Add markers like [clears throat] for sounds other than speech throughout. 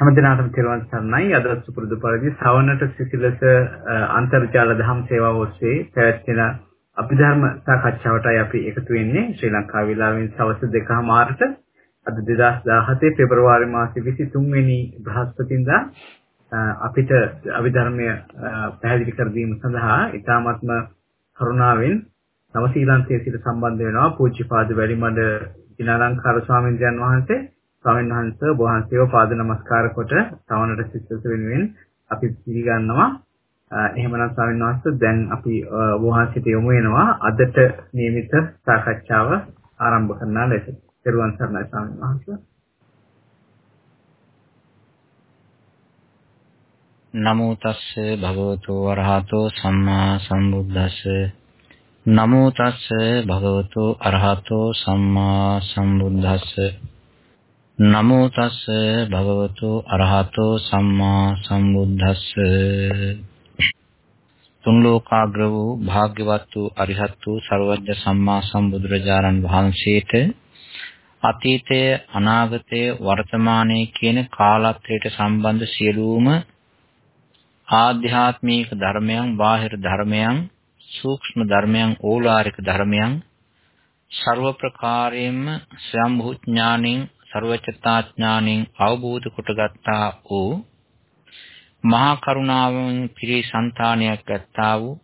හැමදිනාටම තෙරුවන් සරණයි. අද සුපුරුදු පරිදි ශ්‍රවණට සිසිලස අන්තර්ජාල දහම් සේවාව ඔස්සේ පැවැත්වෙන අභිධර්ම සාකච්ඡාවටයි අපි එකතු වෙන්නේ. ශ්‍රී ලංකා වේලාවෙන් සවස් 2:00මාරට අද 2017 පෙබරවාරි මාසයේ 23 වෙනි බ්‍රහස්පතින්දා අපිට අභිධර්මය පැහැදිලි කර දීම සඳහා ඊ타මත්ම කරුණාවෙන් නවසීලන්තයේ සිට සම්බන්ධ වෙනවා පූජ්‍යපාද වැඩිමඩ දිනාලංකාර ස්වාමීන් වහන්සේ. ස්වාමීන් වහන්සේ ඔබ වහන්සේව පාද නමස්කාර කොට සවනට සිස්සස වෙනුවෙන් අපි පිළිගන්නවා. එහෙමනම් ස්වාමීන් වහන්සේ දැන් අපි ඔබ වහන්සේට යොමු වෙනවා අදට නියමිත සාකච්ඡාව ආරම්භ කරන්න ලෙස. පෙරවන් සරණයි ස්වාමීන් වහන්සේ. නමෝ තස්ස භගවතු වරහතෝ සම්මා සම්බුද්දස්ස නමෝ තස්ස භගවතු අරහතෝ සම්මා සම්බුද්දස්ස නමෝ තස්ස භගවතු අරහතෝ සම්මා සම්බුද්දස්ස. තුන් ලෝකාග්‍ර වූ භාග්‍යවත් වූ අරිහත් වූ සර්වඥ සම්මා සම්බුදුරජාණන් වහන්සේට අතීතය අනාගතය වර්තමානයේ කියන කාලත්‍රයට සම්බන්ධ සියලුම ආධ්‍යාත්මික ධර්මයන් බාහිර ධර්මයන් සූක්ෂම ධර්මයන් ඕලාරික ධර්මයන් ਸਰව ප්‍රකාරයෙන්ම ස්වයම්භූ ඥාණයෙන් ਸਰවචත්තාඥාණයෙන් අවබෝධ කොටගත්තා වූ මහා කරුණාවෙන් පිරි సంతානයක් ඇත්තා වූ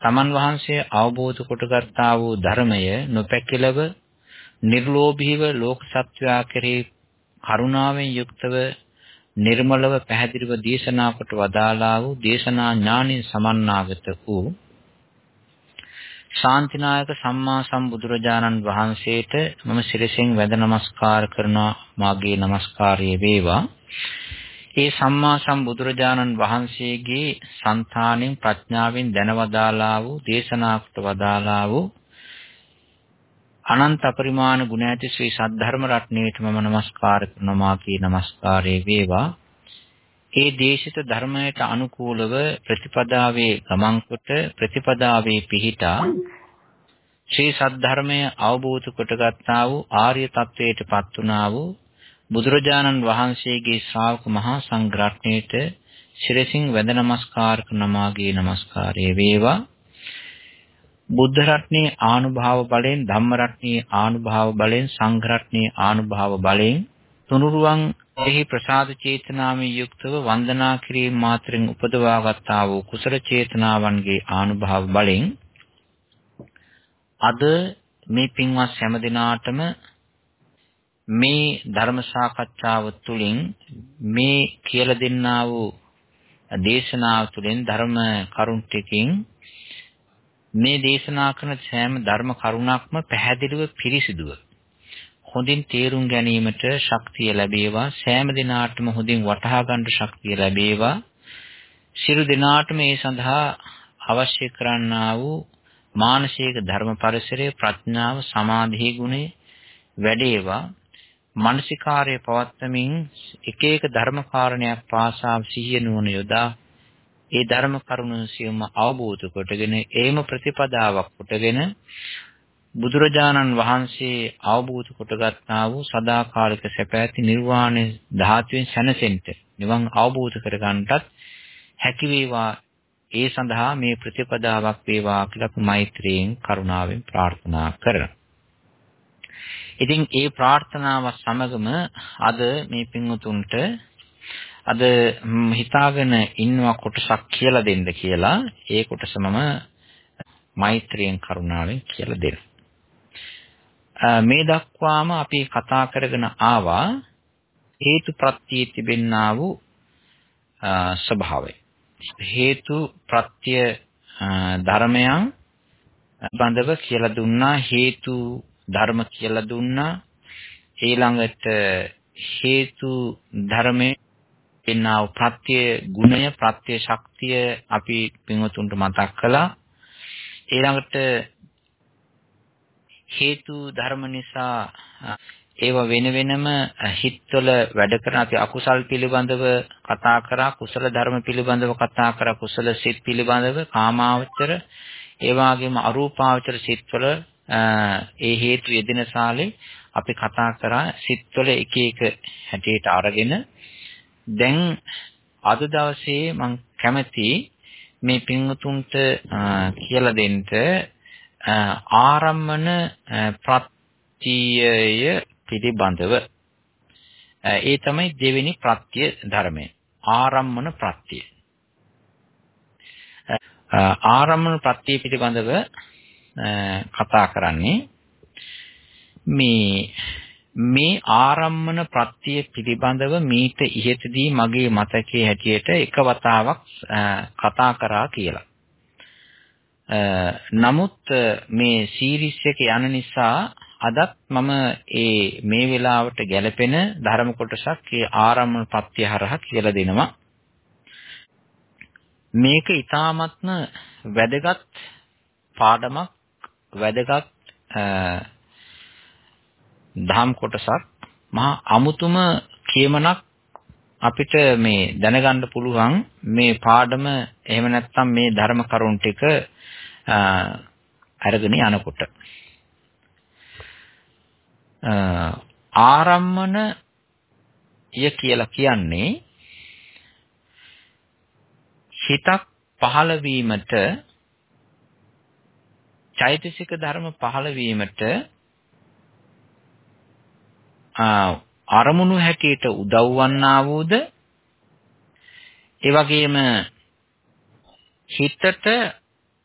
තමන් වහන්සේ අවබෝධ කොටගත්තා වූ ධර්මය නොපැකිලව නිර්ලෝභීව ලෝක සත්‍යා කෙරෙහි කරුණාවෙන් යුක්තව නිර්මලව පැහැදිලිව දේශනා කොට වදාලා වූ දේශනා ඥානින් සමන්නාගත වූ ශාන්තිනායක සම්මා සම්බුදුරජාණන් වහන්සේට මම සිරසෙන් වැඳ නමස්කාර කරනවා මාගේ নমස්කාරය වේවා. ඒ සම්මා සම්බුදුරජාණන් වහන්සේගේ సంతාණයෙන් ප්‍රඥාවෙන් දැනවදාලා වූ දේශනාකට වදාලා වූ අනන්ත පරිමාණ ගුණ ඇති ශ්‍රී සද්ධර්ම රත්නයේට මම নমස්කාර කරනවා මාගේ নমස්කාරය වේවා. ඒ දේශිත ධර්මයට අනුකූලව ප්‍රතිපදාවේ ගමන් කොට ප්‍රතිපදාවේ පිහිටා ශ්‍රී සද්ධර්මය අවබෝධ කොටගත්තා වූ ආර්ය තත්වයට පත් වුණා වූ බුදුරජාණන් වහන්සේගේ ශ්‍රාවක මහා සංඝරත්නයට ශිරසින් වැඳ නමස්කාර කරන මාගේ নমස්කාරය වේවා. බුද්ධ රත්නයේ ආනුභාව බලෙන් ධම්ම රත්නයේ ආනුභාව බලෙන් සංඝ රත්නයේ ආනුභාව බලෙන් තුනුරුවන් එහි ප්‍රසාද චේතනාවෙන් යුක්තව වන්දනා කිරීම මාත්‍රෙන් උපදවාගත්තා වූ කුසල චේතනාවන්ගේ ආනුභාව බලෙන් අද මේ පින්වත් හැම දිනාටම මේ ධර්ම සාකච්ඡාව තුළින් මේ කියලා දෙන්නා වූ දේශනාව තුළින් ධර්ම කරුණ ටිකින් මේ දේශනා කරන සෑම ධර්ම කරුණක්ම පැහැදිලිව පිරිසිදුව හොඳින් තේරුම් ගැනීමට ශක්තිය ලැබේවා. සෑම දිනාටම හොඳින් වටහා ගන්න ශක්තිය ලැබේවා. සියලු දිනාටම ඒ සඳහා අවශ්‍ය කරන්නා වූ මානසික ධර්ම පරිසරයේ ප්‍රඥාව සමාධි ගුණය වැඩේවා. මානසිකාර්ය පවත්තමින් එක එක ධර්ම කාරණයක් පාසා සිහිය නුවණ යොදා ඒ ධර්ම කරුණ සියුම අවබෝධ කොටගෙන ඒම ප්‍රතිපදාවක් කොටගෙන බුදුරජාණන් වහන්සේ අවබෝධ කොටගත්තා වූ සදාකාලික සැප ඇති නිර්වාණය ධාතුවෙන් සැනසෙන්න නිවන් අවබෝධ කරගන්නටත් හැකි වේවා ඒ සඳහා මේ ප්‍රතිපදාවක් වේවා කියලා අපි මෛත්‍රියෙන් කරුණාවෙන් ප්‍රාර්ථනා කරනවා. ඉතින් ඒ ප්‍රාර්ථනාව සමගම අද මේ පින්වතුන්ට අද හිතාගෙන ඉන්නවා කොටසක් කියලා දෙන්න කියලා ඒ කොටස මම මෛත්‍රියෙන් කරුණාවෙන් කියලා දෙනවා. මේ දක්වාම අපි කතා කරගෙන ආවා හේතු ප්‍රත්‍යය තිබෙන්නා වූ ස්වභාවය. හේතු ප්‍රත්‍ය ධර්මයන් බඳව කියලා දුන්නා හේතු ධර්ම කියලා දුන්නා ඊළඟට හේතු ධර්මයේ එන්නා වූ ප්‍රත්‍ය ගුණය ප්‍රත්‍ය ශක්තිය අපි පින්වතුන්ට මතක් කළා ඊළඟට හේතු ධර්ම නිසා ඒව වෙන වෙනම හිත්වල වැඩ කරන අපි අකුසල් පිළිබඳව කතා කරා කුසල ධර්ම පිළිබඳව කතා කරා කුසල සිත් පිළිබඳව කාමාවචර ඒ වගේම අරූපාවචර සිත්වල ඒ හේතු යෙදෙන සාලේ අපි කතා කරා සිත්වල එක එක හැටියට අරගෙන. දැන් අද දවසේ මම කැමති මේ පින්වතුන්ට කියලා දෙන්න ආරම්මන ප්‍රත්‍යය පිළිබඳව. ඒ තමයි දෙවෙනි ප්‍රත්‍ය ධර්මය. ආරම්මන ප්‍රත්‍ය. ආරම්මන ප්‍රත්‍ය පිළිබඳව කතා කරන්නේ මේ මේ ආරම්මන ප්‍රත්‍ය පිළිබඳව මීට ඉහතදී මගේ මතකයේ හැටියට එක වතාවක් කතා කරා කියලා. නමුත් මේ සීරීස් එක යන නිසා අදත් මම ඒ මේ වෙලාවට ගැලපෙන ධර්ම කොටසක් ඒ ආරම්මන ප්‍රත්‍ය හරහා කියලා දෙනවා. මේක ඊ타මත්ම වැදගත් පාඩමක් වැදගත් දහම් කොටසක් මහා අමුතුම කියමනක් අපිට මේ දැනගන්න පුළුවන් මේ පාඩම එහෙම නැත්නම් මේ ධර්ම කරුණ ටික අරගෙන යනකොට. ආරම්මන ය කියලා කියන්නේ හිතක් පහළ වීමට චෛතසික ධර්ම පහළ වීමට අරමුණු හැටියට උදව් වන්නා වූද ඒ වගේම හිතට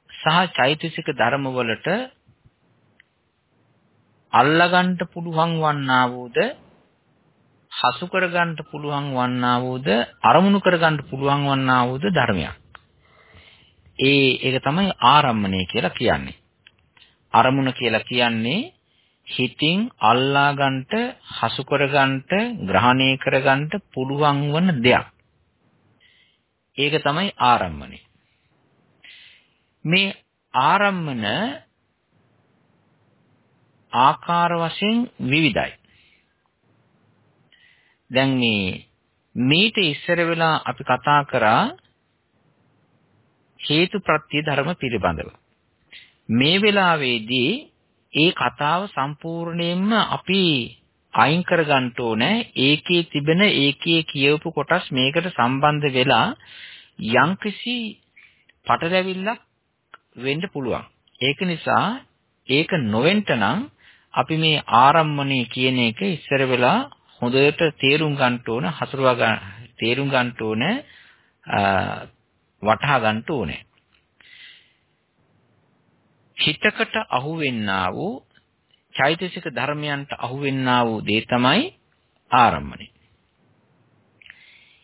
සහ චෛතසික ධර්ම වලට අල්ලගන්න පුළුවන් වන්නා වූද හසු කරගන්න පුළුවන් වන්නා වූද අරමුණු කරගන්න පුළුවන් වන්නා වූද ධර්මයක්. ඒ ඒක තමයි ආරම්මණය කියලා කියන්නේ. අරමුණ කියලා කියන්නේ හිතින් අල්ලා ගන්නට හසු කර ගන්නට ග්‍රහණය කර ගන්නට පුළුවන් වන දෙයක්. ඒක තමයි ආරම්මණය. මේ ආරම්මන ආකාර වශයෙන් විවිධයි. දැන් මේ මේට ඉස්සර වෙලා අපි කතා කරා හේතු ප්‍රත්‍ය ධර්ම පිළිබඳව. මේ වෙලාවේදී ඒ කතාව සම්පූර්ණයෙන්ම අපි අයින් කරගන්න ඕනේ ඒකේ තිබෙන ඒකේ කියවපු කොටස් මේකට සම්බන්ධ වෙලා යම්කිසි පටලැවිල්ලක් වෙන්න පුළුවන්. ඒක නිසා ඒක නොවෙන්න නම් අපි මේ ආරම්මණය කියන එක ඉස්සර වෙලා හොඳට තේරුම් ගන්න ඕන හසුරුවා ගන්න තේරුම් ගන්න ඕන වටහා ගන්න ඕනේ. හිතකට අහු වෙන්නා වූ චෛතසික ධර්මයන්ට අහු වෙන්නා වූ දේ තමයි ආරම්මණය.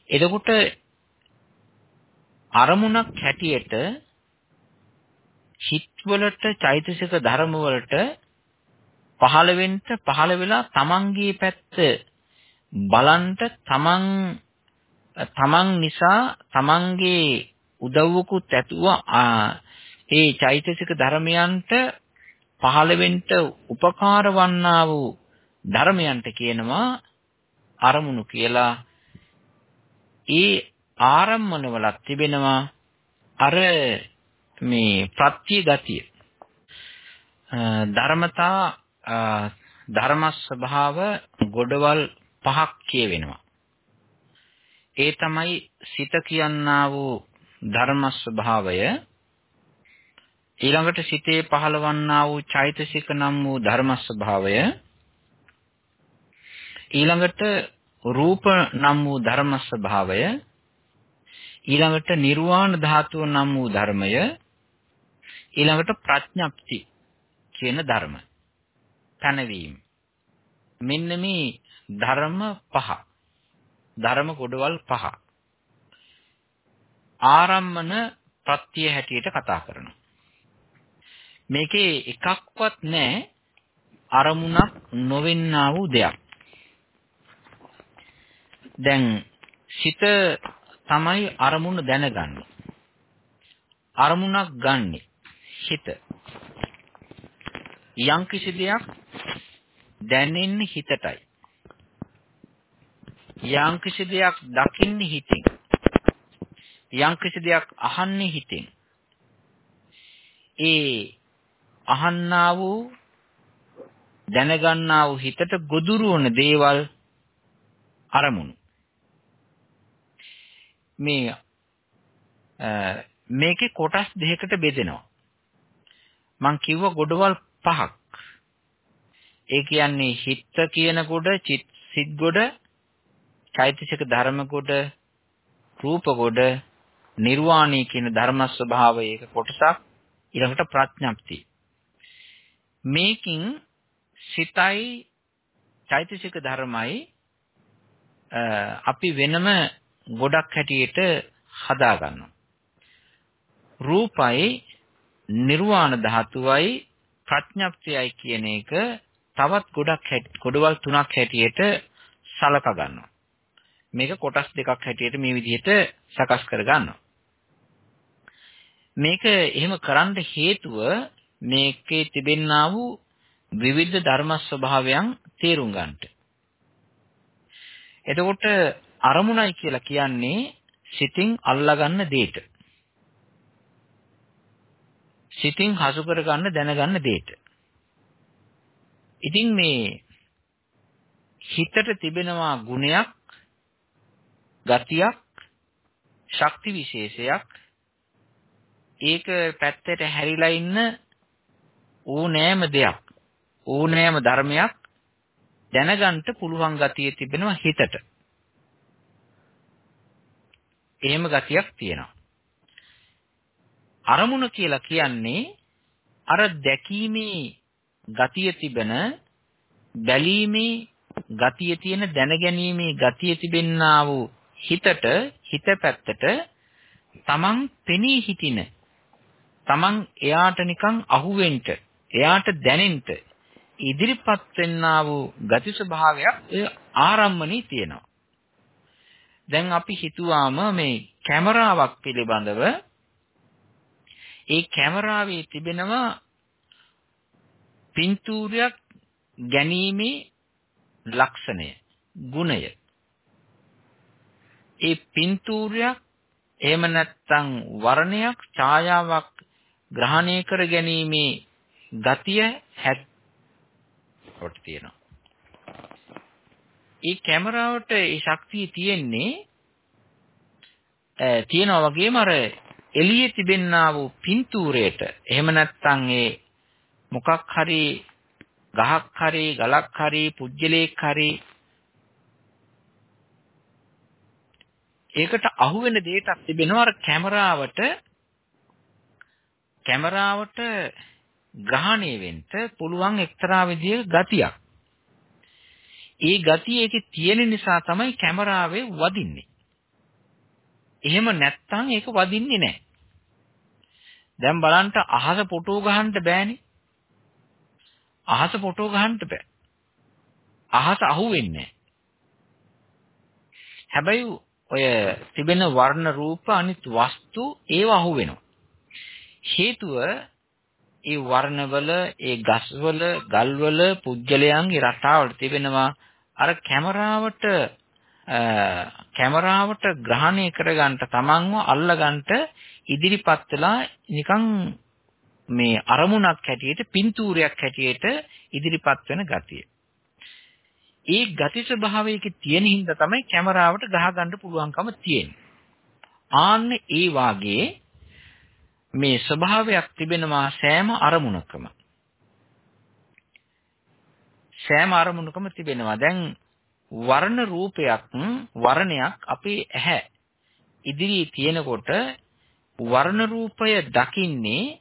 එතකොට අරමුණක් හැටියට හිත්වලට චෛතසික ධර්ම වලට පහළ වෙන්න පහළ වෙලා තමන්ගේ පැත්ත බලන්ට තමන් තමන් නිසා තමන්ගේ උදව්වකුත් ඇතුව ඒ චෛතසික ධර්මයන්ට පහළ වෙන්න උපකාර වන්නා වූ ධර්මයන්ට කියනවා අරමුණු කියලා. ඒ ආරම්මන වලක් තිබෙනවා අර මේ ප්‍රත්‍ය ගතිය. ධර්මතා ධර්ම ස්වභාව ගොඩවල් පහක් කියවෙනවා. ඒ තමයි සිත කියන්නා වූ ධර්ම ස්වභාවය ඊළඟට සිතේ පහළවන්නා වූ චෛතසික නම් වූ ධර්ම ස්වභාවය. ඊළඟට රූප නම් වූ ධර්ම ස්වභාවය. ඊළඟට නිර්වාණ ධාතුව නම් වූ ධර්මය. ඊළඟට ප්‍රඥප්ති කියන ධර්ම. තනවීම මෙන්න මේ ධර්ම පහ. ධර්ම කොටවල් පහ. ආරම්මන ප්‍රත්‍ය හැටියට කතා කරනවා. මේකේ එකක්වත් නැහැ අරමුණක් නොවෙන්නා වූ දෙයක්. දැන් සිත තමයි අරමුණ දැනගන්නේ. අරමුණක් ගන්නෙ හිත. යම් කිසි දෙයක් දැනෙන්නේ හිතටයි. යම් කිසි දෙයක් දකින්නේ හිතින්. යම් කිසි දෙයක් අහන්නේ හිතින්. ඒ අහන්නා වූ දැනගන්නා වූ හිතට ගොදුරු වන දේවල් අරමුණු. මේ මේකේ කොටස් දෙකකට බෙදෙනවා. මං කිව්ව ගොඩවල් පහක්. ඒ කියන්නේ හිත කියන කොට සිත් ගොඩ, චෛතසික ධර්ම කොට, රූප කොට, නිර්වාණී කියන ධර්ම ස්වභාවය ඒක කොටසක්. ඊළඟට ප්‍රඥප්තිය. මේකින් සිතයි චෛතසික ධර්මයි අපි වෙනම ගොඩක් හැටියට හදා ගන්නවා. රූපයි නිර්වාණ ධාතුවයි ප්‍රඥප්තියයි කියන එක තවත් ගොඩක් ගොඩවල් තුනක් හැටියට සලක ගන්නවා. මේක කොටස් දෙකක් හැටියට මේ විදිහට සකස් කර ගන්නවා. මේක එහෙම කරන්න හේතුව මේකේ තිබෙන්නා වූ විවිධ ධර්ම ස්වභාවයන් තේරුම් ගන්නට. එතකොට අරමුණයි කියලා කියන්නේ සිතින් අල්ලාගන්න දෙයට. සිතින් හසු කරගන්න දැනගන්න දෙයට. ඉතින් මේ හිතට තිබෙනවා ගුණයක්, ගතියක්, ශක්ති විශේෂයක් ඒක පැත්තට හැරිලා ඉන්න ඕනෑම දෙයක් ඕනෑම ධර්මයක් දැනගන්න පුළුවන් ගතිය තිබෙනවා හිතට. එහෙම ගතියක් තියෙනවා. අරමුණ කියලා කියන්නේ අර දැකීමේ ගතිය තිබෙන බැලීමේ ගතිය තියෙන දැනගැනීමේ ගතිය තිබෙන්නා වූ හිතට හිත පැත්තට තමන් පෙනී හිටින තමන් එයාට නිකන් අහුවෙන්න එයාට දැනෙන්න ඉදිරිපත් වෙන්නා වූ ගති ස්වභාවයක් ඒ ආරම්මණී තියෙනවා. දැන් අපි හිතුවාම මේ කැමරාවක් පිළිබඳව ඒ කැමරාවේ තිබෙනවා පින්තූරයක් ගැනීමේ ලක්ෂණය ගුණය ඒ පින්තූරයක් එහෙම නැත්නම් වර්ණයක් ඡායාවක් ග්‍රහණය කර ගැනීමේ ගතිය හැත් කොට තියෙනවා. ඒ කැමරාවට ඒ ශක්තිය තියෙන්නේ තියෙනවා වගේම අර එළියේ තිබෙන්නා වූ පින්තූරයට එහෙම නැත්නම් ඒ මොකක් හරි ගහක් හරි ගලක් හරි පුජ්‍යලයක් හරි ඒකට අහු වෙන දෙයක්ක් තිබෙනවා අර කැමරාවට කැමරාවට ග්‍රහණය වෙන්න පුළුවන් එක්තරා විදිහක ගතියක්. ඒ ගතිය ඒකේ තියෙන නිසා තමයි කැමරාවේ වදින්නේ. එහෙම නැත්තම් ඒක වදින්නේ නැහැ. දැන් බලන්න අහස ෆොටෝ ගහන්න බෑනේ. අහස ෆොටෝ ගහන්න බෑ. අහස අහුවෙන්නේ හැබැයි ඔය තිබෙන වර්ණ රූප අනිත් වස්තු ඒව අහුවෙනවා. හේතුව ඒ වර්ණවල, ඒ ගස්වල, ගල්වල පුජ්‍යලයන්ගේ රටාවල තිබෙනවා අර කැමරාවට කැමරාවට ග්‍රහණය කරගන්න තමන්ව අල්ලගන්න ඉදිරිපත් වෙලා නිකන් මේ අරමුණක් හැටියට පින්තූරයක් හැටියට ඉදිරිපත් වෙන ගතිය. ඒ ගති ස්වභාවයක තියෙන හින්දා තමයි කැමරාවට ගහගන්න පුළුවන්කම තියෙන්නේ. ආන්න ඒ වාගේ මේ ස්වභාවයක් තිබෙනවා සෑම අරමුණකම. සෑම අරමුණකම තිබෙනවා. දැන් වර්ණ රූපයක් වර්ණයක් අපේ ඇහැ ඉදිරියේ තියෙනකොට වර්ණ රූපය දකින්නේ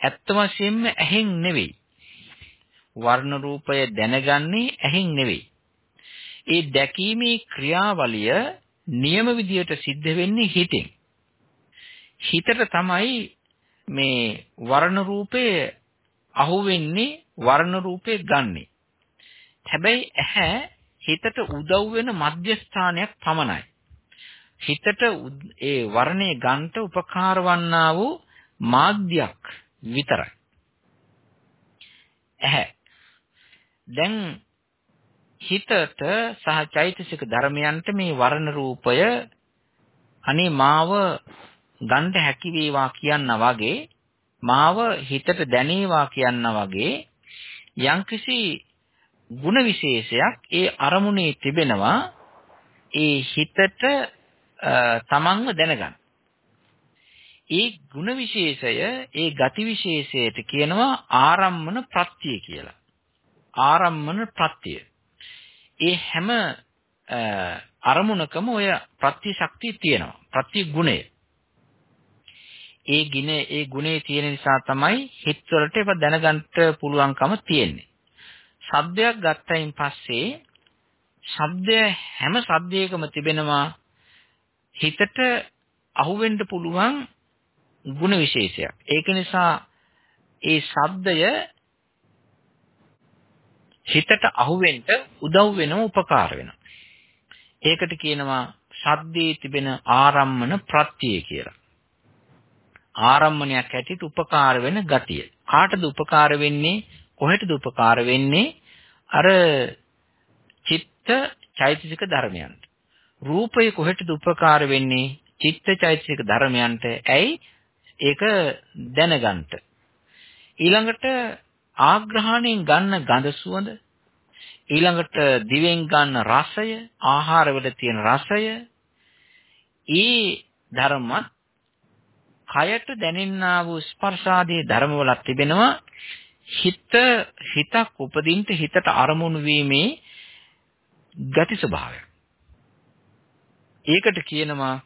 ඇත්ත වශයෙන්ම ඇහෙන් නෙවෙයි. වර්ණ රූපය දැනගන්නේ ඇහෙන් නෙවෙයි. ඒ දැකීමේ ක්‍රියාවලිය නියම විදියට සිද්ධ වෙන්නේ හිතෙන්. හිතට තමයි මේ වර්ණ රූපේ අහුවෙන්නේ වර්ණ රූපේ ගන්නෙ. හැබැයි ඇහැ හිතට උදව් වෙන මධ්‍යස්ථානයක් පමණයි. හිතට ඒ වර්ණයේ ගන්නට උපකාර වන්නා වූ මාධ්‍යයක් විතරයි. ඇහැ. දැන් හිතට සහ චෛතසික ධර්මයන්ට මේ වර්ණ රූපය අනේ මාව ගන්න හැකි වේවා කියනා වගේ මාව හිතට දැනේවා කියනා වගේ යම්කිසි ಗುಣ විශේෂයක් ඒ අරමුණේ තිබෙනවා ඒ හිතට තමන්ව දැනගන්න. ඒ ಗುಣ විශේෂය, ඒ ගති විශේෂයට කියනවා ආරම්මන ප්‍රත්‍ය කියලා. ආරම්මන ප්‍රත්‍ය. ඒ හැම අරමුණකම ඔය ප්‍රත්‍ය ශක්තිය තියෙනවා. ප්‍රත්‍ය ගුණය. ඒ ගින ඒ ගුණේ තියෙන නිසා තමයි හිතවලට ඒක දැනගන්න පුළුවන්කම තියෙන්නේ. ශබ්දයක් ගත්තයින් පස්සේ ශබ්දය හැම ශබ්දයකම තිබෙනවා හිතට අහුවෙන්න පුළුවන් ಗುಣ විශේෂයක්. ඒක නිසා ඒ ශබ්දය හිතට අහුවෙන්න උදව් වෙනව උපකාර වෙනවා. ඒකට කියනවා ශබ්දයේ තිබෙන ආරම්මන ප්‍රත්‍යය කියලා. ආරම්මණයක් ඇටියට උපකාර වෙන ගතිය. කාටද උපකාර වෙන්නේ? කොහෙටද උපකාර වෙන්නේ? අර චිත්ත චෛතසික ධර්මයන්ට. රූපය කොහෙටද උපකාර වෙන්නේ? චිත්ත චෛතසික ධර්මයන්ට. ඇයි? ඒක දැනගන්න. ඊළඟට ආග්‍රහණයෙන් ගන්න ගඳ සුවඳ ඊළඟට දිවෙන් ගන්න රසය ආහාරවල තියෙන රසය ඊ ධර්මත් කයට දැනෙන්නා වූ ස්පර්ශාදී ධර්මවලක් තිබෙනවා හිත හිතක් උපදින්න හිතට අරමුණු වීමේ ගති ස්වභාවය. ඒකට කියනවා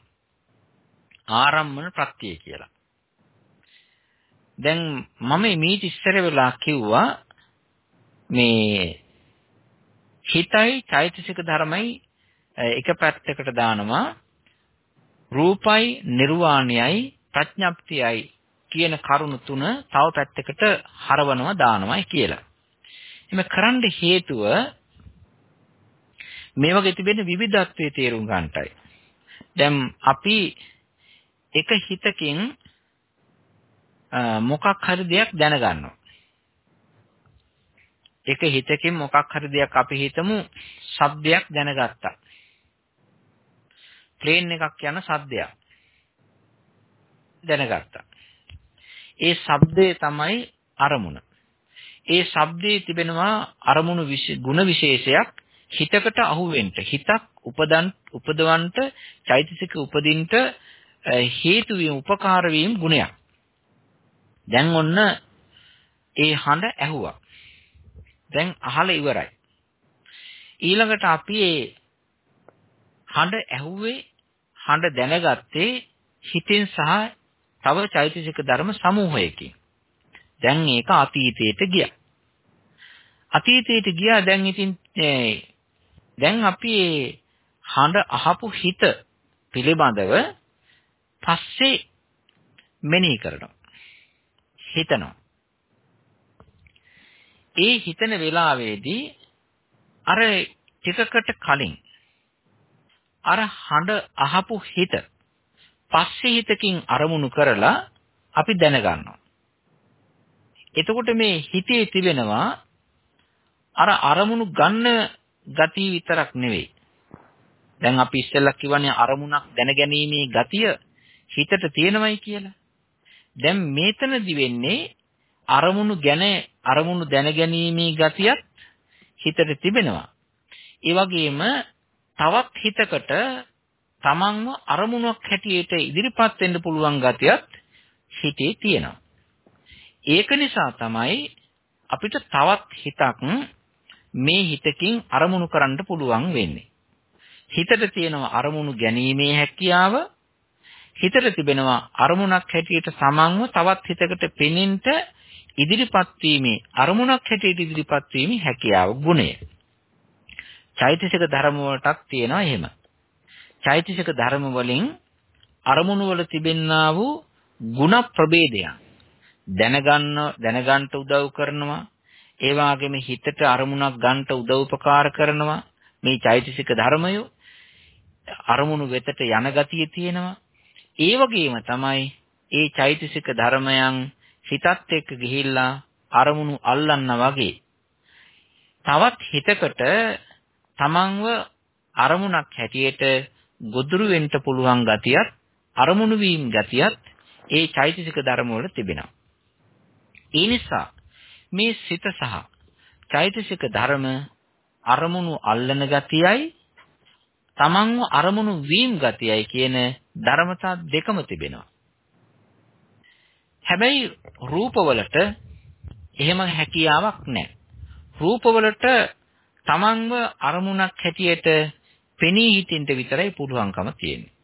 ආරම්මන ප්‍රත්‍යය කියලා. දැන් මම මීට ඉස්සර වෙලා කිව්වා මේ හිතයි චෛතසික ධර්මයි එක පැත්තකට දානවා රූපයි නිර්වාණයයි ප්‍රඥප්තියයි කියන කරුණු තුන තව පැත්තකට හරවනවා දානවායි කියලා. එimhe කරන්න හේතුව මේ වගේ තිබෙන විවිධත්වයේ තේරුම් ගන්නටයි. දැන් අපි එක හිතකින් මොකක් හරි දෙයක් දැනගන්නවා. එක හිතකින් මොකක් හරි දෙයක් අපි හිතමු ශබ්දයක් දැනගත්තා. ප්ලේන් එකක් යන ශබ්දයක්. දැනගත්තා. ඒ ශබ්දය තමයි අරමුණ. ඒ ශබ්දයේ තිබෙනවා අරමුණු ගුණ විශේෂයක් හිතකට අහුවෙන්න හිතක් උපදන් උපදවන්ට චෛතසික උපදින්ට හේතු වීම උපකාර වීම ගුණයක්. දැන් ඔන්න ඒ හඬ ඇහුවා. දැන් අහලා ඉවරයි. ඊළඟට අපි ඒ හඬ ඇහුවේ හඬ දැනගත්තේ හිතෙන් සහ තව චෛතසික ධර්ම සමූහයකින්. දැන් ඒක අතීතයට ගියා. අතීතයට ගියා දැන් ඉතින් දැන් අපි මේ හඬ අහපු හිත පිළිබඳව පස්සේ මෙනෙහි කරනවා. හිතනවා. ඒ හිතන වෙලාවේදී අර ටිකකට කලින් අර හඬ අහපු හිත පස්සේ හිතකින් අරමුණු කරලා අපි දැනගන්නවා. එතකොට මේ හිතේ තිබෙනවා අර අරමුණු ගන්න ගතිය විතරක් නෙවෙයි. දැන් අපි ඉස්සෙල්ලා කිව්වනේ අරමුණක් දැනගැනීමේ ගතිය හිතට තියෙනවයි කියලා. දැන් මේතනදි වෙන්නේ අරමුණු ගැන අරමුණු දැනගැනීමේ ගතියත් හිතට තිබෙනවා. ඒ වගේම තවත් හිතකට තමන්ව අරමුණක් හැටියට ඉදිරිපත් වෙන්න පුළුවන් ගතියත් හිතේ තියෙනවා. ඒක නිසා තමයි අපිට තවත් හිතක් මේ හිතකින් අරමුණු කරන්න පුළුවන් වෙන්නේ. හිතට තියෙනවා අරමුණු ගැනීමේ හැකියාව හිතට තිබෙනවා අරමුණක් හැටියට සමන්ව තවත් හිතකට පෙනෙන්න ඉදිරිපත් වීමේ අරමුණක් හැටියට ඉදිරිපත් වීමේ හැකියාව ගුණය. චෛතසික ධර්ම වලටත් තියෙනවා එහෙම. චෛතසික ධර්ම වලින් අරමුණු වල තිබෙන්නා වූ ಗುಣ ප්‍රභේදයන් දැනගන්න දැනගන්න උදව් කරනවා. ඒ වගේම හිතට අරමුණක් ගන්නට උදව් උපකාර කරනවා. මේ චෛතසික ධර්මය අරමුණු වෙතට යන ගතිය තියෙනවා. ඒ වගේම තමයි ඒ චෛතසික ධර්මයන් හිතත් එක්ක ගිහිල්ලා අරමුණු අල්ලන්න වගේ. තවත් හිතකට තමන්ව අරමුණක් හැටියට ගොදුරු වෙන්න පුළුවන් ගතියත් අරමුණු වීම ගතියත් ඒ චෛතසික ධර්ම වල තිබෙනවා. ඒ නිසා මේ සිත සහ චෛතසික ධර්ම අරමුණු අල්ලන ගතියයි තමන්ව අරමුණු වීම ගතියයි කියන ධර්මතා දෙකම තිබෙනවා. හැබැයි රූපවලට එහෙම හැකියාවක් නැහැ. රූපවලට තමන්ව අරමුණක් හැටියට පෙනී හිටින්න විතරයි පුළුවන්කම තියෙන්නේ.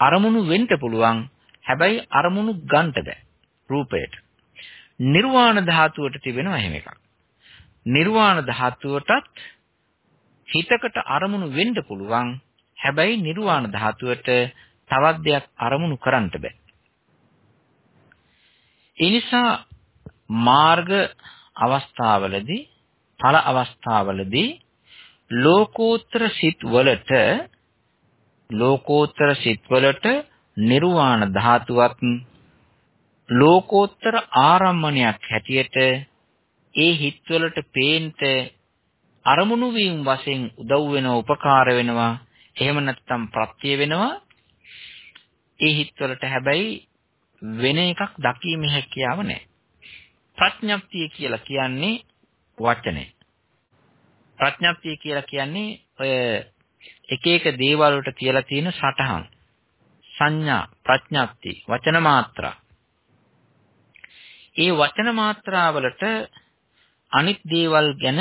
අරමුණු වෙන්න පුළුවන්. හැබැයි අරමුණු ගන්න බෑ. රූපයට. නිර්වාණ ධාතුවට තිබෙනවා එහෙම එකක්. නිර්වාණ ධාතුවටත් හිතකට අරමුණු වෙන්න පුළුවන්. හැබැයි නිර්වාණ ධාතුවට තවත් දෙයක් අරමුණු කරන්න බෑ. ඒ නිසා මාර්ග අවස්ථාවලදී ඵල අවස්ථාවලදී ලෝකෝත්තර සිත් වලට ලෝකෝත්තර සිත් වලට නිර්වාණ ධාතුවත් ලෝකෝත්තර ආරම්මණයක් හැටියට ඒ හිත්වලට පේන්ට අරමුණු වීම වශයෙන් උදව් වෙනවා උපකාර වෙනවා. එහෙම නැත්නම් ප්‍රත්‍ය වෙනවා. ඒ හිත්වලට හැබැයි වෙන එකක් දකීමේ හැකියාව නැහැ ප්‍රඥප්තිය කියලා කියන්නේ වචනේ. ප්‍රඥප්තිය කියලා කියන්නේ ඔය එක එක දේවල් වලට කියලා තියෙන සටහන් සංඥා ප්‍රඥප්ති වචන මාත්‍රා ඒ වචන මාත්‍රා වලට අනිත් දේවල් ගැන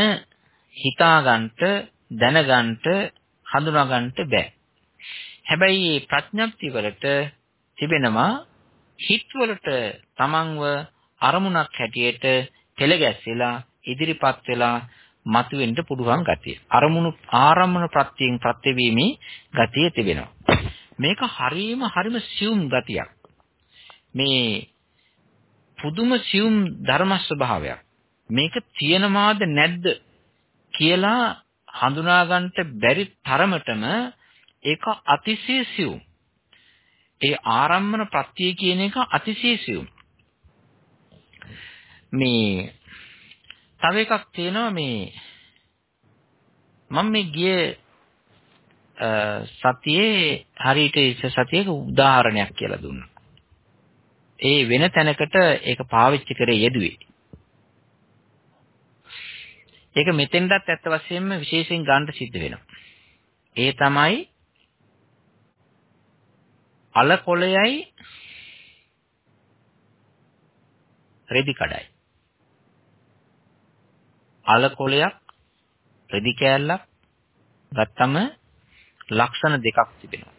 හිතාගන්නට දැනගන්නට හඳුනාගන්නට බෑ. හැබැයි මේ ප්‍රඥප්ති වලට තිබෙනවා හිත් වලට තමන්ව අරමුණක් හැටියට පෙළගැස්සෙලා ඉදිරිපත් වෙලා මතුවෙන්න පුළුවන් ගතිය. අරමුණු ආරම්මන ප්‍රත්‍යයෙන් ප්‍රත්‍යවීමේ ගතිය තිබෙනවා. මේක හරීම හරීම සියුම් ගතියක්. මේ පුදුම සියුම් ධර්ම ස්වභාවයක්. මේක තියෙනවාද නැද්ද කියලා හඳුනා ගන්නට බැරි තරමටම ඒක අතිශය සියුම්. ඒ ආරම්මන ප්‍රත්‍ය කියන එක අතිශය සියුම්. මේ තව එකක් තියෙනවා මේ මම මේ ගිය සතියේ හරියට ඉස්ස සතියක උදාහරණයක් කියලා දුන්නා. ඒ වෙන තැනකට ඒක පාවිච්චි කරේ යෙදුවේ. ඒක මෙතෙන්ටත් ඇත්ත වශයෙන්ම විශේෂයෙන් ගන්න සිද්ධ වෙනවා. ඒ තමයි අල කොළයයි රෙදි කඩයි. අල කොළයක් රෙදි කෑල්ලක් ගත්තම ලක්ෂණ දෙකක් තිබෙනවා.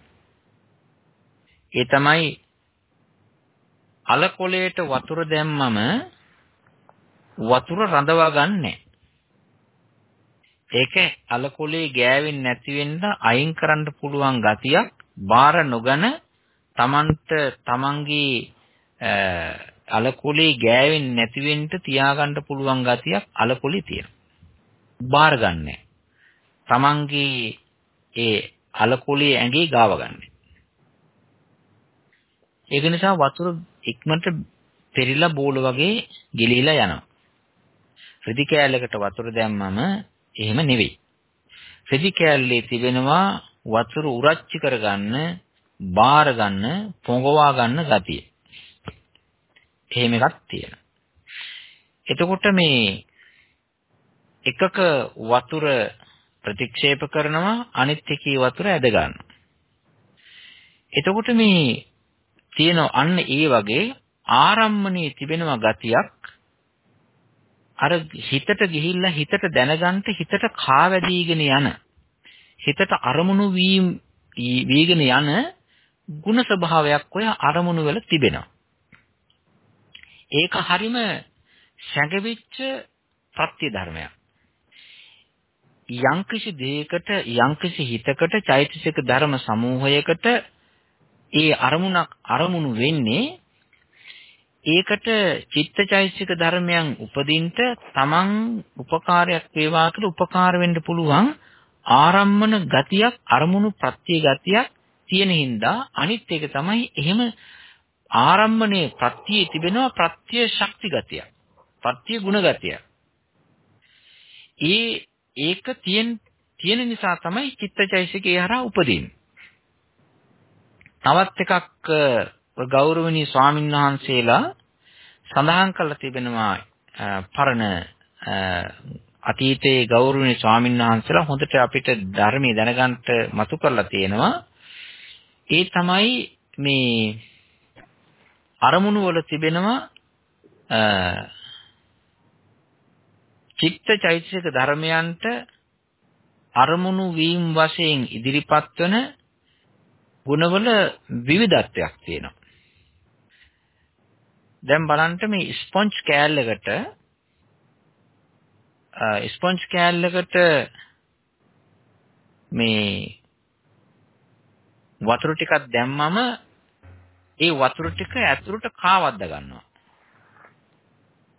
ඒ තමයි අල කොළයට වතුර දැම්මම වතුර රඳවා ගන්නෑ. ඒක අලකොලේ ගෑවෙන්නේ නැති වෙන්න අයින් කරන්න පුළුවන් ගතියක් බාර නොගන තමන්ට තමන්ගේ අලකොලේ ගෑවෙන්නේ නැති වෙන්න තියාගන්න පුළුවන් ගතියක් අලකොලේ තියෙනවා. බාර ගන්නෑ. තමන්ගේ ඒ අලකොලේ ඇඟේ ගාව ගන්න. ඒක නිසා වතුර ඉක්මනට පෙරිලා බෝල වගේ ගිලිහිලා යනවා. රිදි කෑල්ලකට වතුර දැම්මම එහෙම නෙවෙයි. රෙදි කෑල්ලේ තිබෙනවා වතුර උරච්චි කරගන්න, බාර ගන්න, පොඟවා ගන්න ගතිය. එහෙම එකක් තියෙනවා. එතකොට මේ එකක වතුර ප්‍රතික්ෂේප කරනවා අනිත් එකේ වතුර ඇද ගන්නවා. එතකොට මේ තියෙන අන්න ඒ වගේ ආරම්මණයේ තිබෙනවා ගතියක් අර හිතට ගිහිල්ලා හිතට දැනගන්න හිතට කාවැදීගෙන යන හිතට අරමුණු වීම වීගෙන යන ಗುಣ ස්වභාවයක් ඔය අරමුණු වල තිබෙනවා. ඒක හරිම සැඟවිච්ච ප්‍රත්‍ය ධර්මයක්. යම්කිසි දෙයකට යම්කිසි හිතකට චෛතසික ධර්ම සමූහයකට ඒ අරමුණක් අරමුණු වෙන්නේ ඒකට චිත්තචෛසික ධර්මයන් උපදින්න තමන් උපකාරයක් වේවා කියලා උපකාර වෙන්න පුළුවන් ආරම්මන ගතියක් අරමුණු ප්‍රත්‍ය ගතියක් තියෙන හින්දා අනිත් එක තමයි එහෙම ආරම්මණයේ ප්‍රත්‍යයේ තිබෙනවා ප්‍රත්‍ය ශක්ති ගතියක් ප්‍රත්‍ය ගුණ ගතියක් ඒ ඒක තියෙන තියෙන නිසා තමයි චිත්තචෛසිකේ හරහා උපදින්නේ. තවත් එකක් ගෞරවනීය ස්වාමීන් වහන්සේලා සඳහන් කරලා තිබෙනවා පරණ අතීතයේ ගෞරවනීය ස්වාමීන් වහන්සේලා හොඳට අපිට ධර්මයේ දැනගන්න මතු කරලා තියෙනවා. ඒ තමයි මේ අරමුණු වල තිබෙනවා චිත්ත චෛතසික ධර්මයන්ට අරමුණු වීම වශයෙන් ඉදිරිපත් වන ගුණවල විවිධත්වයක් තියෙනවා. දැන් බලන්න මේ ස්පොන්ජ් කෑල්ලකට ස්පොන්ජ් කෑල්ලකට මේ වතුර ටිකක් දැම්මම ඒ වතුර ටික ඇතුළට කාවද්ද ගන්නවා.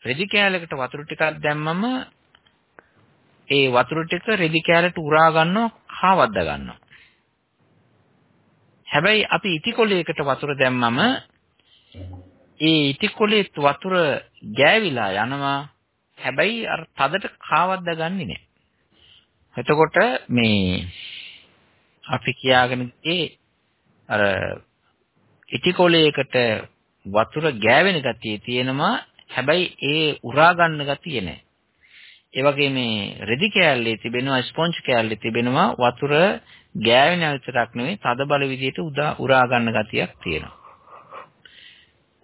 රෙදි කෑල්ලකට වතුර ටිකක් දැම්මම ඒ වතුර ටික රෙදි කෑල්ලට උරා ගන්නවා කාවද්ද ගන්නවා. හැබැයි අපි ඉටිකොලයකට වතුර දැම්මම ඒ ඉටිකොලේ වතුර ගෑවිලා යනවා. හැබැයි අර තදට කාවද්ද ගන්නෙ නෑ. එතකොට මේ අපි කියාගෙන ගියේ අර ඉටිකොලයකට වතුර ගෑවෙන ගතිය තියෙනවා හැබැයි ඒ උරා ගන්න ගතිය නැහැ. ඒ වගේ මේ රෙදි කෑල්ලේ තිබෙනවා ස්පොන්ජ් කෑල්ලේ තිබෙනවා වතුර ගෑවෙන විතරක් නෙවෙයි තද බල විදියට උරා ගන්න ගතියක් තියෙනවා.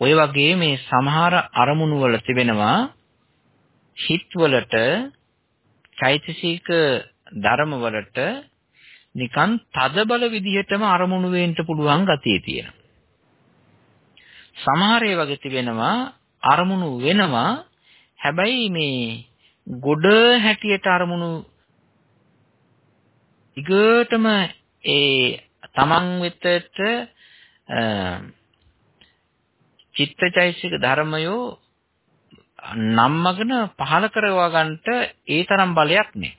ඔය වගේ මේ සමහර අරමුණු වල තිබෙනවා හිත් වලට චෛතසික ධර්ම වලට නිකන් තද බල විදිහටම අරමුණු වෙන්න පුළුවන් ගතිය තියෙනවා. සමහර ඒවාගේ තිබෙනවා අරමුණු වෙනවා හැබැයි මේ ගොඩ හැටියට අරමුණු ඊගටම ඒ තමන් වෙතට චිත්තචෛසික ධර්මයෝ නම්මගෙන පහල කරවා ගන්නට ඒ තරම් බලයක් නැහැ.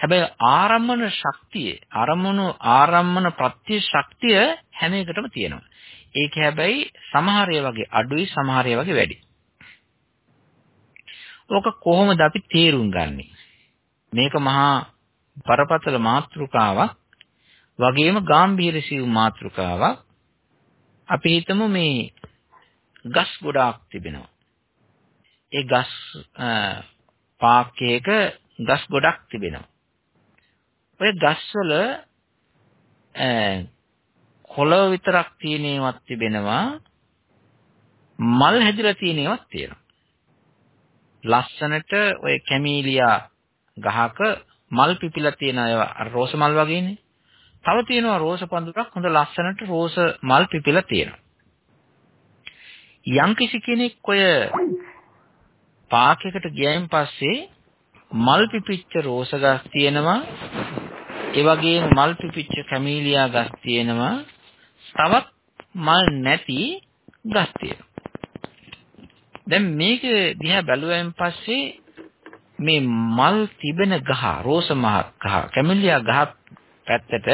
හැබැයි ආරම්මන ශක්තිය, අරමුණු ආරම්මන ප්‍රත්‍ය ශක්තිය හැම එකටම තියෙනවා. ඒක හැබැයි සමහර වගේ අඩුයි සමහර වගේ වැඩි. ඕක කොහොමද අපි තේරුම් ගන්නෙ? මේක මහා බරපතල මාතෘකාවක් වගේම ගැඹීර සිව් මාතෘකාවක්. අපි හිතමු මේ ගස් ගොඩාක් තිබෙනවා. ඒ ගස් පාක්කයක ගස් ගොඩක් තිබෙනවා. ඔය ගස්වල කොළ විතරක් තියෙන ඒවාත් තිබෙනවා. මල් හැදිලා තියෙන ඒවාත් තියෙනවා. ලස්සනට ඔය කැමීලියා ගහක මල් පිපිලා තියෙන ඒවා රෝස මල් වගේනේ තව තියෙනවා රෝස පඳුරක් හොඳ ලස්සනට රෝස මල් පිපිලා තියෙනවා. යම්කිසි කෙනෙක් ඔය පාකයකට ගියයින් පස්සේ මල් පිපිච්ච රෝස ගස් තියෙනවා. ඒ වගේම මල් පිපිච්ච කැමීලියා ගස් තියෙනවා. තවත් මල් නැති ගස් තියෙනවා. දැන් මේක දිහා බැලුවෙන් පස්සේ මේ මල් තිබෙන ගහ රෝස මහ ගහ කැමෙලියා ගහ පැත්තට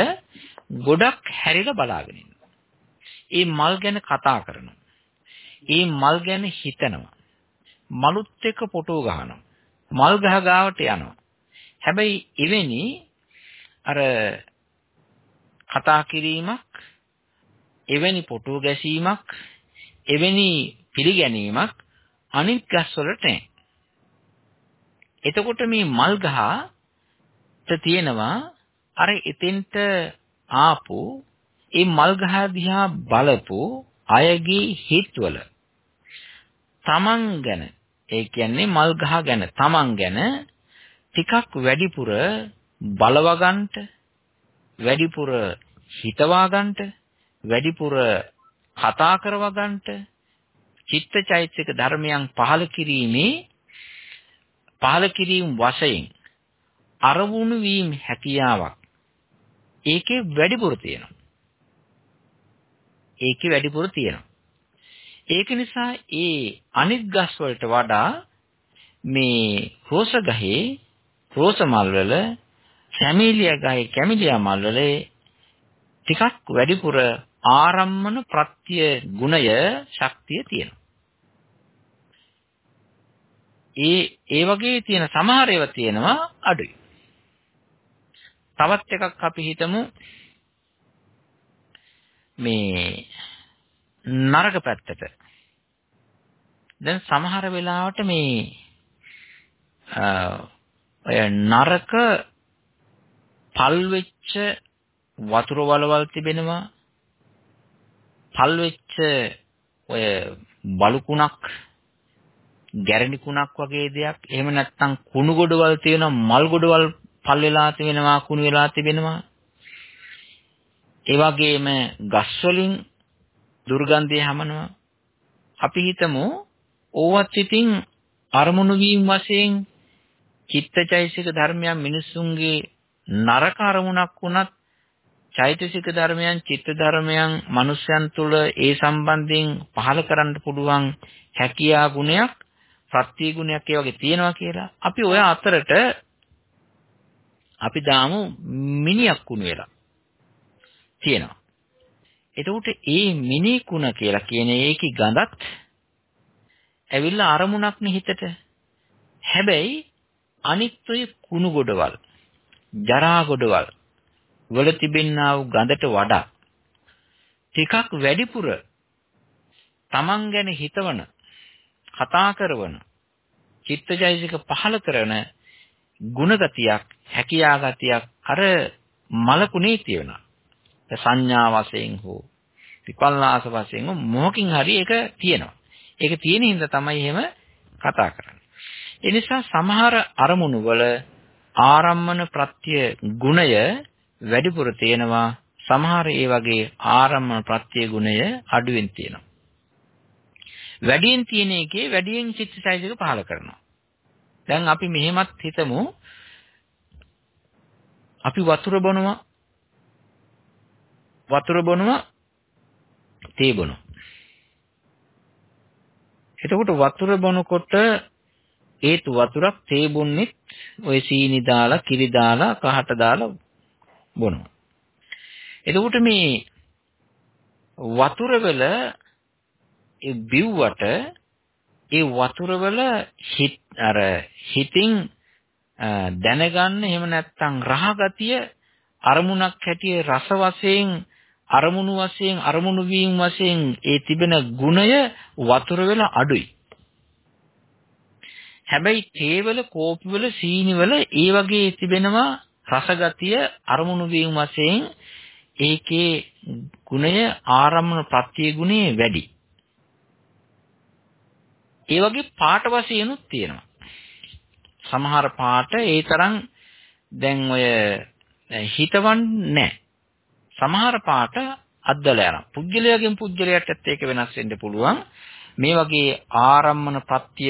ගොඩක් හැරිලා බලාගෙන ඉන්නවා. ඒ මල් ගැන කතා කරනවා. ඒ මල් ගැන හිතනවා. මලුත් එක්ක ෆොටෝ ගහනවා. මල් ගහ ගාවට යනවා. හැබැයි එවැනි අර කතා කිරීමක් එවැනි පොටෝ ගැසීමක් එවැනි පිළිගැනීමක් අනිත් ගස් වලට නැහැ. එතකොට මේ මල් ගහට තියෙනවා අර එතෙන්ට ආපු ඒ මල් ගහ දිහා බලපු අයගේ හිතවල තමන් ගැන ඒ කියන්නේ මල් ගහ ගැන තමන් ගැන ටිකක් වැඩිපුර බලවගන්ට වැඩිපුර හිතවා ගන්නට වැඩිපුර කතා කරව ගන්නට චිත්තචෛතසික ධර්මයන් පහල කිරීමේ පහල කිරීම වශයෙන් අරවුණු වීම හැකියාවක්. ඒකේ වැඩිපුර තියෙනවා. ඒකේ වැඩිපුර තියෙනවා. ඒක නිසා ඒ අනිත් ගස් වලට වඩා මේ රෝස ගහේ රෝස මල් වල කැමිලියා ගහේ කැමිලියා මල් වල ටිකක් වැඩිපුර ආරම්මන ප්‍රත්‍ය ගුණය ශක්තිය තියෙනවා. ඒ ඒ වගේ තියෙන සමහර ඒවා තියෙනවා අඩුයි. තවත් එකක් අපි හිතමු මේ නරක පැත්තට. දැන් සමහර වෙලාවට මේ ඔය නරක පල් වෙච්ච වතුර වලවල් තිබෙනවා පල් වෙච්ච ඔය බලුකුණක් ගැරණි කුණක් වගේ දෙයක්. එහෙම නැත්නම් කුණු ගොඩවල් තියෙනවා මල් ගොඩවල් පල් වෙලා තිබෙනවා කුණු වෙලා තිබෙනවා. ඒ වගේම ගස් වලින් දුර්ගන්ධය හැමනවා. අපි හිතමු ඕවත් ඉතින් අරමුණු වීම වශයෙන් චිත්තචෛසික ධර්මයන් මිනිසුන්ගේ නරක අරමුණක් වුණත් චෛතසික ධර්මයන් චිත්ත ධර්මයන් මනුෂ්‍යයන් තුළ ඒ සම්බන්ධයෙන් පහළ කරන්න පුළුවන් හැකියා ගුණයක් ප්‍රත්‍ය ගුණයක් ඒ වගේ තියෙනවා කියලා අපි ඔය අතරට අපි දාමු මිනියක් කුණු වෙලා තියෙනවා. එතකොට ඒ මිනි කුණ කියලා කියන ඒකේ ගඳත් ඇවිල්ලා අරමුණක්නේ හිතට. හැබැයි අනිත් ඔය කුණු ගොඩවල් ජරා ගොඩවල් වල තිබෙනා වූ ගඳට වඩා ටිකක් වැඩිපුර Taman ගැන හිතවන කතා කරන චිත්තජයසික පහල කරන ගුණගතියක් හැකියා ගතියක් අර මලකුණේ තියෙනවා. සංඥා වශයෙන් හෝ විපල්ලාස වශයෙන් මොහකින් හරි ඒක තියෙනවා. ඒක තියෙන හින්දා තමයි එහෙම කතා කරන්නේ. ඒ නිසා සමහර අරමුණු වල ආරම්මන ප්‍රත්‍ය ගුණය වැඩිපුර තියෙනවා. සමහර ඒ වගේ ආරම්මන ප්‍රත්‍ය ගුණය අඩුවෙන් තියෙනවා. වැඩියෙන් තියෙන එකේ වැඩියෙන් චිත්තසයිසික පහල කරනවා. දැන් අපි මෙහෙමත් හිතමු. අපි වතුර බොනවා. වතුර බොනවා තේ බොනවා. එතකොට වතුර බොනකොට ඒතු වතුරක් තේ බොන්නෙත් ඔය සීනි දාලා කිරි දාලා කහට දාලා බොනවා. එතකොට මේ වතුර වල ඒ බිව්වට ඒ වතුර වල හිත අර හිතින් දැනගන්න එහෙම නැත්නම් රහගතිය අරමුණක් හැටියේ රස වශයෙන් අරමුණු වශයෙන් අරමුණු වීම වශයෙන් ඒ තිබෙන ගුණය වතුර වල අඩුයි. හැබැයි තේවල කෝපිවල සීනිවල ඒ වගේ තිබෙනවා රසගතිය අරමුණු වීම වශයෙන් ඒකේ ගුණය ආරම්මන ප්‍රත්‍ය ගුණය වැඩි. ඒ වගේ පාට වශයෙන්ුත් තියෙනවා. සමහර පාට ඒ තරම් දැන් ඔය හිතවන්නේ නැහැ. සමහර පාට අද්දලා යනවා. පුජ්‍යලයෙන් පුජ්‍යලයටත් ඒක වෙනස් වෙන්න පුළුවන්. මේ වගේ ආරම්මන ප්‍රත්‍ය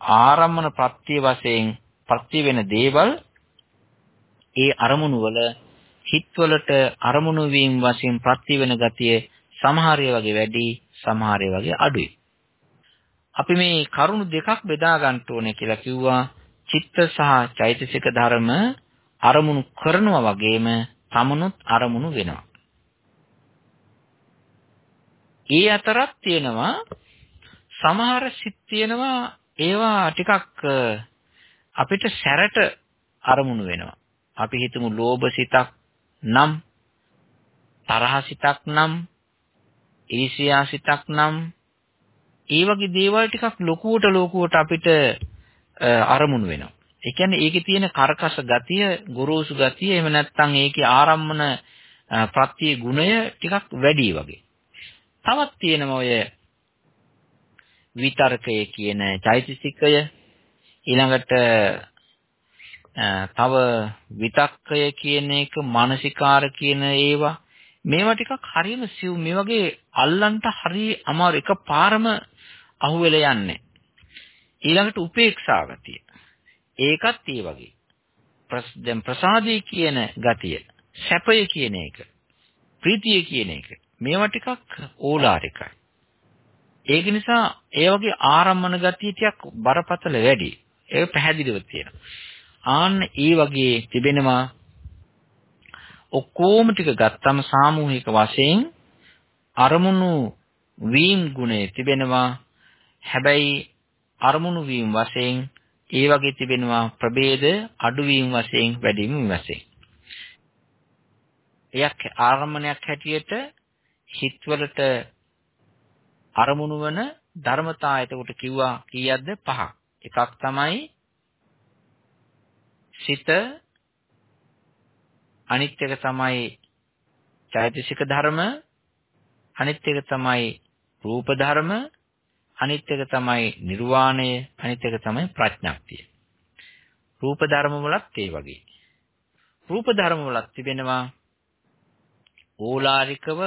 ආරම්මන ප්‍රත්‍ය වශයෙන් ප්‍රත්‍ය වෙන දේවල් ඒ අරමුණු වල හිත්වලට අරමුණු වීම වශයෙන් ප්‍රත්‍ය වෙන ගතිය සමහරය වගේ වැඩි සමහරය වගේ අඩුයි. අපි මේ කරුණු දෙකක් බෙදා ගන්න ඕනේ කියලා කිව්වා. චිත්ත සහ චෛතසික ධර්ම අරමුණු කරනවා වගේම තමනුත් අරමුණු වෙනවා. ඒ අතරක් තියෙනවා සමහර සිත් තියෙනවා ඒවා ටිකක් අපිට සැරට අරමුණු වෙනවා. අපි හිතමු ලෝභ සිතක් නම් තරහ සිතක් නම් ඊර්ෂ්‍යා සිතක් නම් ඒ වගේ දේවල් ටිකක් ලොකුවට ලොකුවට අපිට අරමුණු වෙනවා. ඒ කියන්නේ ඒකේ තියෙන කර්කශ ගතිය, ගොරෝසු ගතිය, එහෙම නැත්නම් ඒකේ ආරම්මන ප්‍රත්‍ය ගුණය ටිකක් වැඩි වගේ. තවත් තියෙනවා ඔය විතර්කය කියන චෛතසිකය ඊළඟට තව විතක්කය කියන එක මානසිකාර කියන ඒවා මේවා ටිකක් හරියම සිව් මේ වගේ අල්ලන්ට හරි අමාරු එකපාරම අහුවෙලා යන්නේ. ඊළඟට උපේක්ෂා ගතිය. ඒකත් ඒ වගේ. දැන් ප්‍රසාදී කියන ගතිය සැපය කියන එක ප්‍රීතිය කියන එක මේවා ටිකක් ඕලාරිකයි. ඒක නිසා ඒ වගේ ආරම්මන ගතිය ටිකක් බරපතල වැඩි. ඒක පැහැදිලිව තියෙනවා. ආන්න ඒ වගේ තිබෙනවා ඔක්කොම ටික ගත්තම සාමූහික වශයෙන් අරමුණු වීම් ගුණය තිබෙනවා හැබැයි අරමුණු වීම වශයෙන් ඒ වගේ තිබෙනවා ප්‍රභේද අඩුවීම වශයෙන් වැඩිවීම වශයෙන්. එයක් ආරම්මණයක් හැටියට හිතවලට අරමුණු වන ධර්මතා එතකොට කිව්වා කීයක්ද පහක්. එකක් තමයි සිත අනිත් එක තමයි චෛතසික ධර්ම අනිත් එක තමයි රූප ධර්ම අනිත් එක තමයි නිර්වාණය අනිත් එක තමයි ප්‍රඥාක්තිය රූප ධර්ම වලත් ඒ වගේ රූප ධර්ම වලත් තිබෙනවා ඕලාරිකව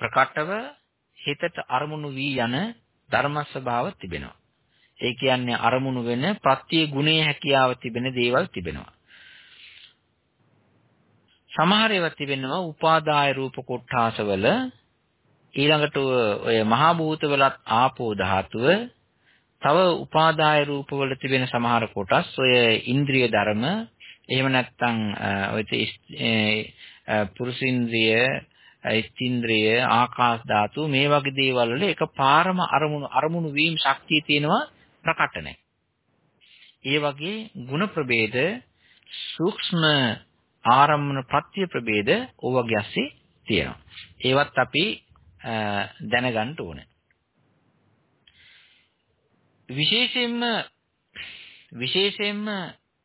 ප්‍රකටව හිතට අරමුණු වී යන ධර්ම ස්වභාව තිබෙනවා. ඒ කියන්නේ අරමුණු වෙන ප්‍රත්‍ය ගුණයේ හැකියාව තිබෙන දේවල් තිබෙනවා. සමහර ඒවා තිබෙනවා උපාදාය රූප කොටාසවල ඊළඟට ඔය මහා භූතවලත් ආපෝ ධාතුව තව උපාදාය රූපවල තිබෙන සමහර කොටස් ඔය ඉන්ද්‍රිය ධර්ම එහෙම නැත්නම් ඔය පුරුෂින්ද්‍රිය ස්ත්‍ින්ද්‍රිය ආකාශ ධාතු මේ වගේ දේවල් වල එකපාරම අරමුණු අරමුණු වීම ශක්තිය තියෙනවා ප්‍රකට නැහැ. ඒ වගේ ಗುಣ ප්‍රභේද සූක්ෂම ආරම්මන ප්‍රත්‍ය ප්‍රභේද ඕවගේ ඇස්සේ තියෙනවා. ඒවත් අපි දැනගන්න ඕනේ. විශේෂයෙන්ම විශේෂයෙන්ම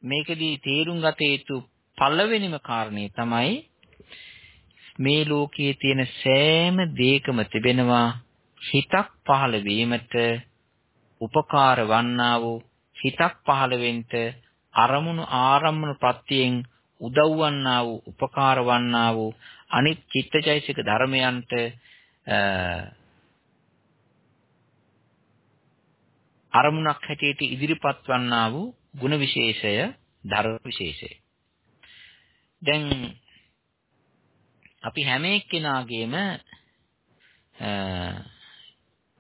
මේකදී තේරුම් ගත යුතු පළවෙනිම කාරණේ තමයි මේ ලෝකයේ තියෙන සෑම දෙයකම තිබෙනවා හිතක් පහළ වීමට උපකාර වන්නා වූ හිතක් පහළ වෙන්න අරමුණු ආරම්මන ප්‍රත්‍යයෙන් උදව් වන්නා වූ උපකාර වන්නා වූ අනිත් චිත්තචෛසික ධර්මයන්ට අරමුණක් හැටියට ඉදිරිපත් වන්නා වූ ಗುಣ විශේෂය ධර්ම විශේෂය. දැන් අපි හැම එක්කෙනාගේම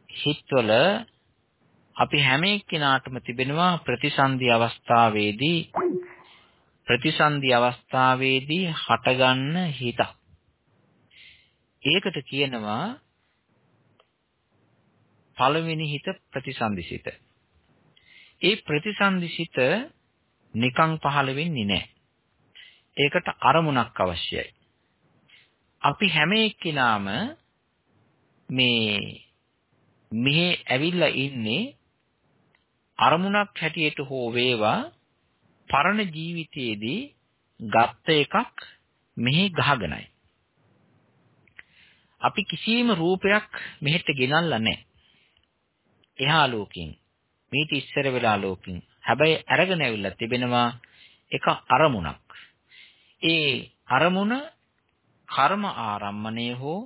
හිතවල අපි හැම එක්කෙනාටම තිබෙනවා ප්‍රතිසන්දි අවස්ථාවේදී ප්‍රතිසන්දි අවස්ථාවේදී හටගන්න හිතක්. ඒකට කියනවා පළවෙනි හිත ප්‍රතිසන්දිසිත. ඒ ප්‍රතිසන්දිසිත නිකං පහළ වෙන්නේ නැහැ. ඒකට අරමුණක් අවශ්‍යයි. අපි හැම එක්කිනාම මේ මෙහි ඇවිල්ලා ඉන්නේ අරමුණක් හැටියට හෝ වේවා පරණ ජීවිතයේදී ගත්ත එකක් මෙහි ගහගෙනයි. අපි කිසියම් රූපයක් මෙහෙට ගෙනල්ලා නැහැ. එහා ලෝකෙන් මීට ඉස්සර වෙලා ලෝකෙන් හැබැයි අරගෙන ඇවිල්ලා තිබෙනවා එක අරමුණක්. ඒ අරමුණ කර්ම ආරම්මණය හෝ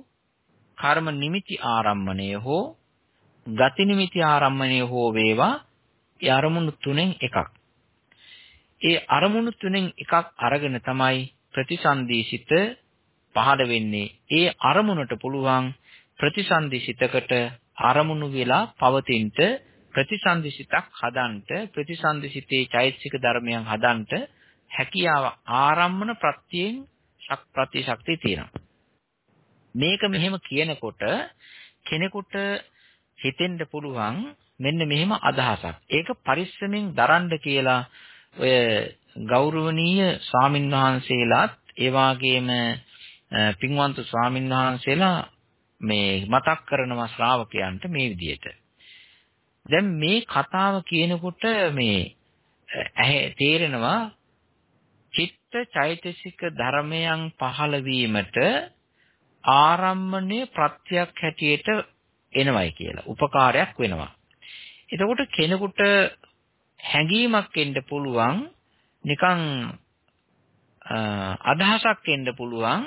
කර්ම නිමිති ආරම්මණය හෝ ගති නිමිති ආරම්මණය හෝ වේවා ඒ අරමුණු තුනෙන් එකක්. ඒ අරමුණු තුනෙන් එකක් අරගෙන තමයි ප්‍රතිසන්දීසිත පහළ වෙන්නේ. ඒ අරමුණට පුළුවන් ප්‍රතිසන්දීසිතකට අරමුණු වෙලා පවතිනට ප්‍රතිසන්දිසිතක් හදන්ට ප්‍රතිසන්දිසිතේ චෛතසික ධර්මයන් හදන්ට හැකියාව ආරම්මන ප්‍රත්‍යයෙන් ශක් ප්‍රති ශක්තිය තියෙනවා. මේක මෙහෙම කියනකොට කෙනෙකුට හිතෙන්න පුළුවන් මෙන්න මෙහෙම අදහසක්. ඒක පරිස්සමෙන් දරන්න කියලා ඔය ගෞරවනීය ස්වාමින්වහන්සේලාත් ඒ වාගේම පින්වන්ත ස්වාමින්වහන්සේලා මේ මතක් කරනවා ශ්‍රාවකයන්ට මේ විදිහට. දැන් මේ කතාව කියනකොට මේ තේරෙනවා චිත්ත චෛතසික ධර්මයන් පහළ වීමට ආරම්මණය ප්‍රත්‍යක් හැටියට එනවයි කියලා. උපකාරයක් වෙනවා. එතකොට කෙනෙකුට හැඟීමක් එන්න පුළුවන් නිකන් අදහසක් එන්න පුළුවන්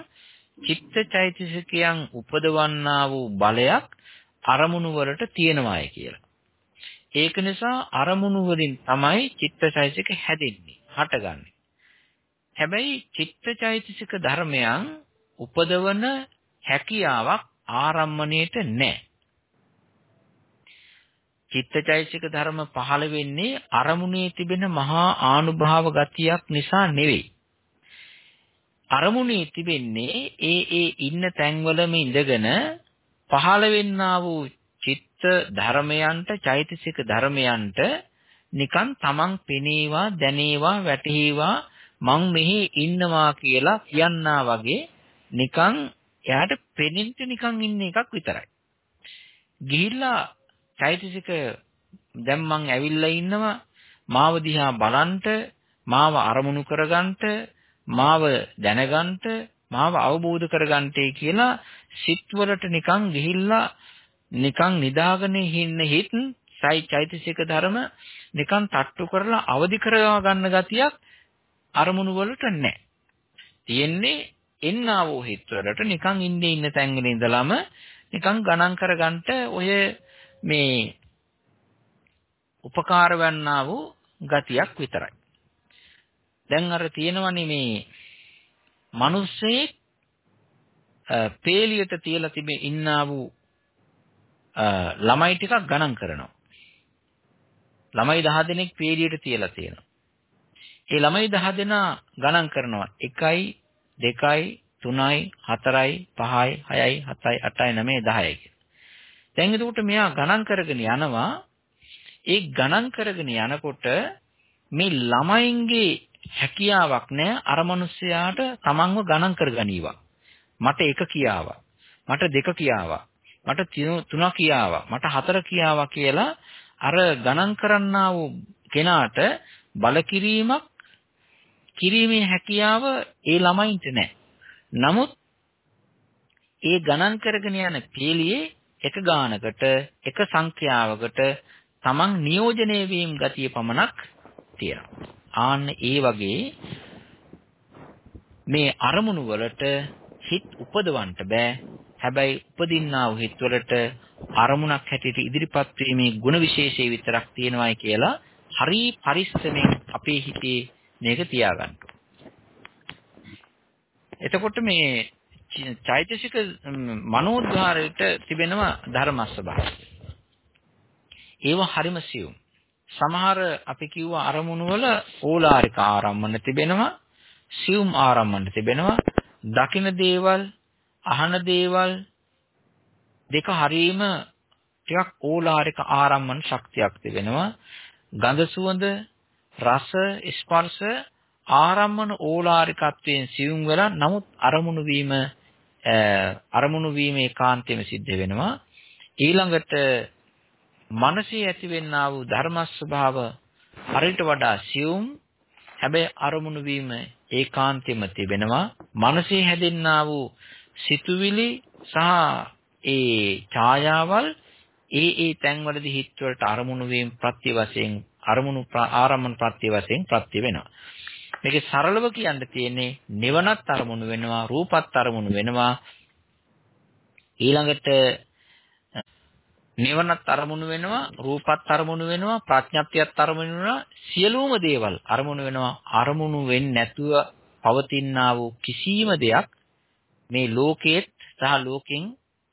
චිත්ත චෛතසිකයන් උපදවන්නා වූ බලයක් අරමුණු වලට තියෙනවායි කියලා. ඒක නිසා අරමුණු වලින් තමයි චිත්ත චෛතසික හැදෙන්නේ, හටගන්නේ. හැබැයි චිත්තචෛතසික ධර්මයන් උපදවන හැකියාවක් ආරම්මණයට නැහැ. චිත්තචෛතසික ධර්ම පහළ වෙන්නේ අරමුණේ තිබෙන මහා ආනුභාව ගතියක් නිසා නෙවෙයි. අරමුණේ තිබෙන්නේ ඒ ඒ ඉන්න තැන්වලම ඉඳගෙන පහළ වෙන්නා වූ චිත්ත ධර්මයන්ට චෛතසික ධර්මයන්ට නිකන් තමන් පෙනේවා දැනේවා වැටහේවා මං මෙහි ඉන්නවා කියලා කියන්නා වගේ නිකන් එයාට පෙනෙන්න නිකන් ඉන්න එකක් විතරයි. ගිහිල්ලා චෛතසික දැන් මං ඇවිල්ලා ඉන්නවා මාව දිහා බලන්ට මාව අරමුණු කරගන්නට මාව දැනගන්නට මාව අවබෝධ කරගන්නටයි කියලා සිත්වලට නිකන් ගිහිල්ලා නිකන් නිදාගෙන ඉන්න හිත් සයි චෛතසික ධර්ම නිකන් තට්ටු කරලා අවදි කරවා ගන්න ගතියක් අරමුණු වලට නැහැ. තියෙන්නේ එන්නා වූ හිත් වලට නිකන් ඉන්නේ ඉන්න තැන්වල ඉඳලම නිකන් ගණන් කරගන්නට ඔය මේ උපකාර වන්නා වූ ගතියක් විතරයි. දැන් අර තියෙනවනේ මේ මිනිස්සේ පේලියට තියලා තිබෙ ඉන්නා වූ ළමයි ටිකක් ගණන් කරනවා. ළමයි 10 දෙනෙක් පේලියට තියලා තියෙනවා. ඒ ළමයි 10 දෙනා ගණන් කරනවා 1යි 2යි 3යි 4යි 5යි 6යි 7යි 8යි 9යි 10යි කියලා. දැන් එතකොට මෙයා ගණන් කරගෙන යනවා ඒ ගණන් කරගෙන යනකොට මේ ළමයින්ගේ හැකියාවක් නැහැ අර මිනිස්යාට තමන්ව ගණන් කරගනීවා. මට එක කියාවා. මට දෙක කියාවා. මට තුනක් කියාවා. මට හතර කියාවා කියලා අර ගණන් කරන්නා වූ කෙනාට බල කිරීමක් කිරීමේ හැකියාව ඒ ළමයින්ට නැහැ. නමුත් ඒ ගණන් කරගෙන යන පීලියේ එක ගානකට එක සංඛ්‍යාවකට තමන් නියෝජනය වීම ගතිය පමණක් තියෙනවා. ආන්න ඒ වගේ මේ අරමුණු වලට හිත උපදවන්න බෑ. හැබැයි උපදින්නා වූ හිත වලට අරමුණක් හැටියට ඉදිරිපත් වීමේ ಗುಣ විශේෂය විතරක් තියෙනවායි කියලා හරි පරිස්සමෙන් අපේ හිතේ මේක තියාගන්න. එතකොට මේ චෛතසික මනෝද්වාරයට තිබෙනවා ධර්ම ස්වභාවය. ඒව හරිම සියුම්. සමහර අපි කිව්ව අරමුණු වල ඕලාරික ආරම්මන තිබෙනවා, සියුම් ආරම්මන තිබෙනවා, දකින දේවල්, අහන දේවල් දෙක හරීම ටිකක් ඕලාරික ආරම්මන ශක්තියක් තිබෙනවා. ගඳ සුවඳ, රස, ස්පර්ශ ආරම්මන ඕලාරිකත්වයෙන් සියුම් වෙලා නමුත් අරමුණු වීම අරමුණු වීම ඒකාන්තයෙන්ම සිද්ධ වෙනවා. ඊළඟට මනසේ ඇතිවෙනා වූ ධර්ම ස්වභාව හරිට වඩා සියුම්. හැබැයි අරමුණු වීම ඒකාන්තෙම තිබෙනවා. මනසේ හැදෙන්නා වූ සිතුවිලි සහ ඒ ඡායාවල් ඒ ඒ තැන්වලදී හිත වලට අරමුණු වීම ප්‍රත්‍ය වශයෙන් අරමුණු ආරම්මන ප්‍රත්‍ය වශයෙන් ප්‍රත්‍ය වෙනවා. මේකේ සරලව කියන්න තියෙන්නේ නිවනත් අරමුණු වෙනවා රූපත් අරමුණු වෙනවා ඊළඟට නිවනත් අරමුණු වෙනවා රූපත් අරමුණු වෙනවා ප්‍රඥප්තියත් අරමුණු වෙනවා සියලුම දේවල් අරමුණු වෙනවා අරමුණු වෙන්නේ නැතුව පවතිනා වූ කිසිම දෙයක් මේ ලෝකයේත් සහ ලෝකෙන්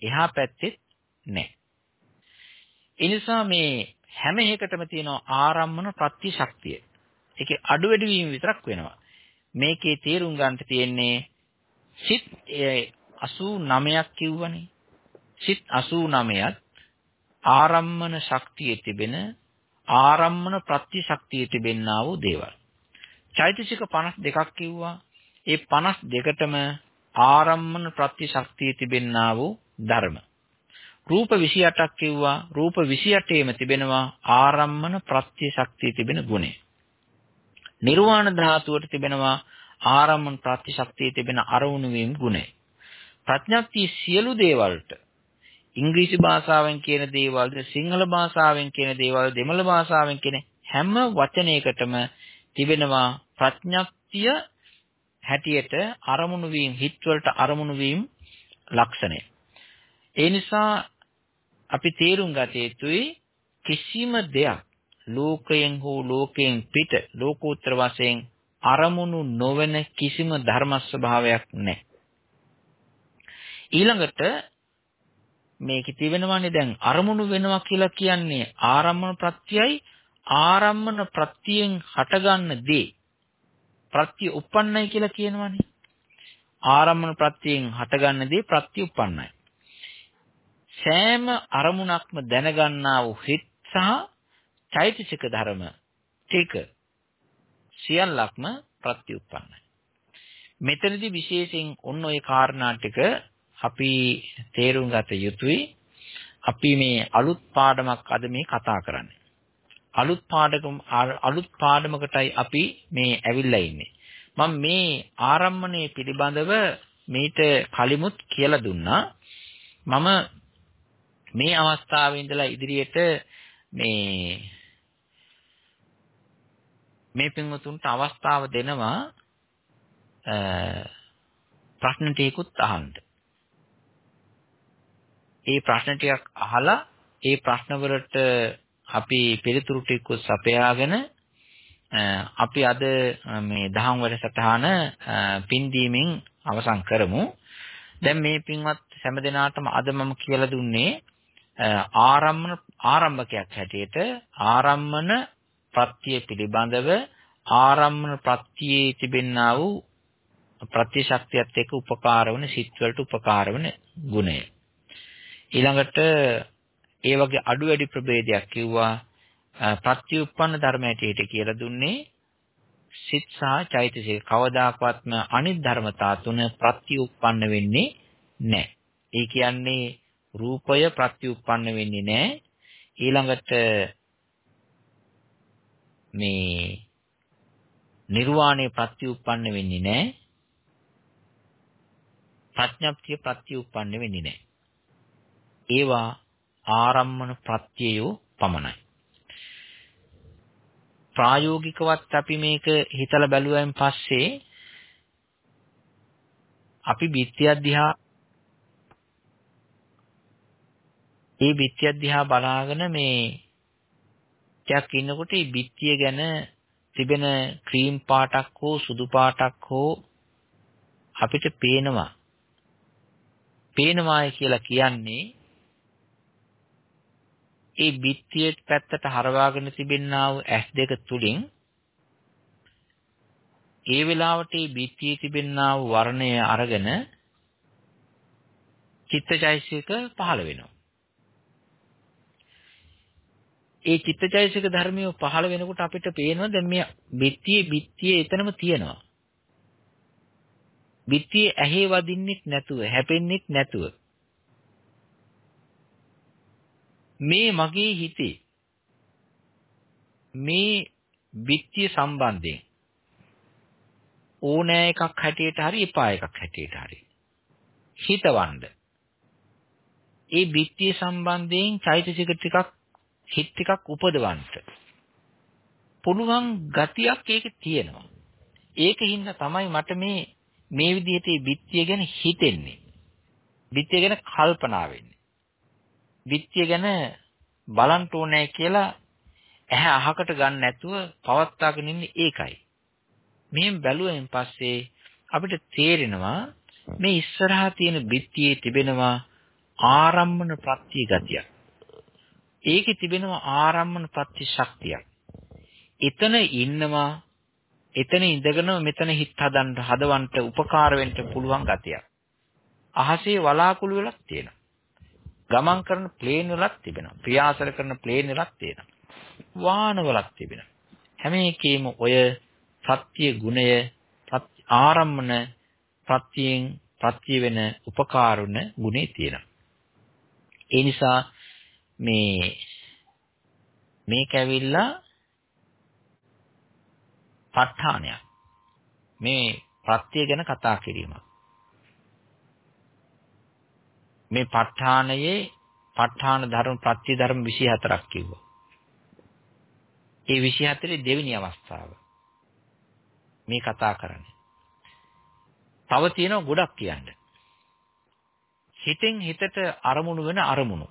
එහා පැත්තේ නැහැ. ඒ නිසා මේ හැම එකටම තියෙන ආරම්මන ප්‍රත්‍ය ශක්තිය. ඒකේ අඩු වැඩි වීම විතරක් වෙනවා. මේකේ තේරුම් ගන්න තියෙන්නේ සිත් 89ක් කිව්වනේ. සිත් 89ත් ආරම්මන ශක්තිය තිබෙන ආරම්මන ප්‍රත්‍ය ශක්තිය තිබෙන්නා වූ දේවල්. චෛතසික 52ක් කිව්වා. ඒ 52ටම ආරම්මන ප්‍රත්‍ය ශක්තිය තිබෙන්නා වූ ධර්ම. රූප 28ක් කිව්වා. රූප 28ෙම තිබෙනවා ආරම්මන ප්‍රත්‍ය ශක්තිය තිබෙන ගුණය. නිර්වාණ ධාතුවට තිබෙනවා ආරම්මන ප්‍රත්‍ය ශක්තිය තිබෙන අරමුණු වීම ගුණය. ප්‍රඥාක්තිය සියලු දේවල්ට ඉංග්‍රීසි භාෂාවෙන් කියන දේවල්ද සිංහල භාෂාවෙන් කියන දේවල් දෙමළ භාෂාවෙන් කියන හැම වචනයකටම තිබෙනවා ප්‍රඥප්තිය හැටියට අරමුණු වීම හිත් වලට අරමුණු වීම ලක්ෂණය. ඒ නිසා අපි තේරුම් ගත යුතුයි කිසිම දෙයක් ලෝකයෙන් හෝ ලෝකයෙන් පිට ලෝකෝත්තර වශයෙන් අරමුණු නොවන කිසිම ධර්ම ස්වභාවයක් නැහැ. ඊළඟට මේකේ තිබෙනවානේ දැන් අරමුණු වෙනවා කියලා කියන්නේ ආරම්මන ප්‍රත්‍යයයි ආරම්මන ප්‍රත්‍යයෙන් හටගන්න දේ. ප්‍රත්‍ය උප්පන්නයි කියලා කියනවානේ. ආරම්මන ප්‍රත්‍යයෙන් හටගන්න දේ ප්‍රත්‍ය උප්පන්නයි සෑම අරමුණක්ම දැනගන්නා වූ හිත් සහ චෛතසික ධර්ම ටික සියල්ලක්ම ප්‍රත්‍ය උප්පන්නයි මෙතනදී විශේෂයෙන් ඔන්න ඔය කාරණා ටික අපි තේරුම් ගත යුතුයි. අපි මේ අලුත් පාඩමක් අද මේ කතා කරන්නේ. අලුත් පාඩකම් අලුත් පාඩමකටයි අපි මේ ඇවිල්ලා ඉන්නේ. මම මේ ආරම්මණය පිළිබඳව මීට කලිමුත් කියලා දුන්නා. මම මේ අවස්ථාවේ ඉඳලා ඉදිරියට මේ මේ පින්වතුන්ට අවස්ථාව දෙනවා ප්‍රශ්න ටිකකුත් අහන්න. ඒ ප්‍රශ්න ටිකක් අහලා ඒ ප්‍රශ්න වලට අපි පිළිතුරු ටිකකුත් සපයාගෙන අපි අද මේ දහම් වැඩසටහන පින්දීමෙන් අවසන් කරමු. දැන් මේ පින්වත් හැම දිනාටම අද මම කියලා දුන්නේ ආරම්මන ආරම්භකයක් හැටියට ආරම්මන ප්‍රත්‍ය පිළිබඳව ආරම්මන ප්‍රත්‍යයේ තිබෙන්නා වූ ප්‍රත්‍ය ශක්තියත් එක්ක උපකාර වන සිත් වලට උපකාර වන ගුණය. ඊළඟට ඒ වගේ අඩු වැඩි ප්‍රභේදයක් කිව්වා ප්‍රත්‍යඋප්පන්න ධර්ම හැටියට කියලා දුන්නේ සිත් සහ චෛතසික කවදාකවත්ම අනිත් ධර්මතා තුන ප්‍රත්‍යඋප්පන්න වෙන්නේ නැහැ. ඒ කියන්නේ රූපය ප්‍රත්‍යඋප්පන්න වෙන්නේ නැහැ. ඊළඟට මේ නිර්වාණය ප්‍රත්‍යඋප්පන්න වෙන්නේ නැහැ. ප්‍රඥප්තිය ප්‍රත්‍යඋප්පන්න වෙන්නේ නැහැ. ඒවා ආරම්මන ප්‍රත්‍යයෝ පමණයි. ප්‍රායෝගිකවත් අපි මේක හිතලා බැලුවෙන් පස්සේ අපි බිත්තිය දිහා ඒ බිත්තිය දිහා බලාගෙන මේ ටිකක් ඉන්නකොට මේ බිත්තිය ගැන තිබෙන ක්‍රීම් පාටක් හෝ සුදු පාටක් හෝ අපිට පේනවා. පේනවායි කියලා කියන්නේ ඒ බිත්තියේ පැත්තට හරවාගෙන තිබෙනා වූ S2 තුලින් ඒ වෙලාවට මේ බිත්තියේ තිබෙනා වූ වර්ණය අරගෙන චිත්තචෛසික පහළ වෙනවා. ඒ චිත්තචෛසික ධර්මිය පහළ වෙනකොට අපිට පේනවා දැන් මේ බිත්තියේ බිත්තියේ එතනම තියෙනවා. බිත්තියේ ඇහි වදින්නෙත් නැතුව, හැපෙන්නෙත් නැතුව. මේ මගේ හිතේ මේ බිත්තිය සම්බන්ධයෙන් ඕනෑ එකක් හැටියට හරි එපා එකක් හැටියට හරි හිතවන්න. ඒ බිත්තිය සම්බන්ධයෙන් චෛතසික ටිකක් හිත ටිකක් උපදවන්න. පුළුවන් ගතියක් ඒකේ තියෙනවා. ඒකින්ද තමයි මට මේ මේ විදිහට මේ බිත්තිය ගැන හිතෙන්නේ. බිත්තිය ගැන කල්පනා වෙන්නේ. බිත්තිය ගැන බලන්න ඕනේ කියලා ඇහැ අහකට ගන්න නැතුව පවත්වාගෙන ඉන්නේ ඒකයි. මෙහෙම බැලුවෙන් පස්සේ අපිට තේරෙනවා මේ ඉස්සරහා තියෙන බිත්තියේ තිබෙනවා ආරම්මන ප්‍රත්‍ය ගතියක්. ඒකේ තිබෙනවා ආරම්මන ප්‍රත්‍ය ශක්තියක්. එතන ඉන්නවා එතන ඉඳගෙන මෙතන හිත හදන්න හදවන්න උපකාර වෙන්න පුළුවන් ගතියක්. අහසේ වලාකුළු වලක් තියෙනවා. ගමන් කරන ප්ලේන් වලක් තිබෙනවා. ප්‍රියාසර කරන ප්ලේන් වලක් තියෙනවා. වාහන වලක් තිබෙනවා. හැම එකේම ඔය සත්‍ය ගුණය ආරම්මන ප්‍රත්‍යයෙන් ප්‍රත්‍ය වෙන උපකාරුණ ගුණේ තියෙනවා. ඒ නිසා මේ මේක ඇවිල්ලා ප ဋ ාණයක්. මේ ප්‍රත්‍ය ගැන කතා කිරීමක්. මේ ප ဋ ාණයේ ප ဋ ාණ ධර්ම ප්‍රත්‍ය ධර්ම 24ක් කිව්වා. ඒ 24 දෙවෙනි අවස්ථාව. මේ කතා කරන්නේ. තව තියෙනවා ගොඩක් කියන්න. හිතෙන් හිතට අරමුණු වෙන අරමුණු.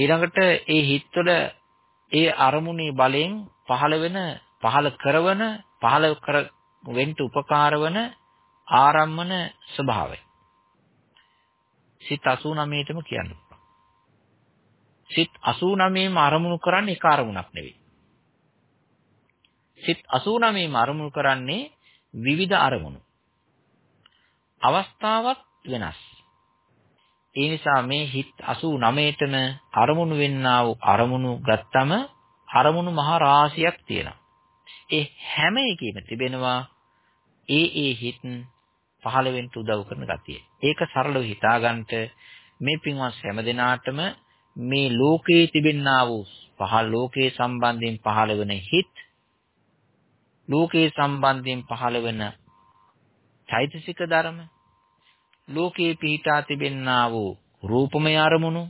ඊළඟට ඒ හිතවල ඒ අරමුණේ බලයෙන් පහළ වෙන පහළ කරවන පහළ කර වෙන්න උපකාර වන ආරම්මන ස්වභාවය. සිත් 89ටම කියන්න සිත් 89ම අරමුණු කරන්නේ එක අරමුණක් නෙවෙයි. සිත් 89ම අරමුණු කරන්නේ විවිධ අරමුණු. අවස්ථාවක් වෙනස්. ඒ නිසා මේ හිත් 89ටම අරමුණු වෙන්නා වූ අරමුණු ගත්තම අරමුණු මහා රාශියක් තියෙනවා. ඒ හැම එකෙම තිබෙනවා ඒ ඒ හිත් පහළ වෙන්න උදව් කරන ගතිය. ඒක සරලව හිතාගන්න මේ පින්වත් හැම දිනාටම මේ ලෝකයේ තිබෙන්නා වූ පහළ ලෝකයේ සම්බන්ධයෙන් පහළ වෙන හිත් ලෝකයේ සම්බන්ධයෙන් පහළ වෙන චෛතසික ධර්ම ලෝකයේ පිහිටා තිබෙන්නා වූ රූපමය අරමුණු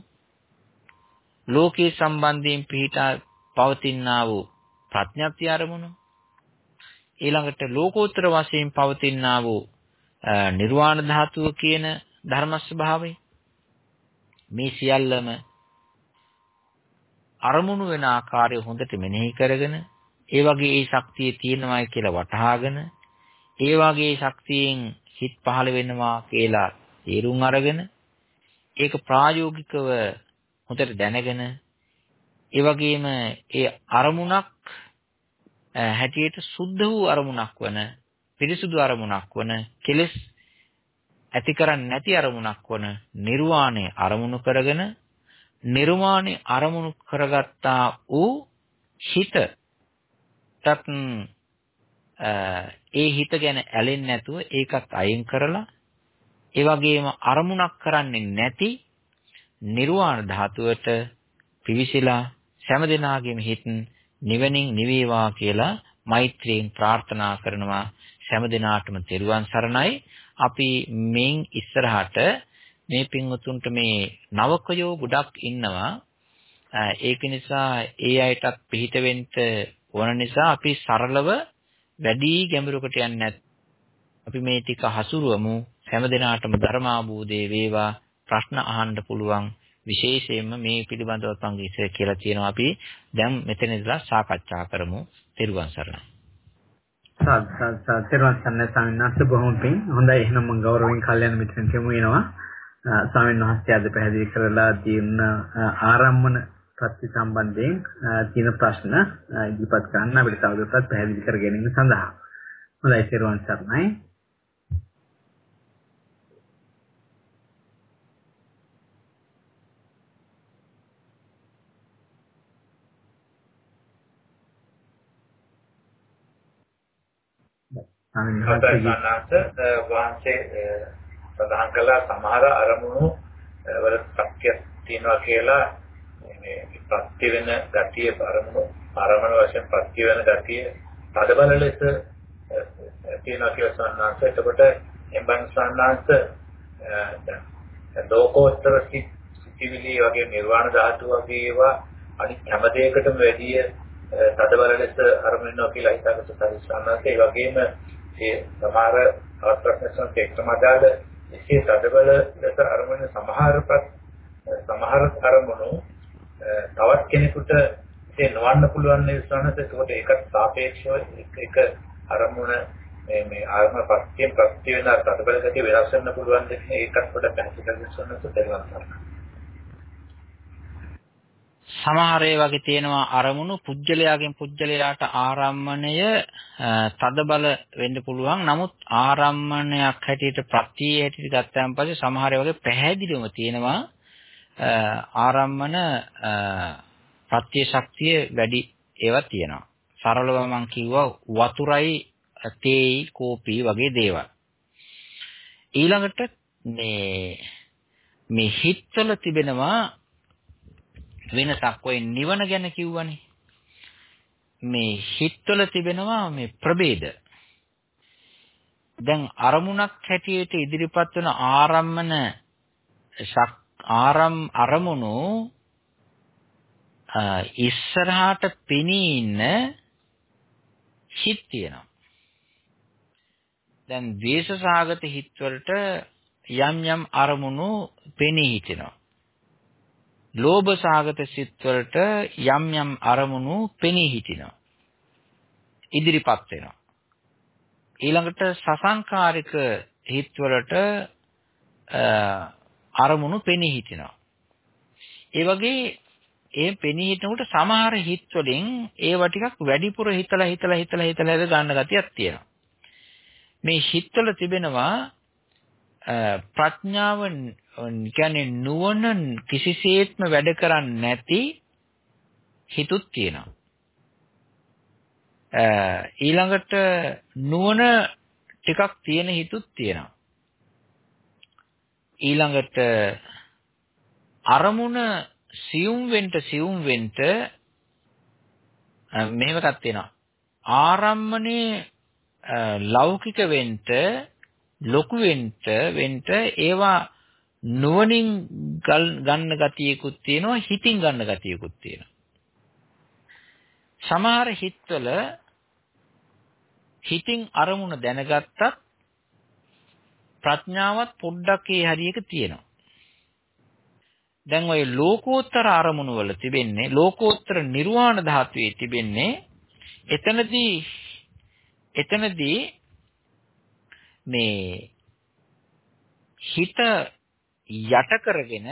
ලෝකයේ සම්බන්ධයෙන් පිහිටා පවතිනා වූ ප්‍රඥාප්ති අරමුණු ඊළඟට ලෝකෝත්තර වශයෙන් පවතිනා වූ නිර්වාණ ධාතුව කියන ධර්ම ස්වභාවය. මේ සියල්ලම අරමුණු වෙන ආකාරය හොඳට මෙනෙහි කරගෙන ඒ වගේ ඒ ශක්තිය තියෙනවායි කියලා වටහාගෙන ඒ වගේ ශක්තියෙන් හිත පහළ වෙනවා කියලා තේරුම් අරගෙන ඒක ප්‍රායෝගිකව හොඳට දැනගෙන ඒ වගේම ඒ අරමුණක් හැටියට සුද්ධ වූ අරමුණක් වන පිරිසුදු අරමුණක් වන කෙලෙස් ඇති කරන්නේ නැති අරමුණක් වන නිර්වාණය අරමුණු කරගෙන නිර්වාණය අරමුණු කරගත්තා වූ හිතත් ඒ හිත ගැන ඇලෙන්නේ නැතුව ඒකත් අයින් කරලා ඒ වගේම අරමුණක් කරන්නේ නැති නිර්වාණ ධාතුවට පිවිසිලා හැම දිනාගෙම හිත නිවනින් නිවේවා කියලා මෛත්‍රියෙන් ප්‍රාර්ථනා කරනවා හැම දිනාටම තෙරුවන් සරණයි. අපි මෙන් ඉස්සරහට මේ පින්වතුන්ට මේ නවකයෝ ගොඩක් ඉන්නවා. ඒක නිසා ඒ අයටත් පිහිට වෙන්න ඕන නිසා අපි සරලව වැඩි ගැඹුරකට යන්නේ අපි මේ ටික හසුරුවමු. හැම දිනාටම ධර්මාභූදේ වේවා. ප්‍රශ්න අහන්න පුළුවන්. විශේෂයෙන්ම මේ පිළිබඳව සංගීතය කියලා තියෙනවා. අපි දැන් මෙතන ඉඳලා සාකච්ඡා කරමු. තෙරුවන් සරණයි. සාද සාද තෙරුවන් සරණයි ස්වාමීන් වහන්සේ. බොහොම පිං. හොඳයි. එහෙනම් මම ගෞරවයෙන් කල්යන මිත්‍රන් කියමු වෙනවා ස්වාමීන් වහන්සේ අද පැහැදිලි කරලා තියෙන ආරම්මන ප්‍රති සම්බන්ධයෙන් තියෙන ප්‍රශ්න ඉදිරිපත් කරන්න අපිට තවදුරටත් පැහැදිලි කර ගැනීම සඳහා. හොඳයි තෙරුවන් සරණයි. සම්මානස වහන්සේ. සඳහන් කළා සමහර අරමුණු වල සත්‍ය තියෙනවා කියලා මේ ප්‍රත්‍ය වෙන ගතිය අරමුණු අරමුණු වශයෙන් ප්‍රත්‍ය වෙන ගතිය තදබල ලෙස තියෙනවා කියලා සම්මානස එතකොට එම්බන් සම්මානස දැන් ලෝකෝත්තර සිතිවිලි වගේ නිර්වාණ ධාතු වගේ ඒවා අනිත් හැම දෙයකටම වැඩිය තදබල ලෙස අරමුණු වෙනවා කියලා හිතාගත්ත සම්මානස ඒ වගේම ඒ සමහර ප්‍රශ්න එක්කම අදාළ එසේ තදබල ලෙස අරමුණ සමහරපත් සමහර අරමුණු තවත් කෙනෙකුට ඒ නොවන්න පුළුවන් නේ විශ්වාසනත් ඒකට ඒකත් සාපේක්ෂව එක එක අරමුණ මේ මේ ආත්ම පත්‍ය ප්‍රත්‍ය වෙන තදබල ගතිය වෙනස් වෙන්න පුළුවන් දෙක ඒකත් පොඩ්ඩක් පැහැදිලි කරගන්න විශ්වාසනත් දෙලවන් කරනවා සමහර ඒ වගේ තියෙනවා අරමුණු පුජ්‍යලයාගෙන් පුජ්‍යලයාට ආරම්මණය තදබල වෙන්න පුළුවන්. නමුත් ආරම්මණයක් හැටියට ප්‍රත්‍ය හැටියට ගත්තාන් පස්සේ සමහර ඒ වගේ පැහැදිලිවම තියෙනවා ආරම්මන ප්‍රත්‍ය ශක්තිය වැඩි ඒවා තියෙනවා. සරලව මම කිව්වා වතුරයි තේයි කෝපි වගේ දේවල්. ඊළඟට මේ මේ හිත්වල තිබෙනවා වෙනසක් ඔය නිවන ගැන කිව්වනේ. මේ හිත්වල තිබෙනවා මේ ප්‍රභේද. දැන් අරමුණක් හැටියට ඉදිරිපත් වන ආරම්මන ආරම් අරමුණු ඉස්සරහට පෙනී ඉන්න හිත් තියෙනවා. දැන් ද්වේෂසහගත හිත්වලට යම් යම් අරමුණු පෙනී හිටිනවා. ලෝභ සාගත සිත්වලට යම් යම් අරමුණු පෙනී හිටිනවා. ඉදිරිපත් වෙනවා. ඊළඟට සසංකාරික හිත්වලට අරමුණු පෙනී හිටිනවා. ඒ වගේ ඒ පෙනී හිටනකොට සමහර හිත් වලින් ඒව ටිකක් වැඩිපුර හිතලා හිතලා හිතලා හිතලා ගන්න ගතියක් තියෙනවා. මේ හිත්වල තිබෙනවා ප්‍රඥාව කියන්නේ නුවණ කිසිසේත්ම වැඩ කරන්නේ නැති හිතුත් තියෙනවා. ඊළඟට නුවණ ටිකක් තියෙන හිතුත් තියෙනවා. ඊළඟට අරමුණ සියුම් වෙන්න සියුම් වෙන්න මෙහෙම එකක් තියෙනවා. ආරම්මනේ ලෞකික වෙන්න ලොකු වෙන්න වෙන්න ඒවා නුවණින් ගන්න ගතියකුත් තියෙනවා හිතින් ගන්න ගතියකුත් තියෙනවා. සමහර හිත්වල හිතින් අරමුණ දැනගත්තත් ප්‍රඥාවත් පොඩ්ඩක් ඒ හරියක තියෙනවා. දැන් ওই ලෝකෝත්තර අරමුණු වල තිබෙන්නේ ලෝකෝත්තර නිර්වාණ ධාතුවේ තිබෙන්නේ එතනදී එතනදී මේ හිත යට කරගෙන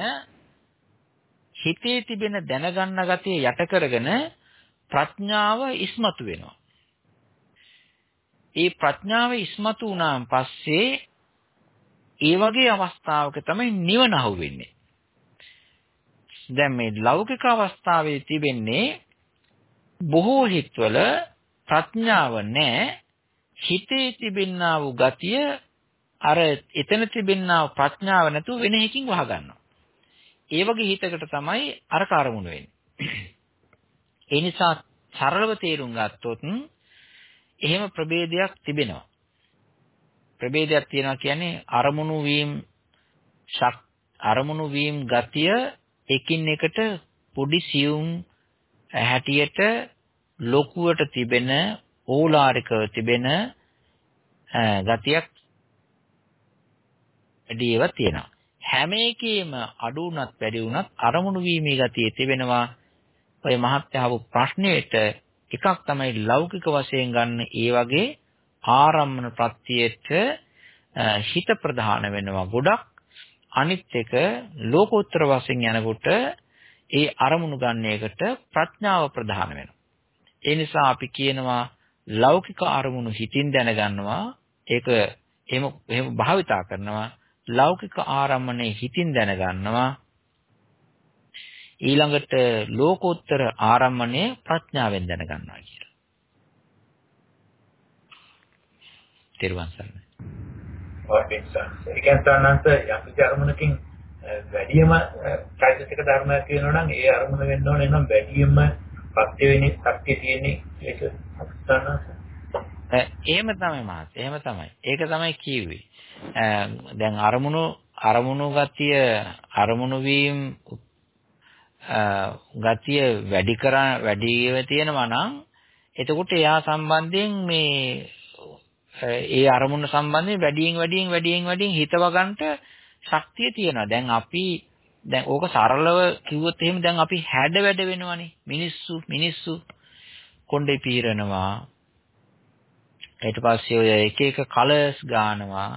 හිතේ තිබෙන දැනගන්න ගතිය යට කරගෙන ප්‍රඥාව ඉස්මතු වෙනවා. ඒ ප්‍රඥාව ඉස්මතු වුණාන් පස්සේ ඒ වගේ අවස්ථාවක තමයි නිවන අහුවෙන්නේ. දැන් මේ ලෞකික අවස්ථාවේ තිබෙන්නේ බොහෝ හිත්වල ප්‍රඥාව නැහැ හිතේ තිබෙනා වූ ගතිය අර එතන තිබෙනා ප්‍රඥාව නැතුව වෙන එකකින් වහ ගන්නවා. ඒ වගේ හිතකට තමයි අර කාර්මුණ වෙන්නේ. ඒ නිසා සරලව තේරුම් ගත්තොත් එහෙම ප්‍රභේදයක් තිබෙනවා. ප්‍රභේදයක් තියෙනවා කියන්නේ අරමුණු වීම අරමුණු වීම ගතිය එකින් එකට පොඩි සියුම් හැටියට ලොකුවට තිබෙන ඕලාරිකව තිබෙන ගතියක් ඇදීව තියෙනවා. හැම එකෙම අඩු වුණත් වැඩි වුණත් අරමුණු වීමේ ගතිය තිබෙනවා. ඔය මහත්යහව ප්‍රශ්නෙට එකක් තමයි ලෞකික වශයෙන් ගන්න ඒ වගේ ආරම්මන ප්‍රත්‍යයට හිත ප්‍රධාන වෙනවා. ගොඩක් අනිත් එක ලෝකෝත්තර වශයෙන් යනකොට ඒ අරමුණු ගන්න එකට ප්‍රඥාව ප්‍රධාන වෙනවා. ඒ නිසා අපි කියනවා ලෞකික අරමුණු හිතින් දැනගන්නවා. ඒක එහෙම එහෙම භාවිතා කරනවා. ලෞකික ආරම්මණය හිතින් දැනගන්නවා. ඊළඟට ලෝකෝත්තර ආරම්මණය ප්‍රඥාවෙන් දැනගන්නවා කියලා. තෙරුවන් සරණයි. ඔය ඒ කියන්නේ යම් කිසි අරමුණකින් වැඩිම චෛතසික ධර්මයක් කියනවා නම් ඒ අරමුණ වෙන්න ඕනේ නම් වැඩිම සත්‍ය වෙන්නේ සත්‍ය තියෙන්නේ ඒක අස්තනස. එහෙම තමයි මාත්. එහෙම තමයි. ඒක තමයි කිව්වේ. දැන් අරමුණු අරමුණු ගතිය අරමුණු වීම ගතිය වැඩි කරා වැඩිව තියෙනවා නම් එතකොට එයා සම්බන්ධයෙන් මේ ඒ අරමුණ සම්බන්ධයෙන් වැඩියෙන් වැඩියෙන් වැඩියෙන් වැඩියෙන් හිතව ගන්නට ශක්තිය තියෙනවා. දැන් අපි දැන් ඕක සරලව කිව්වොත් එහෙම දැන් අපි හැඩ වැඩ වෙනවනේ. මිනිස්සු මිනිස්සු කොණ්ඩේ පීරනවා. ඊට පස්සේ ඔය එක එක කලර්ස් ගානවා.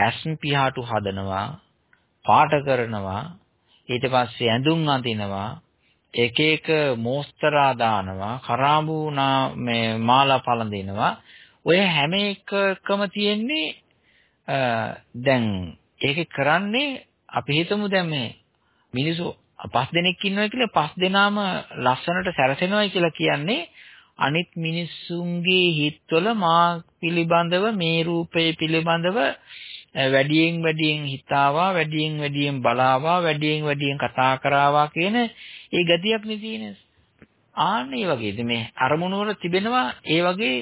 ඇස්න් පියාටු හදනවා. පාට කරනවා. ඊට පස්සේ ඇඳුම් අඳිනවා එක එක මෝස්තරා දානවා කරාඹුනා මේ මාලා පළඳිනවා ඔය හැම එකකම තියෙන්නේ දැන් ඒක කරන්නේ අපි හිතමු දැන් මේ මිනිස්සු පස් දෙනෙක් ඉන්නවා කියලා පස් දෙනාම ලස්සනට සැරසෙනවා කියලා කියන්නේ අනිත් මිනිස්සුන්ගේ හිතවල මා පිළිබඳව මේ රූපය පිළිබඳව වැඩියෙන් වැඩියෙන් හිතාවා වැඩියෙන් වැඩියෙන් බලාවා වැඩියෙන් වැඩියෙන් කතා කරාවා කියන ඒ ගතියක් නේ තියෙන්නේ. ආන්න ඒ වගේද මේ අරමුණු වල තිබෙනවා ඒ වගේ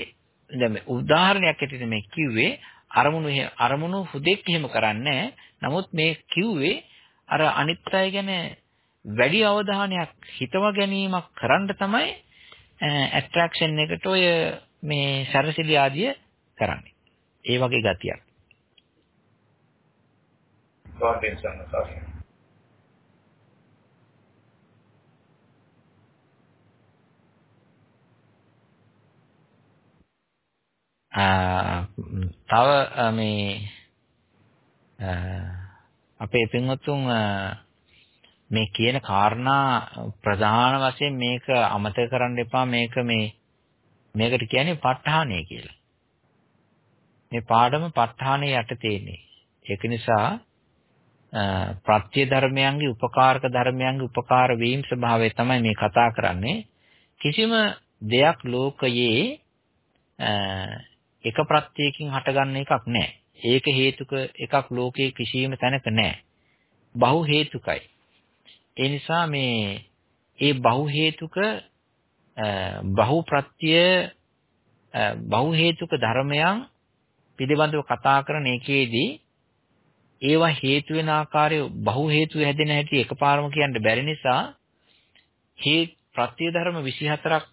දැන් උදාහරණයක් ඇටියට මේ කිව්වේ අරමුණු අරමුණු හුදෙක් එහෙම කරන්නේ නමුත් මේ කිව්වේ අර අනිත් අය ගැන වැඩි අවධානයක් හිතව ගැනීමක් කරන්න තමයි ඇට්‍රැක්ෂන් එකට ඔය මේ සැරසිලි ආදිය කරන්නේ. ඒ වගේ ගතියක්. ස්වාමීන් වහන්සේ. තව මේ අපේ පින්වත්තුන් මේ කියන කාරණා ප්‍රධාන වශයෙන් මේක අමතක කරන්න එපා මේක මේ මේකට කියන්නේ ප ဋ ාණය කියලා. මේ පාඩම ප ဋ ාණය යට තියෙන්නේ. ඒක නිසා ප්‍රත්‍ය ධර්මයන්ගේ උපකාරක ධර්මයන්ගේ උපකාර වීම ස්වභාවය තමයි මේ කතා කරන්නේ. කිසිම දෙයක් ලෝකයේ එක ප්‍රත්‍යයකින් හටගන්න එකක් නැහැ. ඒක හේතුක එකක් ලෝකයේ කිසියම් තැනක නැහැ. බහු හේතුකයි. ඒ නිසා මේ ඒ බහු හේතුක බහු ප්‍රත්‍ය බහු හේතුක ධර්මයන් පිළිබඳව කතා කරන එකේදී ඒවා හේතු වෙන ආකාරය බහු හේතු හැදෙන හැටි එකපාරම කියන්න බැරි නිසා හේ ප්‍රත්‍ය ධර්ම 24ක්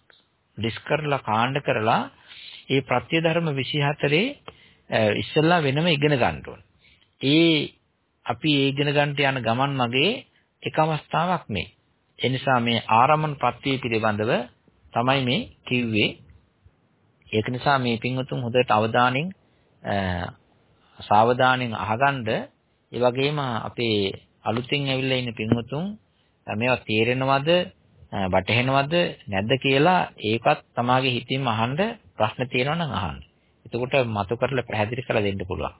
ඩිස් කරලා කාණ්ඩ කරලා ඒ ප්‍රත්‍ය ධර්ම 24 ඉස්සෙල්ලා වෙනම ඉගෙන ගන්න ඕන. ඒ අපි ඒ ඉගෙන ගන්නට යන ගමන් මගේ එක අවස්ථාවක් මේ. ඒ නිසා මේ ආරම්මන ප්‍රත්‍ය පිළිබඳව තමයි මේ කිව්වේ. ඒක නිසා මේ පින්වතුන් හොඳට අවධානයෙන් සාවධානයෙන් අහගන්න ඒ වගේම අපේ අලුතින් ඇවිල්ලා ඉන්න පින්වතුන් මේවා තේරෙනවද වැටහෙනවද නැද්ද කියලා ඒකත් තමාගේ හිතින්ම අහන්න ප්‍රශ්න තියෙනවා නම් අහන්න. එතකොට මතු කරලා පැහැදිලි කරලා දෙන්න පුළුවන්.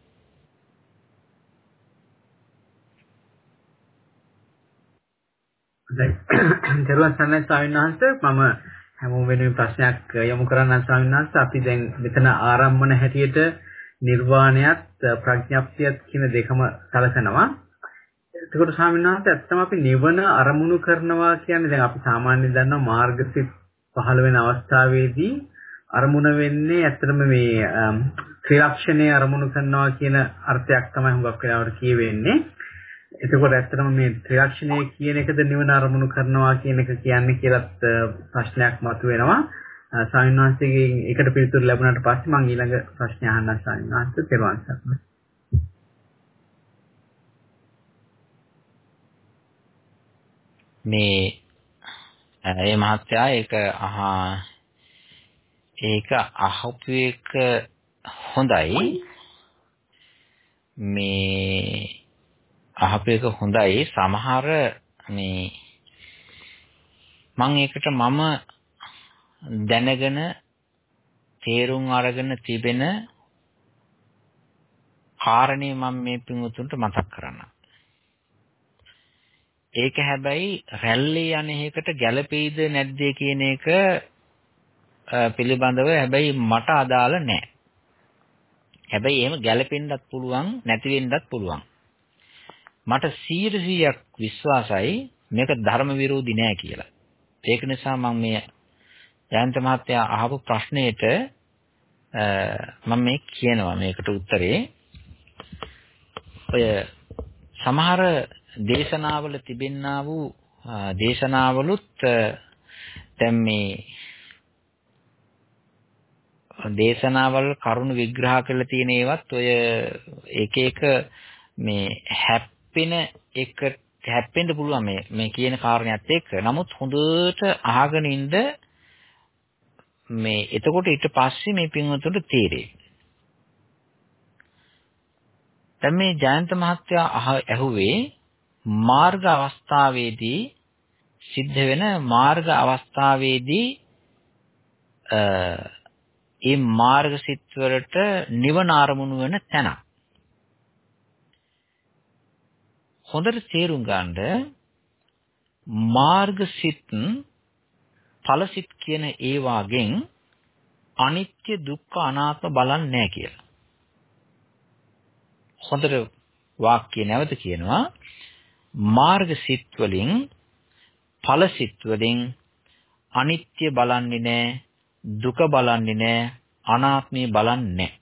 දැන් [coughs] දරුවන් සම්මත ස්වාමීන් වහන්සේ මම හැමෝම වෙනුවෙන් ප්‍රශ්නයක් යොමු කරන්න ස්වාමීන් වහන්සේ අපි දැන් මෙතන ආරම්භන හැටියට නිර්වාණයත් ප්‍රඥප්තියත් කියන දෙකම සැලකනවා. එතකොට ස්වාමීන් වහන්සේ ඇත්තම අපි නිවන අරමුණු කරනවා කියන්නේ දැන් අපි සාමාන්‍යයෙන් දන්නවා මාර්ගසිත පහළ වෙන අවස්ථාවේදී අරමුණ වෙන්නේ ඇත්තටම මේ ත්‍රිලක්ෂණයේ අරමුණු කරනවා කියන අර්ථයක් තමයි හුඟක් වෙලාවට කියවෙන්නේ. එතකොට ඇත්තටම මේ ත්‍රිලක්ෂණය කියන එකද නිවන අරමුණු කරනවා කියන එක කියන්නේ කියලාත් ප්‍රශ්නයක් මතුවෙනවා. ස්වාමීන් වහන්සේගෙන් ඒකට පිළිතුරු ලැබුණාට පස්සේ මම ඊළඟ ප්‍රශ්නය අහන්න ස්වාමීන් වහන්සේ තෙරුවන් සරණයි. මේ ඒ මහත්තයා ඒක අහා ඒක අහපු එක හොඳයි මේ අහපු එක හොඳයි සමහර මේ මම ඒකට මම දැනගෙන තේරුම් අරගෙන තිබෙන කාරණේ මම මේ පින්වතුන්ට මතක් කරන්නම්. ඒක හැබැයි රැල්ලේ යන්නේකට ගැළපෙයිද නැද්ද කියන එක පිළිබඳව හැබැයි මට අදාළ නැහැ. හැබැයි එහෙම ගැළපෙන්නත් පුළුවන් නැති වෙන්නත් පුළුවන්. මට 100%ක් විශ්වාසයි මේක ධර්ම විරෝධී නෑ කියලා. ඒක නිසා මම මේ ජයන්ත මහත්තයා අහපු ප්‍රශ්නෙට මම මේ කියනවා මේකට උත්තරේ. ඔය සමහර දේශනාවල තිබෙන්නා වූ දේශනාවලුත් දැන් මේ දේශනාවල් කරුණු විග්‍රහ කරලා තියෙන ඒවත් ඔය එක එක මේ හැප්පෙන එක හැප්පෙන්න පුළුවන් මේ මේ කියන කාරණයක් එක්ක. නමුත් හොඳට අහගෙන ඉන්න මේ එතකොට ඊට පස්සේ මේ පින්වතුන්ට තේරෙයි. දැන් මේ ජයන්ත මහත්තයා ඇහුවේ මාර්ග අවස්ථාවේදී සිද්ධ වෙන මාර්ග අවස්ථාවේදී ඒ මාර්ග සිත්වලට නිවන ආරමුණු වෙන තැන. හොඳට තේරුම් ගන්න මාර්ග සිත් ඵලසිත කියන ඒ වාගෙන් අනිත්‍ය දුක්ඛ අනාත්ම බලන්නේ නැහැ කියලා. හොඳට වාක්‍ය නැවත කියනවා මාර්ග සිත් වලින් ඵල සිත් වලින් අනිත්‍ය බලන්නේ නැහැ දුක බලන්නේ නැහැ අනාත්මය බලන්නේ නැහැ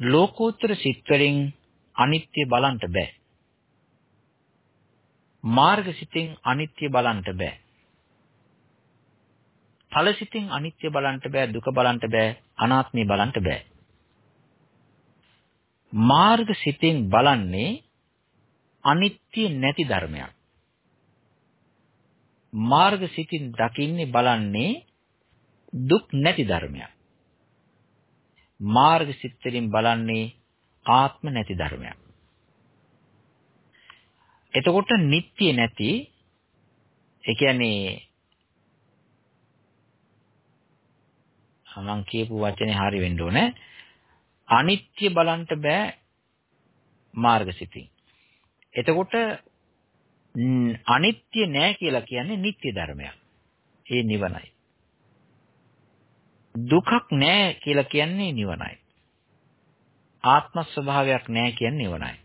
ලෝකෝත්තර සිත් වලින් අනිත්‍ය බලන්න බෑ. මාර්ග සිතින් අනිත්‍ය බලන්න බෑ. ඵල සිතින් අනිත්‍ය බලන්න බෑ දුක බලන්න බෑ අනාත්මය බලන්න බෑ. මාර්ග සිතින් බලන්නේ අනිත්‍ය නැති ධර්මයක්. මාර්ග සිතින් දකින්නේ බලන්නේ දුක් නැති ධර්මයක්. මාර්ග සිත්වලින් බලන්නේ ආත්ම නැති ධර්මයක්. එතකොට නිට්ටය නැති ඒ කියන්නේ මම කියපු වචනේ හරි වෙන්න ඕනේ අනිත්‍ය බලන්න බෑ මාර්ගසිතින් එතකොට අනිත්‍ය නෑ කියලා කියන්නේ නිට්ටය ධර්මයක්. ඒ නිවනයි. දුකක් නෑ කියලා කියන්නේ නිවනයි. ආත්ම ස්වභාවයක් නෑ කියන්නේ නිවනයි.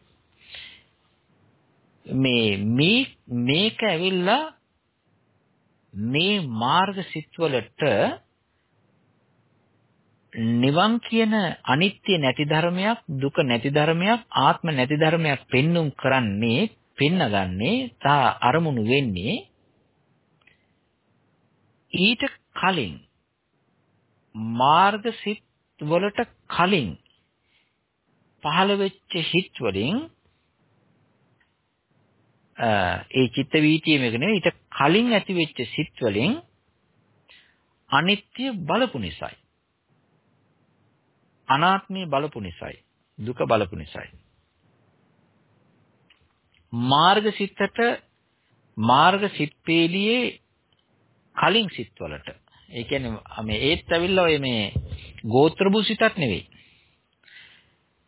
මේ මේ මේක ඇවිල්ලා මේ මාර්ග සිත්වලට නිවන් කියන අනිත්‍ය නැති ධර්මයක් දුක නැති ධර්මයක් ආත්ම නැති ධර්මයක් පෙන්눔 කරන්නේ පෙන්නගන්නේ තා අරමුණු වෙන්නේ ඊට කලින් මාර්ග සිත් වලට කලින් පහළ වෙච්ච හිත් වලින් ඒ චිත්ත වීතිය මේක නෙවෙයි ඊට කලින් ඇති වෙච්ච සිත් වලින් අනිත්‍ය බලපු නිසායි. අනාත්මය බලපු නිසායි. දුක බලපු නිසායි. මාර්ග සිතට මාර්ග සිත්පේලියේ කලින් සිත්වලට ඒ කියන්නේ මේ ඒත් ඇවිල්ලා ඔය මේ ගෝත්‍ර බුසිතක් නෙවෙයි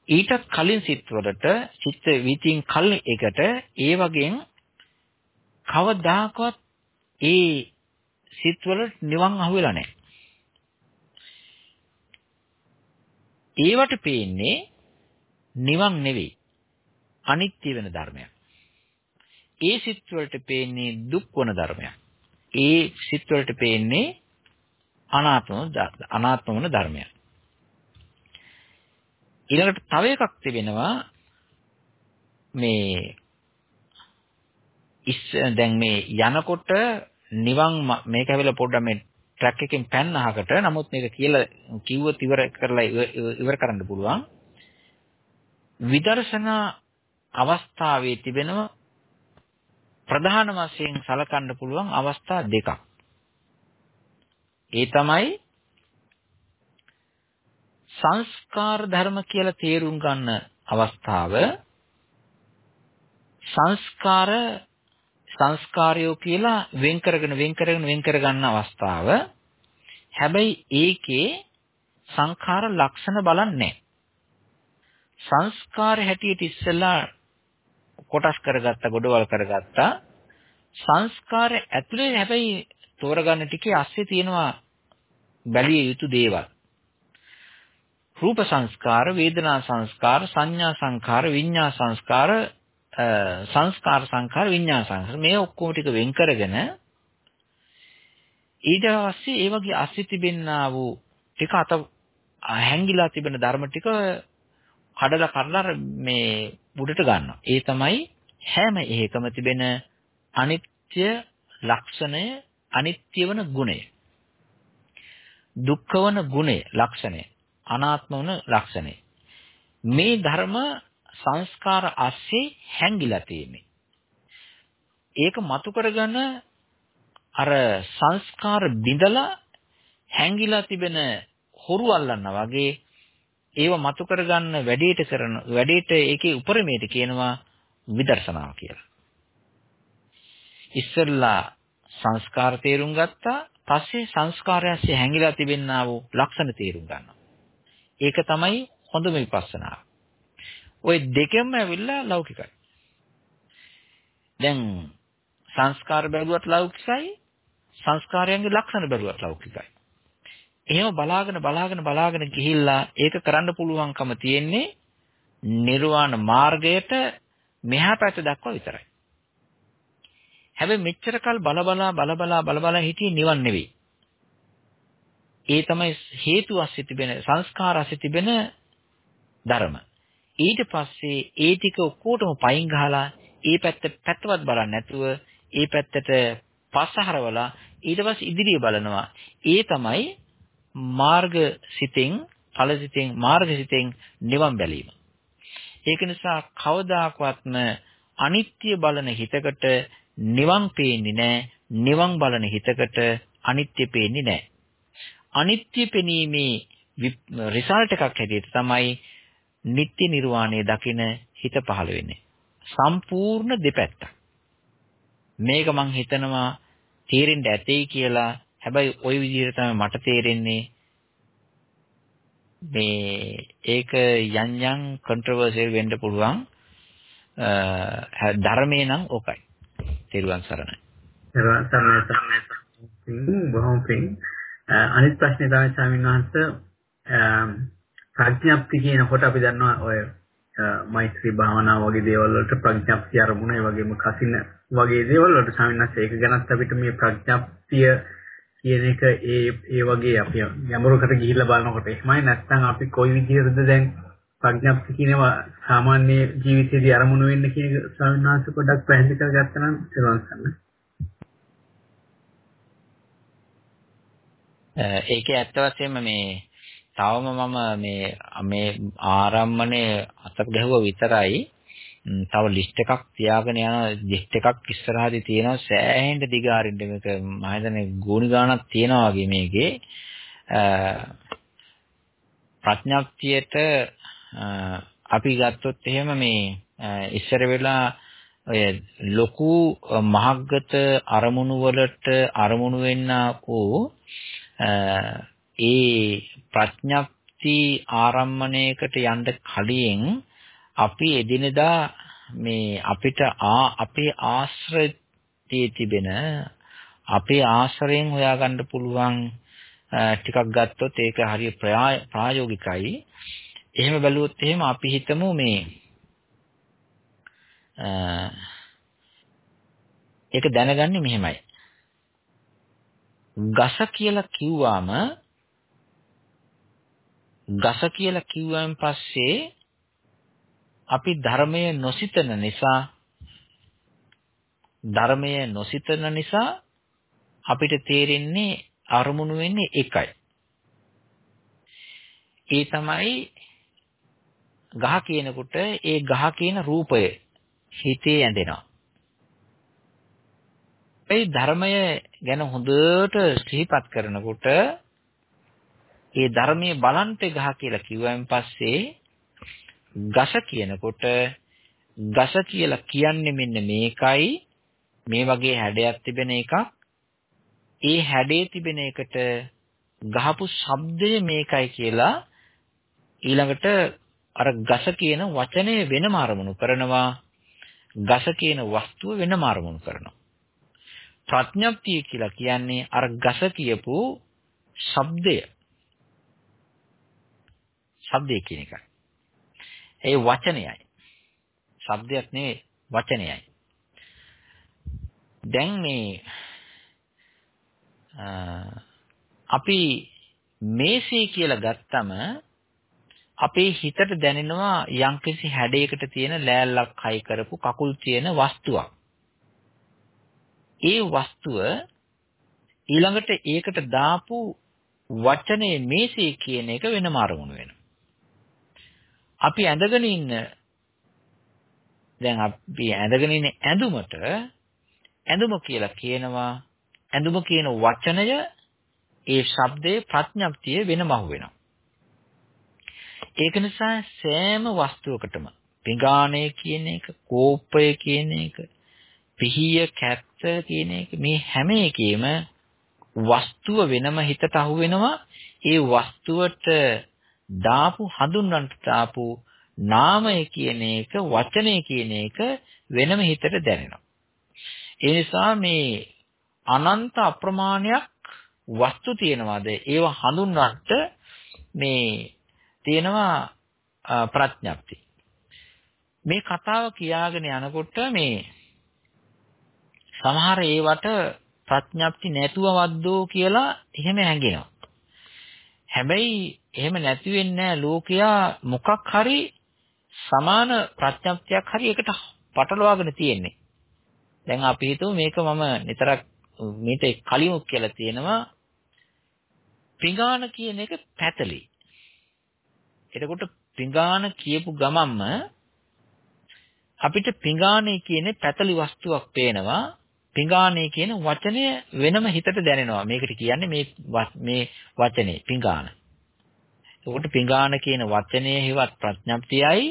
ඊටත් කලින් සිත්වලට චිත්ත වීතින් කල් එකට ඒ වගේන් කවදාකවත් ඒ සිත්වල නිවන් අහුවෙලා නැහැ. ඒවට පේන්නේ නිවන් නෙවෙයි අනිත්‍ය වෙන ධර්මයක්. ඒ සිත් වලට පේන්නේ දුක් වන ධර්මයක්. ඒ සිත් වලට පේන්නේ අනාත්ම අනාත්ම වන ධර්මයක්. ඊළඟට තව එකක් තිබෙනවා මේ ඉස් දැන් මේ යනකොට නිවන් මේක ඇවිල්ලා පොඩ්ඩක් මේ ට්‍රැක් එකෙන් පැන්න අහකට. නමුත් මේක කියලා කිව්වොත් ඉවර කරලා ඉවර කරන්න පුළුවන්. විදර්ශනා අවස්ථාවේ තිබෙනවා ප්‍රධාන වශයෙන් සලකන්න පුළුවන් අවස්ථා දෙකක්. ඒ තමයි සංස්කාර ධර්ම කියලා තේරුම් ගන්න අවස්ථාව. සංස්කාර සංස්කාරයෝ කියලා වෙන් කරගෙන වෙන් කරගෙන වෙන් කර ගන්න අවස්ථාව. හැබැයි ඒකේ සංඛාර ලක්ෂණ බලන්නේ සංස්කාර හැටියට ඉස්සෙල්ලා කොටස් කරගත්ත ගොඩවල් කරගත්තා. සංස්කාර ඇතුලේ හැබැයි තෝරගන්න ටිකේ ASCII තියෙනවා බැලිය යුතු දේවල් රූප සංස්කාර, වේදනා සංස්කාර, සංඥා සංඛාර, විඤ්ඤා සංස්කාර, සංස්කාර සංඛාර, විඤ්ඤා සංස්කාර මේ ඔක්කොම ටික වෙන් කරගෙන ඊට පස්සේ ඒ වගේ අසිති බෙන්නා වූ ටික අත හැංගිලා තිබෙන ධර්ම ටික කඩලා කඩලා මේ බුඩට ගන්නවා. ඒ තමයි හැම එකම තිබෙන අනිත්‍ය ලක්ෂණය, අනිත්‍ය වන ගුණය. දුක්ඛ වන ගුණය, ලක්ෂණය. අනාත්ම වන ලක්ෂණය. මේ ධර්ම සංස්කාර ASCII හැංගිලා තියෙන්නේ. ඒක මතු කරගෙන අර සංස්කාර බිඳලා හැංගිලා තිබෙන හොරු අල්ලන්නා වගේ ඒව මතු කරගන්න වැඩේට කරන වැඩේට ඒකේ උපරිමයට කියනවා විදර්ශනාව කියලා. ඉස්සෙල්ලා සංස්කාර තේරුම් ගත්තා පස්සේ සංස්කාරයස්සේ හැංගිලා තිබෙනා වූ ලක්ෂණ තේරුම් ගන්නවා. ඒක තමයි හොඳම විපස්සනාව. ওই දෙකෙන්ම ඇවිල්ලා ලෞකිකයි. දැන් සංස්කාර බැලුවත් ලෞකිකයි සංස්කාරයන්ගේ ලක්ෂණ බැලුවත් ලෞකිකයි. එහෙම බලාගෙන බලාගෙන බලාගෙන ගිහිල්ලා ඒක කරන්න පුළුවන්කම තියෙන්නේ නිර්වාණ මාර්ගයට මෙහා පැත්ත දක්වා විතරයි. හැබැයි මෙච්චර කල් බල බලා බල බලා බල බලා හිටියේ නිවන් නෙවෙයි. ඒ තමයි හේතු ASCII තිබෙන සංස්කාර ASCII තිබෙන ධර්ම. ඊට පස්සේ ඒ ටික ඔක්කොටම පයින් ගහලා ඒ පැත්ත පැත්තවත් බලන්නේ නැතුව ඒ පැත්තට පස්සහරවලා ඊට පස්සේ ඉදිරිය බලනවා. ඒ තමයි මාර්ග සිතෙන් ඵල සිතෙන් මාර්ග සිතෙන් නිවන් බැලීම. ඒක නිසා කවදාකවත්ම අනිත්‍ය බලන හිතකට නිවන් පේන්නේ නැහැ. නිවන් බලන හිතකට අනිත්‍ය පේන්නේ නැහැ. අනිත්‍ය පෙනීමේ රිසල්ට් එකක් හැටියට තමයි නිට්ටය නිර්වාණය දකින හිත පහළ වෙන්නේ. සම්පූර්ණ දෙපැත්ත. මේක මං හිතනවා තේරෙන්න ඇතේ කියලා. හැබැයි ওই විදිහට තමයි මට තේරෙන්නේ. මේ ඒක යම් යම් කන්ට්‍රෝවර්සියල් වෙන්න පුළුවන්. ධර්මේ නම් ඕකයි. තෙරුවන් සරණයි. තෙරුවන් සරණයි. බොහොම පිං අනිත් ප්‍රශ්නේ තමයි ස්වාමීන් වහන්සේ ප්‍රඥප්ති කියනකොට අපි දන්නවා ඔය මෛත්‍රී භාවනාව වගේ දේවල් වලට ප්‍රඥප්තිය අරමුණ ඒ වගේම කසින වගේ දේවල් වලට ස්වාමීන් ඒක ගැනත් අපිට මේ ප්‍රඥප්තිය කියන එක ඒ ඒ වගේ අපි යමරකට ගිහිල්ලා බලනකොට එහෙමයි නැත්නම් අපි කොයි විදිහටද දැන් ප්‍රඥප්ති කියනවා සාමාන්‍ය ජීවිතයේදී අරමුණු වෙන්න කියන ස්වාමීන් වහන්සේ පොඩ්ඩක් පැහැදිලි කරගත්තා නම් සිරුවන් ගන්න. ඒකේ ඇත්ත වශයෙන්ම මේ තවම මම මේ මේ ආරම්මනේ අතක් ගැහුවා විතරයි. තව ලිස්ට් එකක් තියාගෙන යන ලිස්ට් එකක් ඉස්සරහදී තියෙනවා සෑහෙන්න දිගාරින්න මේක මම හිතන්නේ ගුණ ගානක් තියෙනවා වගේ මේකේ. ප්‍රඥාප්තියට අපි ගත්තොත් එහෙම මේ ඉස්සර වෙලා ඔය ලොකු මහග්ගත අරමුණු වලට අරමුණු වෙන්නා වූ ඒ ප්‍රඥප්ති ආරම්මණයකට යන්න කලින් අපි එදිනදා මේ අපිට ආ අපේ ආශ්‍රයයේ තිබෙන අපේ ආශ්‍රයෙන් හොයාගන්න පුළුවන් ටිකක් ගත්තොත් ඒක හරිය ප්‍රායෝගිකයි. එහෙම බැලුවොත් එහෙම අපි හිතමු මේ ඒක දැනගන්නේ මෙහෙමයි. ගස කියලා කිව්වම ගස කියලා කිව්වන් පස්සේ අපි ධර්මයේ නොසිතන නිසා ධර්මයේ නොසිතන නිසා අපිට තේරෙන්නේ අරමුණු වෙන්නේ එකයි. ඒ තමයි ගහ කියනකොට ඒ ගහ කියන රූපය හිතේ ඇඳෙනවා. ඒ ධර්මය ගැන හොඳට සිහිපත් කරනකොට ඒ ධර්මයේ බලන්ට ගහ කියලා කිව්වයින් පස්සේ ගස කියනකොට ගස කියලා කියන්නේ මෙන්න මේකයි මේ වගේ හැඩයක් තිබෙන එකක් ඒ හැඩේ තිබෙන එකට ගහපු ශබ්දය මේකයි කියලා ඊළඟට අර ගස කියන වචනය වෙනම අරමුණු කරනවා ගස කියන වස්තුව වෙනම අරමුණු කරනවා ප්‍රඥප්තිය කියලා කියන්නේ අර ගස කියපු ශබ්දය. ශබ්දය කියන එකයි. ඒ වචනයයි. ශබ්දයක් නෙවෙයි වචනයයි. දැන් මේ අපි මේසේ කියලා ගත්තම අපේ හිතට දැනෙනවා යම්කිසි හැඩයකට තියෙන ලෑල්ලක් හයි කරපු කකුල් තියෙන වස්තුවක්. ඒ වස්තුව ඊළඟට ඒකට දාපු වචනේ මේසේ කියන එක වෙනම අරමුණු වෙනවා. අපි ඇඳගෙන ඉන්න දැන් අපි ඇඳගෙන ඉන්න ඇඳුමට ඇඳුම කියලා කියනවා ඇඳුම කියන වචනය ඒ ශබ්දයේ ප්‍රඥප්තිය වෙනම අහු වෙනවා. ඒක නිසා සෑම වස්තුවකටම පිඟාණය කියන එක, කෝපය කියන එක, පිහිය කැත්ත කියන එක මේ හැම එකේම වස්තුව වෙනම හිතට අහු වෙනවා. ඒ වස්තුවට දාපු හඳුන්වන්නට දාපු නාමය කියන එක වචනය කියන එක වෙනම හිතට දැනෙනවා. ඒ නිසා මේ අනන්ත අප්‍රමාණයක් වස්තු තියෙනවාද? ඒව හඳුන්වන්නට මේ තියෙනවා ප්‍රඥප්ති මේ කතාව කියාගෙන යනකොට මේ සමහර ඒවට ප්‍රඥප්ති නැතුවවද්දෝ කියලා එහෙම හැඟෙනවා. හැබැයි එහෙම නැති වෙන්නේ ලෝකයා මොකක් හරි සමාන ප්‍රඥප්තියක් හරි එකට පටලවාගෙන තියෙන්නේ. දැන් අපි හිතමු මේක මම නිතරක් මේට කලිමුක් කියලා තියෙනවා පිඟාන කියන එක පැතලි. එතකොට පිඟාන කියපු ගමන්ම අපිට පිඟානේ කියන්නේ පැතලි වස්තුවක් පේනවා පිඟානේ කියන වචනය වෙනම හිතට දැනෙනවා. මේකට කියන්නේ මේ මේ වචනේ පිඟාන. එතකොට පිඟාන කියන වචනයේ හිවත් ප්‍රඥප්තියයි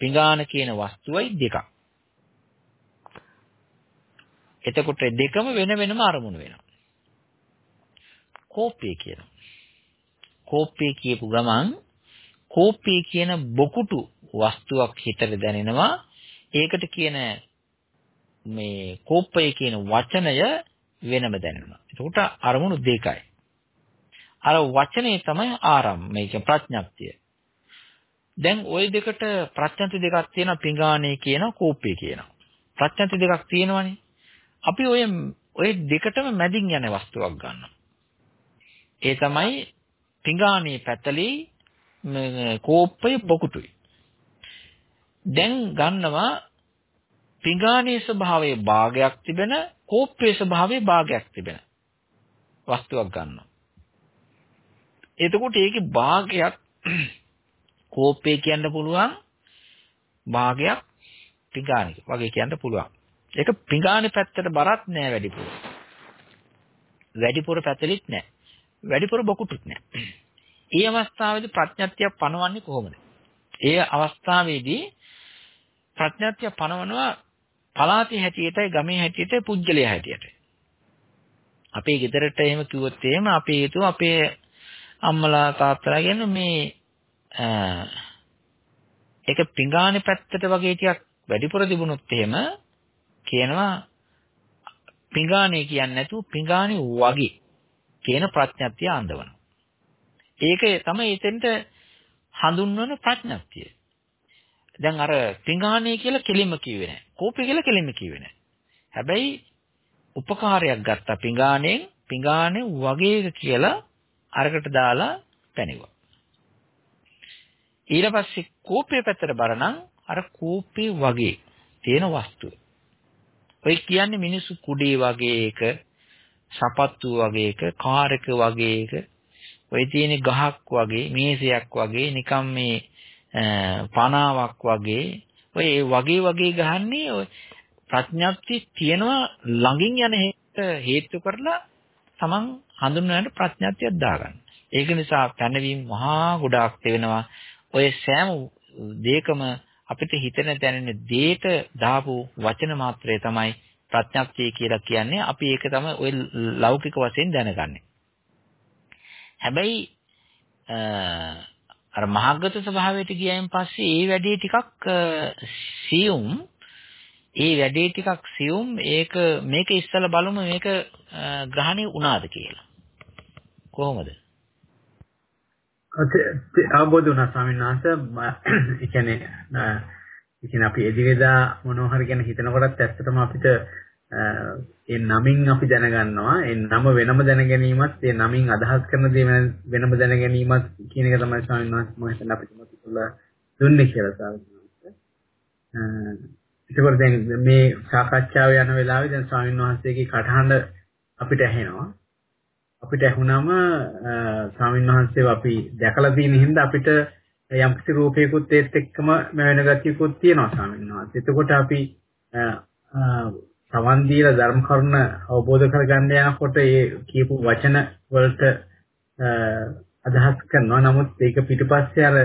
පිඟාන කියන වස්තුවයි දෙකක්. එතකොට දෙකම වෙන වෙනම අරමුණු වෙනවා. කෝපය කියනවා. කෝපය කියපු ගමන් කෝපය කියන බොකුටු වස්තුවක් හිතට දැනෙනවා. ඒකට කියන මේ කෝපය කියන වචනය වෙනම දැනෙනවා. එතකොට අරමුණු දෙකයි. අර වචනේ තමයි ආරම්භ මේක ප්‍රඥප්තිය. දැන් ওই දෙකට ප්‍රඥප්ති දෙකක් තියෙනවා පිඟානේ කියන කෝපය කියනවා. ප්‍රඥප්ති දෙකක් තියෙනවනේ. අපි ඔය ඔය දෙකටම මැදින් යන වස්තුවක් ගන්නවා. ඒ තමයි පිඟානේ පැතලි කෝප්පය බොකුටුයි. දැන් ගන්නවා පිඟානේ ස්වභාවයේ භාගයක් තිබෙන කෝප්පේ ස්වභාවයේ භාගයක් තිබෙන වස්තුවක් ගන්නවා. එතකොට ඒකේ භාගයක් [clears throat] කෝප්පේ කියන්න පුළුවන් භාගයක් පිඟානේ වගේ කියන්න පුළුවන්. ඒක පිඟානේ පැත්තට බරක් නෑ වැඩිපුර. වැඩිපුර පැතලිත් නෑ. වැඩිපුර බොකුටුත් නෑ. ඒ අවස්ථාවේදී ප්‍රඥාත්‍ය පනවන්නේ කොහොමද? ඒ අවස්ථාවේදී ප්‍රඥාත්‍ය පනවනවා පලාතේ හැටියටයි ගමේ හැටියටයි පුජ්‍යලයා හැටියටයි. අපේ ගෙදරට එහෙම කිව්වොත් එහෙම අපේ හේතුව අපේ අම්මලා තාත්තලා කියන්නේ මේ ඒක පිඟානේ පැත්තට වගේ ටිකක් වැඩිපුර තිබුණොත් එහෙම කියනවා පිඟානේ කියන්නේ නැතුව පිඟානේ වගේ කියන ප්‍රඥප්තිය ආන්දවනවා. ඒක තමයි එතෙන්ට හඳුන්වන ප්‍රඥප්තිය. දැන් අර පිඟානේ කියලා කෙලින්ම කිව්වේ නැහැ. කෝපය කියලා කෙලින්ම කිව්වේ නැහැ. හැබැයි උපකාරයක් ගත්තා පිඟානෙන් පිඟානේ වගේ කියලා අරකට දාලා පැනෙවුවා. ඊට පස්සේ කෝපය පැත්තට බලනනම් අර කෝපේ වගේ තියෙන වස්තුව. ඔය කියන්නේ මිනිස්සු කුඩේ වගේ එක, සපත්තු වගේ එක, කාර් එක වගේ එක, ඔය තියෙන ගහක් වගේ, මේසයක් වගේ, නිකම් මේ පනාවක් වගේ, ඔය ඒ වගේ වගේ ගහන්නේ ඔය ප්‍රඥප්ති තියෙනවා ළඟින් යන හේතු කරලා තමන් හඳුන්වන්නට ප්‍රඥාත්‍යයක් දාගන්න. ඒක නිසා පැනවීම මහා ගොඩාක් තෙවෙනවා. ඔය සෑම දෙයකම අපිට හිතෙන දැනෙන දේට දාපු වචන මාත්‍රය තමයි ප්‍රඥප්තිය කියලා කියන්නේ. අපි ඒක තමයි ඔය ලෞකික වශයෙන් දැනගන්නේ. හැබැයි අර මහග්ගත ස්වභාවයට ගියයින් පස්සේ ඒ වැඩේ ටිකක් සියුම්. ඒ වැඩේ ටිකක් සියුම්. ඒක මේක ඉස්සලා බලමු. මේක ග්‍රහණය වුණාද කියලා. කොහොමද? අවබෝධ වුණා ස්වාමීන් වහන්සේ. ඒ කියන්නේ ඒ කියන්නේ අපි එදිනෙදා මොනවා හරි ගැන හිතනකොටත් ඇත්තටම අපිට ඒ නමින් අපි දැනගන්නවා ඒ නම වෙනම දැන ගැනීමත් ඒ නමින් අදහස් කරන දේ වෙනම දැන ගැනීමත් කියන එක තමයි ස්වාමීන් වහන්සේ මම හිතන්නේ අපිට මොකද දුන්නේ කියලා ස්වාමීන් වහන්සේ. ඒකවල දැන් මේ සාකච්ඡාව යන වෙලාවේ දැන් ස්වාමීන් වහන්සේගේ කටහඬ අපිට ඇහෙනවා. අපිට ඇහුනම ස්වාමීන් වහන්සේව අපි දැකලා තියෙන හින්දා අපිට යම්කිසි රූපයකුත් ඒත් එක්කම වෙන ගතියකුත් තියෙනවා ස්වාමීන් වහන්සේ. එතකොට අපි සමන් දීලා ධර්ම කරුණ අවබෝධ කරගන්න යනකොට ඒ කියපු වචන වලට අදහස් කරනවා. නමුත් ඒක පිටිපස්සේ අර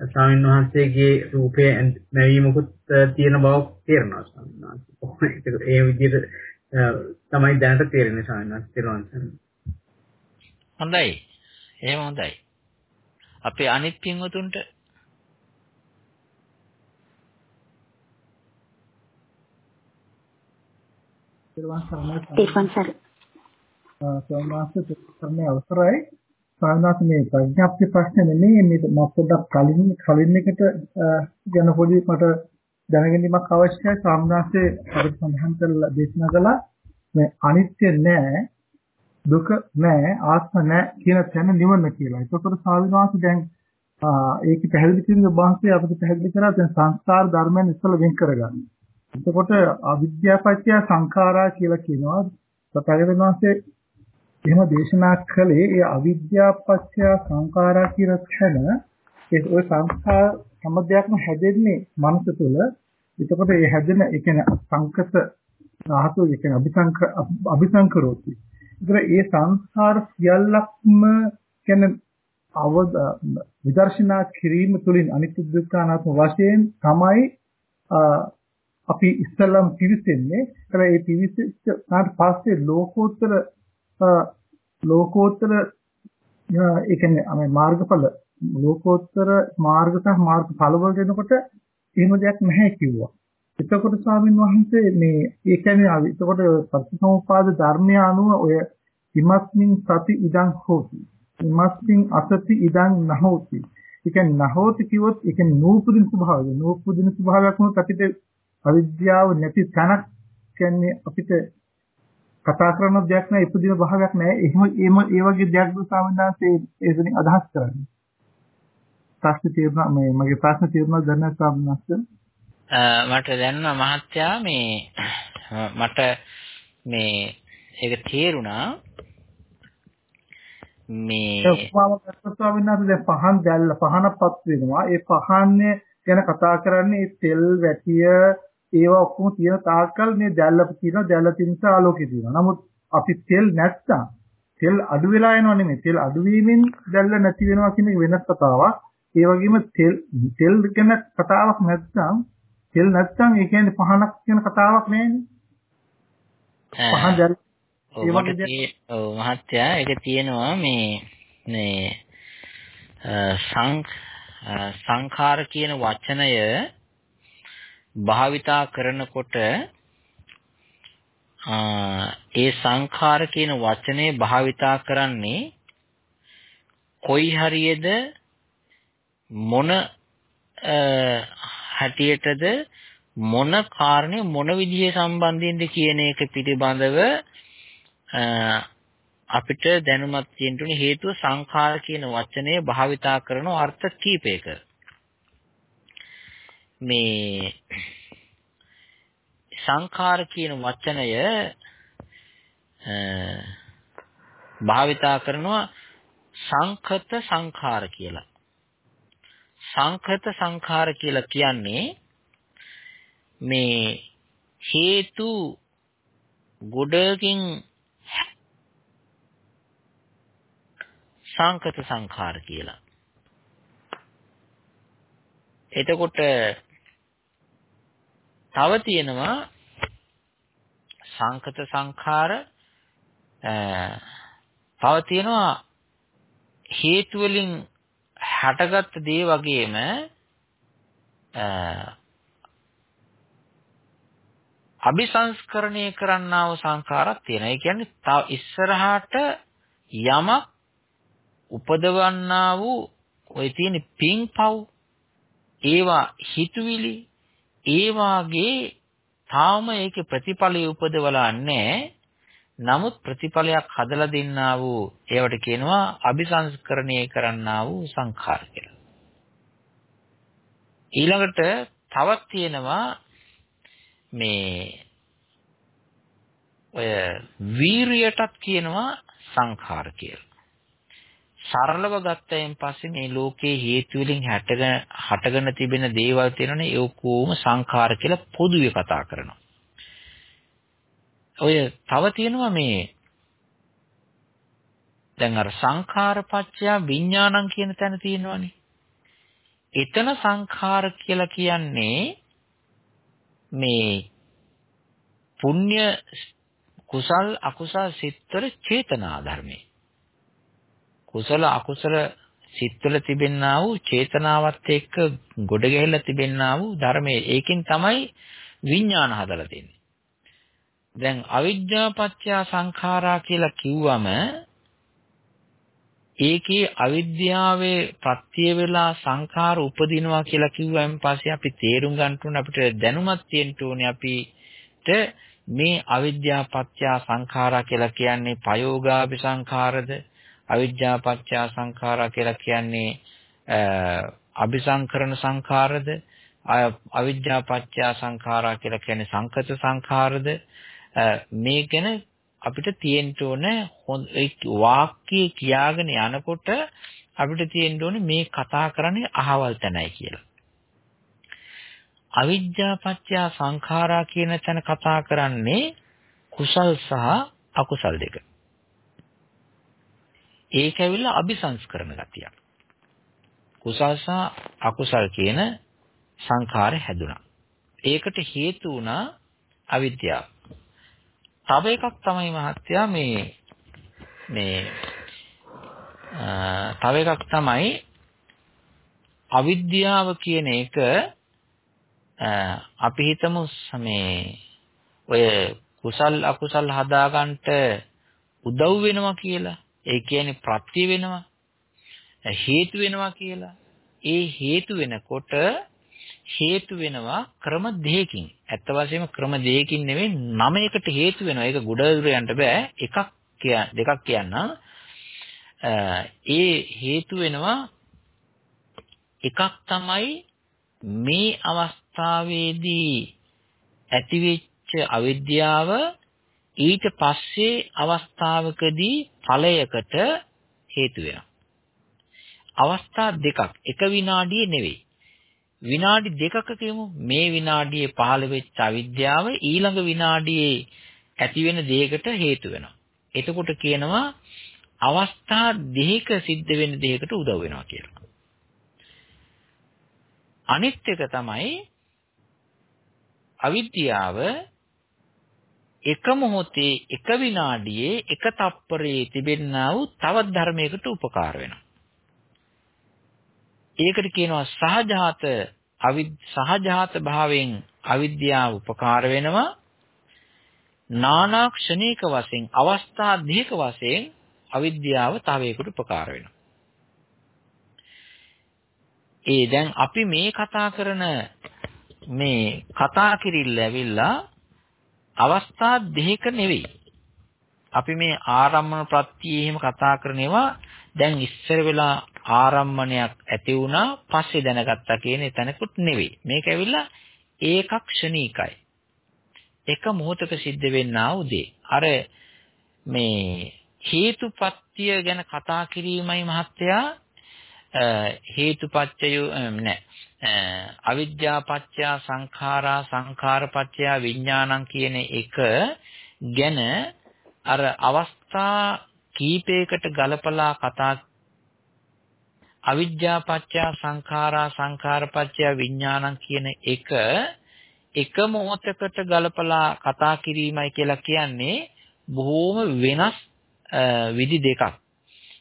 ස්වාමීන් වහන්සේගේ රූපේ නැවීමකුත් තියෙන බව තේරෙනවා ස්වාමීන් වහන්සේ. ඒ විදිහට තමයි දැනට තේරෙන්නේ ස්වාමීන් වහන්සේ. හොඳයි. එහෙම හොඳයි. අපේ අනිත් පින්වතුන්ට තෙරුවන් සරණයි. සෝමනාස්ස සම්මේ අවසරයි. සාමාන්‍යයෙන් මේ ප්‍රඥාප්ති ප්‍රශ්නේ නෙමෙයි මේ මම පොඩ්ඩක් කලින් කලින් එකට ගැන පොඩි මට දැනගැනීමක් අවශ්‍යයි. සාමාන්‍යයෙන් අපිට සඳහන් කරලා දේශනා කළා මේ අනිත්‍ය නෑ දුක නෑ ආත්ම නෑ කියන තැන නිවන කියලා. ඒකතර සාවිනාස දැන් ඒක පැහැදිලි කිරීම වහන්සේ අපිට පැහැදිලි කරා දැන් සංස්කාර ධර්මයන් ඉස්සල වෙන් කරගන්න. එතකොට අවිද්‍යාපත්‍ය සංඛාරා කියලා කියනවා සතරවෙනි මාසේ එහෙම දේශනා කළේ ඒ අවිද්‍යාපත්‍ය සංඛාරා කියන තැන ඒ ඔය සංඛා සම්බන්ධයක්ම හැදෙන්නේ මනස තුළ. එතකොට ඒ හැදෙන ඒ කියන්නේ සංකත රහතෝ ඒ කියන්නේ අபிසංක අபிසංකරෝති. ඒතර ඒ සංස්කාර සියල්ලක්ම කියන්නේ අවද විදර්ශනා කිරීම තුළින් අනිත්‍ය දුක්ඛ අනාත්ම වශයෙන් තමයි අපි ඉස්සල්ලාම පිවිසෙන්නේ හැබැයි ඒ පිවිසෙච්චාට පස්සේ ලෝකෝත්තර ලෝකෝත්තර ඒ කියන්නේ අපි මාර්ගඵල ලෝකෝත්තර මාර්ග සහ මාර්ගඵල වලට එනකොට එහෙම දෙයක් නැහැ කිව්වා. එතකොට ස්වාමීන් වහන්සේ මේ ඒ කියන්නේ එතකොට පටිච්චසමුපාද ධර්මය අනුව ඔය ඉමස්මින් සති ඉදං හෝති. ඉමස්මින් අසති ඉදං නහෝති. ඒ කියන්නේ නහෝති කිව්වොත් ඒ කියන්නේ නූපදින ස්වභාවය. නූපදින ස්වභාවයක් වුණොත් අපිට අවිද්‍යාව නැති තැනක් කියන්නේ අපිට කතා කරන දෙයක් නෑ ඉපදින භාවයක් නෑ. එහෙම එහෙම ඒ වගේ දෙයක් දුසාවින්දාසේ ඒකෙන් අදහස් කරන්නේ. ප්‍රශ්න තීරණ මේ මගේ ප්‍රශ්න තීරණ දැනන සාමනස්ස මට දැනුණා මහත්තයා මේ මට මේ ඒක තේරුණා මේ ස්වාමීන් වහන්සේ දැන් පහන් දැල්ල පහනපත් වෙනවා. ඒ පහන්නේ ගැන කතා කරන්නේ තෙල් වැටිය ඒවා ඔක්කොම තියෙන තාක්කල් මේ දැල්ලක තියෙන දැල්ල තින්ස ආලෝකය තියෙනවා. නමුත් අපි තෙල් නැත්තම් තෙල් අඩු වෙලා යනවා නෙමෙයි. තෙල් අඩු වීමෙන් දැල්ල නැති වෙනවා කියන එක වෙනස් කතාවක්. ඒ වගේම තෙල් තෙල් ගැන කතාවක් නැත්තම් තෙල් නැත්තම් ඒ කියන්නේ පහනක් කියන කතාවක් නෑනේ. පහන් දැල්ල ඔව් මට ඔව් මහත්තයා ඒක තියෙනවා මේ මේ සංඛාර කියන වචනය භාවිතා කරනකොට ඒ සංඛාර කියන වචනේ භාවිතා කරන්නේ කොයි හරියද මොන හැටියටද මොන කාරණේ මොන විදිහේ සම්බන්ධයෙන්ද කියන එක පිළිබඳව අපිට දැනුමක් තියෙන්න උනේ හේතුව සංඛාර කියන වචනය භාවිතා කරන අර්ථ කීපයක. මේ සංඛාර කියන වචනය භාවිතා කරනවා සංඛත සංඛාර කියලා. සංඛත සංඛාර කියලා කියන්නේ මේ හේතු ගොඩකින් සංකත සංඛාර කියලා. එතකොට තව තියෙනවා සංකත සංඛාර තව තියෙනවා හේතු වලින් හටගත් දේ වගේම අபிසංස්කරණය කරන්නා වූ සංඛාරක් තියෙනවා. ඒ කියන්නේ තව ඉස්සරහට යමක් උපදවන්නා වූ ඔය තියෙන පිංපව් ඒවා හිතුවිලි ඒ වාගේ තාම ඒකේ ප්‍රතිඵලය උපදවලා නැහැ. නමුත් ප්‍රතිඵලයක් හදලා දෙන්නා වූ ඒවට කියනවා අபிසංස්කරණය කරන්නා වූ සංඛාර කියලා. ඊළඟට තවත් තියෙනවා මේ ඔය වීරියටත් කියනවා සංඛාර කියලා. සරලව ගත්තයින් පස්සේ මේ ලෝකයේ හේතු වලින් හැටගෙන හටගෙන තිබෙන දේවල් තියෙනනේ ඒ ඔක්කොම සංඛාර කියලා පොදුවේ කතා කරනවා. ඔය තව තියෙනවා මේ දැන් අර සංඛාරපච්චය විඥානං කියන තැන තියෙනවනේ. එතන සංඛාර කියලා කියන්නේ මේ පුණ්‍ය කුසල් අකුසල් සිත්තර චේතනා ධර්මයේ කුසල අකුසල සිත්වල තිබෙන්නා වූ චේතනාවත් එක්ක ගොඩ ගැහිලා තිබෙන්නා වූ ධර්මයේ ඒකෙන් තමයි විඥාන හදලා තියෙන්නේ. දැන් අවිද්‍යා පත්‍ය සංඛාරා කියලා කිව්වම ඒකේ අවිද්‍යාවේ ප්‍රත්‍ය වේලා සංඛාර උපදිනවා කියලා කිව්වයින් පස්සේ අපි තේරුම් ගන්න ඕනේ අපිට දැනුමක් තියෙන්න ඕනේ අපිට මේ අවිද්‍යා පත්‍ය සංඛාරා කියලා කියන්නේ පයෝගාපි සංඛාරද අවිජ්ජා පත්‍ය සංඛාරා කියලා කියන්නේ අபிසංකරණ සංඛාරද අවිජ්ජා පත්‍ය සංඛාරා කියලා කියන්නේ සංකත සංඛාරද මේ ගැන අපිට තියෙන්න ඕන වාක්‍ය කියාගෙන යනකොට අපිට තියෙන්න ඕනේ මේ කතා කරන්නේ අහවල් තැනයි කියලා. අවිජ්ජා පත්‍ය සංඛාරා කියන තැන කතා කරන්නේ කුසල් සහ අකුසල් දෙක. ඒක ඇවිල්ලා අபிසංස්කරණ ගතිය. කුසල් සහ අකුසල් කියන සංඛාර හැදුනා. ඒකට හේතු වුණා අවිද්‍යාව. තව එකක් තමයි මහත්තයා මේ මේ තව එකක් තමයි අවිද්‍යාව කියන එක අපි හිතමු මේ ඔය කුසල් අකුසල් හදාගන්නට උදව් වෙනවා කියලා. ඒ කියන්නේ ප්‍රත්‍ය වෙනවා. හේතු වෙනවා කියලා. ඒ හේතු වෙනකොට හේතු වෙනවා ක්‍රම දෙකකින්. ඇත්ත වශයෙන්ම ක්‍රම දෙකකින් නෙවෙයි නවයකට හේතු වෙනවා. ඒක ගොඩදුරයන්ට බෑ. එකක් දෙකක් කියන්න. ඒ හේතු වෙනවා එකක් තමයි මේ අවස්ථාවේදී ඇතිවෙච්ච අවිද්‍යාව ඊට පස්සේ අවස්ථාවකදී ඵලයකට හේතු වෙනවා. අවස්ථා දෙකක් එක විනාඩියේ නෙවෙයි. විනාඩි දෙකක කියමු මේ විනාඩියේ පහළ වෙච්ච අවිද්‍යාව ඊළඟ විනාඩියේ ඇති වෙන දෙයකට හේතු වෙනවා. එතකොට කියනවා අවස්ථා දෙකක සිද්ධ වෙන දෙයකට උදව් වෙනවා කියලා. අනිත් එක තමයි අවිද්‍යාව එක මොහොතේ එක විනාඩියේ එක තප්පරයේ තිබෙනා වූ තවත් ධර්මයකට උපකාර වෙනවා. ඒකට කියනවා සහජාත අවි සහජාත භාවයෙන් අවිද්‍යාව උපකාර වෙනවා. නානා ක්ෂණික වශයෙන් අවස්ථා දෙක වශයෙන් අවිද්‍යාව තව එකකට උපකාර වෙනවා. ඒ දැන් අපි මේ කතා කරන මේ කතා කිරිල්ල ඇවිල්ලා අවස්ථා දෙක නෙවෙයි. අපි මේ ආරම්මන ප්‍රත්‍ය එහෙම කතා කරනේවා දැන් ඉස්සර වෙලා ආරම්මණයක් ඇති වුණා පස්සේ දැනගත්තා කියන එතනකුත් නෙවෙයි. මේක ඇවිල්ලා ඒකක්ෂණීකයි. එක මොහොතක සිද්ධ වෙන්නා උදේ. අර මේ හේතුපත්‍ය ගැන කතා කිරීමයි මහත්තයා හේතුපත්‍ය නෑ අවිද්‍යාපත්‍ය සංඛාරා සංඛාරපත්‍ය විඥානං කියන එක ගැන අර අවස්ථා කීපයකට ගලපලා කතා අවිද්‍යාපත්‍ය සංඛාරා සංඛාරපත්‍ය විඥානං කියන එක එක මොහොතකට ගලපලා කතා කිරීමයි කියලා කියන්නේ බොහෝම වෙනස් විදි දෙකක්.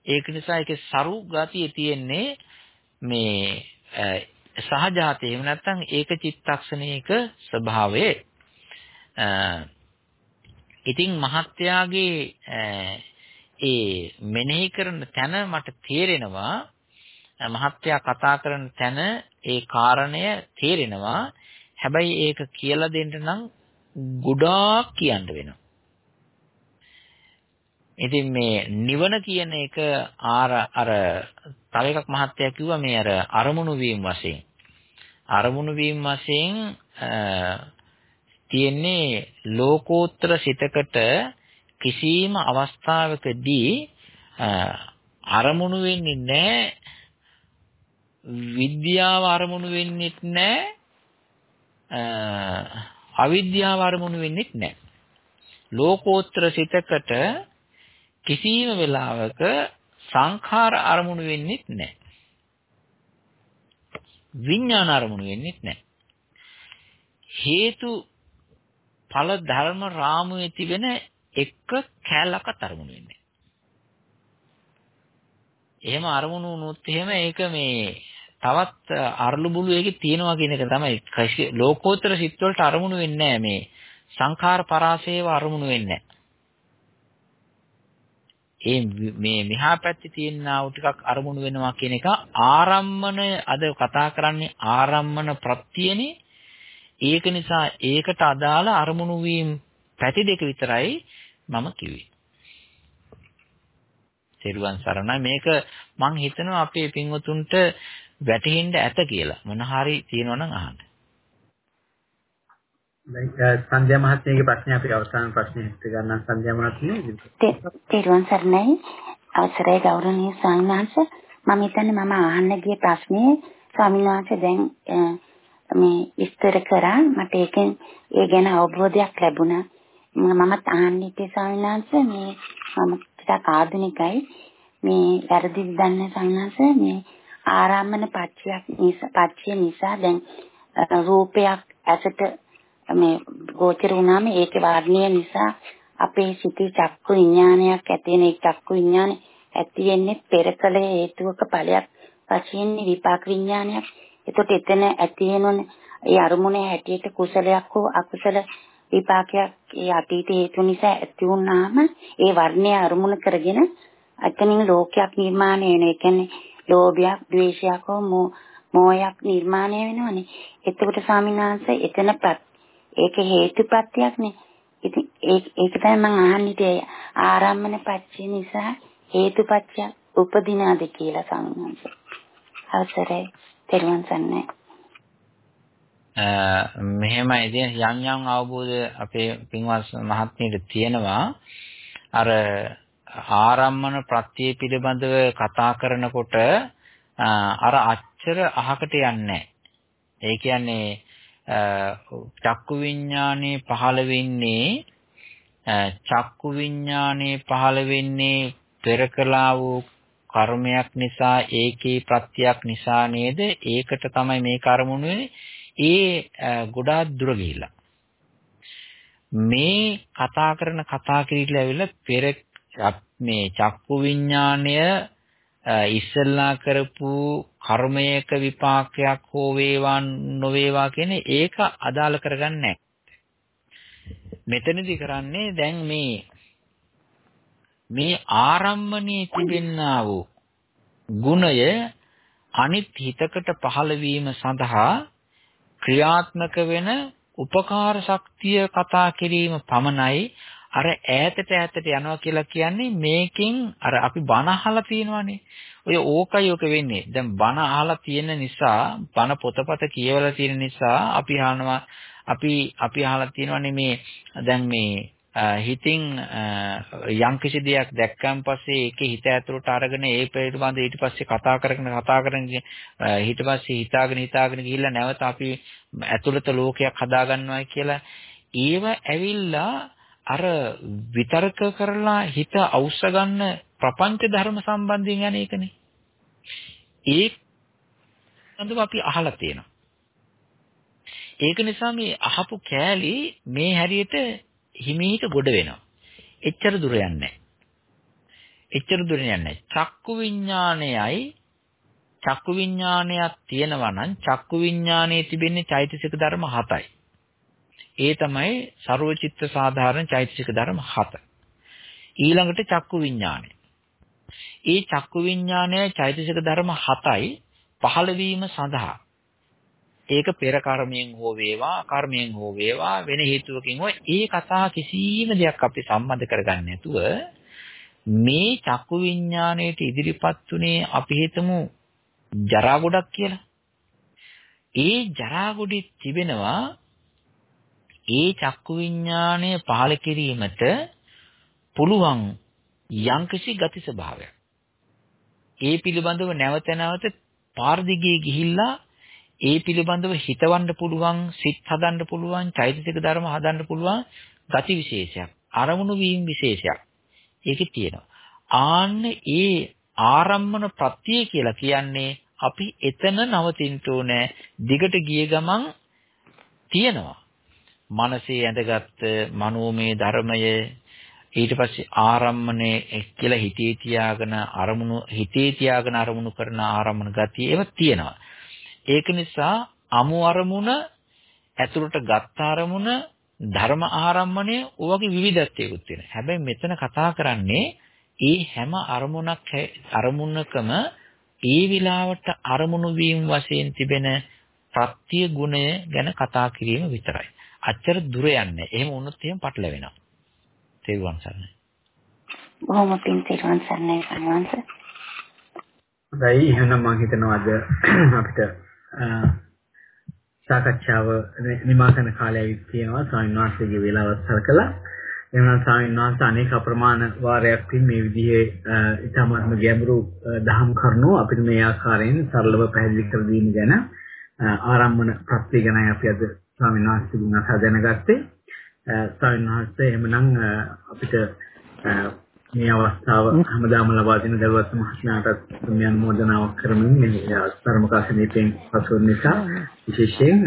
ඒක නිසා ඒකේ සරු ගතිය තියෙන්නේ මේ සහජාතය එහෙම නැත්නම් ඒක චිත්තක්ෂණයක ස්වභාවය. ඉතින් මහත්යාගේ ඒ මෙනෙහි කරන තැන මට තේරෙනවා මහත්යා කතා කරන තැන ඒ කාරණය තේරෙනවා. හැබැයි ඒක කියලා දෙන්න නම් ගොඩාක් කියන්න වෙනවා. ඉතින් මේ නිවන කියන එක ආර අර තව එකක් මහත්යා කිව්වා මේ අර අරමුණු වීම වශයෙන්. අරමුණු වීම වශයෙන් තියෙන්නේ ලෝකෝත්තර සිතකට කිසියම් අවස්ථාවකදී අරමුණු වෙන්නේ නැහැ විද්‍යාව අරමුණු වෙන්නේත් නැහැ අවිද්‍යාව අරමුණු වෙන්නේත් නැහැ. ලෝකෝත්තර සිතකට කිසියම් වෙලාවක සංඛාර අරමුණු වෙන්නේත් නැහැ. විඥාන අරමුණු වෙන්නේත් නැහැ. හේතු ඵල ධර්ම රාමුවේ තිබෙන එක කැලක තරමුණු වෙන්නේ. එහෙම අරමුණු වුණොත් එහෙම ඒක මේ තවත් අරලු බුළු එකේ තියෙනවා කියන එක තමයි. ලෝකෝත්තර සිත් වලට අරමුණු වෙන්නේ මේ. සංඛාර පරාසේව අරමුණු වෙන්නේ ඒ මේ මෙහා පැත්තේ තියෙනා වූ ටිකක් අරමුණු වෙනවා කියන එක ආරම්මන අද කතා කරන්නේ ආරම්මන ප්‍රත්‍යනේ ඒක නිසා ඒකට අදාළ අරමුණු වීම පැති දෙක විතරයි මම කිව්වේ. සේරුවන් සරණයි මේක මං හිතනවා අපේ පින්වතුන්ට වැටහෙන්න ඇත කියලා. මොන හරි තියෙනවා නම් අහන්න. දැන් සංධ්‍යා මහත්මියගේ ප්‍රශ්නේ අපි අවසාන ප්‍රශ්නේ හිත ගන්න සංධ්‍යා මහත්මිය. තේරුවන් සරණයි. අවසරයි ගෞරවනීය ස්වාමීන් වහන්සේ. මම හිතන්නේ මම අහන්න ගිය ප්‍රශ්නේ ස්වාමීන් වහන්සේ දැන් මේ විස්තර කරා මට ඒකෙන් ඒ ගැන අවබෝධයක් ලැබුණා. මමත් අහන්නේ ඉතින් ස්වාමීන් වහන්සේ මේ මම ටිකක් ආධුනිකයි මේ වැරදි දන්නේ ස්වාමීන් මේ ආරම්මන පච්චයක් නිසා පච්චය නිසා දැන් රූපයක් ඇසට මේ ගෝචර වුණාම ඒකේ වර්ණය නිසා අපේ සිතේ චක්කු විඥානයක් ඇති වෙන ඒ චක්කු විඥානේ ඇති වෙන්නේ පෙරකල හේතුවක ඵලයක් වශයෙන් විපාක විඥානයක්. එතකොට එතන ඇති වෙනෝනේ ඒ අරමුණේ හැටියට කුසලයක් හෝ අකුසල විපාකයක් ඒ අතීත හේතු නිසා ඇති වුණාම ඒ වර්ණය අරමුණු කරගෙන අතනින් ලෝකයක් නිර්මාණය වෙන. ඒ කියන්නේ ලෝභයක්, ද්වේෂයක් හෝ මෝහයක් නිර්මාණය වෙනවනේ. එතකොට ස්වාමීන් වහන්සේ එතන ඒක හේතුප්‍රත්‍යක් ඉතින් ඒක ඒක තමයි මම අහන්නේ ආරම්මන පත්‍ය නිසා හේතුපත්‍ය උපදිනාද කියලා ස්වාමීන් වහන්සේ. අවසරයි. තෙරුවන් සරණයි. මෙහෙමයි ඉතින් යම් යම් අවබෝධ අපේ පින්වත් මහත්මියට තියෙනවා අර ආරම්මන ප්‍රත්‍ය පිළිබඳව කතා කරනකොට අර අච්චර අහකට යන්නේ ඒ කියන්නේ චක්කු විඥානේ පහළ වෙන්නේ චක්කු විඥානේ පහළ වෙන්නේ පෙර කළා වූ කර්මයක් නිසා ඒකේ ප්‍රත්‍යක් නිසා නේද? ඒකට තමයි මේ කර්මුණු ඒ ගොඩාක් දුර ගිහිල්ලා. මේ කතා කරන කතා කිරීලා ඇවිල්ලා පෙර මේ චක්කු විඥාණය ඉස්සල්ලා කරපු කර්මයක විපාකයක් හෝ වේවා නොවේවා කියන ඒක අදාළ කරගන්නේ මෙතනදි කරන්නේ දැන් මේ මේ ආරම්මණයේ තිබෙන්නා වූ ගුණය අනිත් හිතකට පහළ වීම සඳහා ක්‍රියාත්මක වෙන උපකාර ශක්තිය කතා කිරීම පමණයි අර ඈතට ඈතට යනවා කියලා කියන්නේ මේකෙන් අර අපි බණ අහලා තියෙනවානේ. ඔය ඕකයි ඔක වෙන්නේ. දැන් බණ අහලා තියෙන නිසා, බණ පොතපත කියවලා තියෙන නිසා අපි අහනවා අපි අපි අහලා තියෙනවානේ මේ දැන් මේ හිතින් යම් කිසි දෙයක් දැක්කන් පස්සේ ඒකේ හිත ඇතුළට අරගෙන ඒ පිළිබඳ ඊට පස්සේ කතා කරගෙන කතා කරගෙන ඊට පස්සේ හිතාගෙන හිතාගෙන ගිහිල්ලා නැවත අපි ඇතුළත ලෝකයක් හදාගන්නවා කියලා ඒව ඇවිල්ලා අර විතර්ක කරලා හිත අවශ්‍ය ගන්න ප්‍රපංච ධර්ම සම්බන්ධයෙන් යන එකනේ. ඒ අඳුම අපි අහලා තියෙනවා. ඒක නිසා මේ අහපු කෑලි මේ හැරියට හිමීට ගොඩ වෙනවා. එච්චර දුර යන්නේ නැහැ. එච්චර දුර යන්නේ නැහැ. චක්කු විඥානයයි චක්කු විඥානයක් තියෙනවා නම් චක්කු විඥානයේ තිබෙන්නේ චෛතසික ධර්ම 7යි. ඒ තමයි ਸਰවචිත්ත සාධාරණ චෛතසික ධර්ම 7. ඊළඟට චක්කු විඥානය. ඒ චක්කු විඥානයයි චෛතසික ධර්ම 7යි පහළ වීම සඳහා ඒක පෙර කර්මයෙන් හෝ වේවා කර්මයෙන් හෝ වේවා වෙන හේතුවකින් හෝ ඒ කතා කිසිම දෙයක් අපි සම්බන්ධ කරගන්නේ නැතුව මේ චක්කු විඥාණයට ඉදිරිපත් උනේ අපි හිතමු ජරා ගොඩක් කියලා. ඒ ජරා ගොඩේ තිබෙනවා ඒ චක්කු විඥාණය පහළ කිරීමට පුළුවන් යම්කිසි ගති ස්වභාවයක්. ඒ පිළිබඳව නැවත නැවත පාරදිගේ ගිහිල්ලා ඒ පිළිබඳව හිතවන්න පුළුවන්, සිත් හදන්න පුළුවන්, චෛතසික ධර්ම හදන්න පුළුවන් ගති විශේෂයක්, අරමුණු වීම විශේෂයක්. ඒකේ තියෙනවා. ආන්න ඒ ආරම්මන ප්‍රත්‍ය කියලා කියන්නේ අපි එතන නවතින්න ඕනේ. දිගට ගිය ගමන් තියෙනවා. මනසේ ඇඳගත් මනෝමය ධර්මය ඊට පස්සේ ආරම්මනේ කියලා හිතේ තියාගෙන අරමුණු හිතේ තියාගෙන අරමුණු කරන ආරම්මන ගතිය ඒවා තියෙනවා. ඒක නිසා අමු අරමුණ ඇතුළට ගත්ත අරමුණ ධර්ම ආරම්මණය ඔයගේ විවිධත්වයකුත් තියෙනවා. හැබැයි මෙතන කතා කරන්නේ ඒ හැම අරමුණක් අරමුණකම ඒ විලාවට අරමුණු වීම වශයෙන් තිබෙන ප්‍රත්‍ය ගුණය ගැන කතා කිරීම විතරයි. අච්චර දුර යන්නේ. එහෙම වුණොත් එහෙම පටලැවෙනවා. තේරුවන් සරණයි. බොහොම පින් තේරුවන් සරණයි සම්වංශ. හොඳයි එහෙනම් මම හිතනවා අද [clears throat] අපිට සාකච්ඡාව නිමා කරන කාලයයි තියෙනවා ස්වාමීන් වහන්සේගේ වේලාව සලකලා එහෙනම් ස්වාමීන් වහන්සේ අනේක අප්‍රමාණ වාරයක් මේ විදිහේ ඊටමත්ම ගැඹුරු දහම් කරුණු අපිට මේ ආකාරයෙන් සරලව පැහැදිලි කර දීම ගැන ආරම්භන ප්‍රත්‍ය ගැන අපි අද ස්වාමීන් වහන්සේගෙන් අසා දැනගත්තේ. ස්වාමීන් වහන්සේ එහෙමනම් අපිට මේ අවස්ථාව හැමදාම ලබා දෙන දරුවත් මහත්මයාටත් මේ අනුමೋದනාවක් කරමින් මේ ධර්මකාශනීයෙන් පසු නිසා විශේෂයෙන්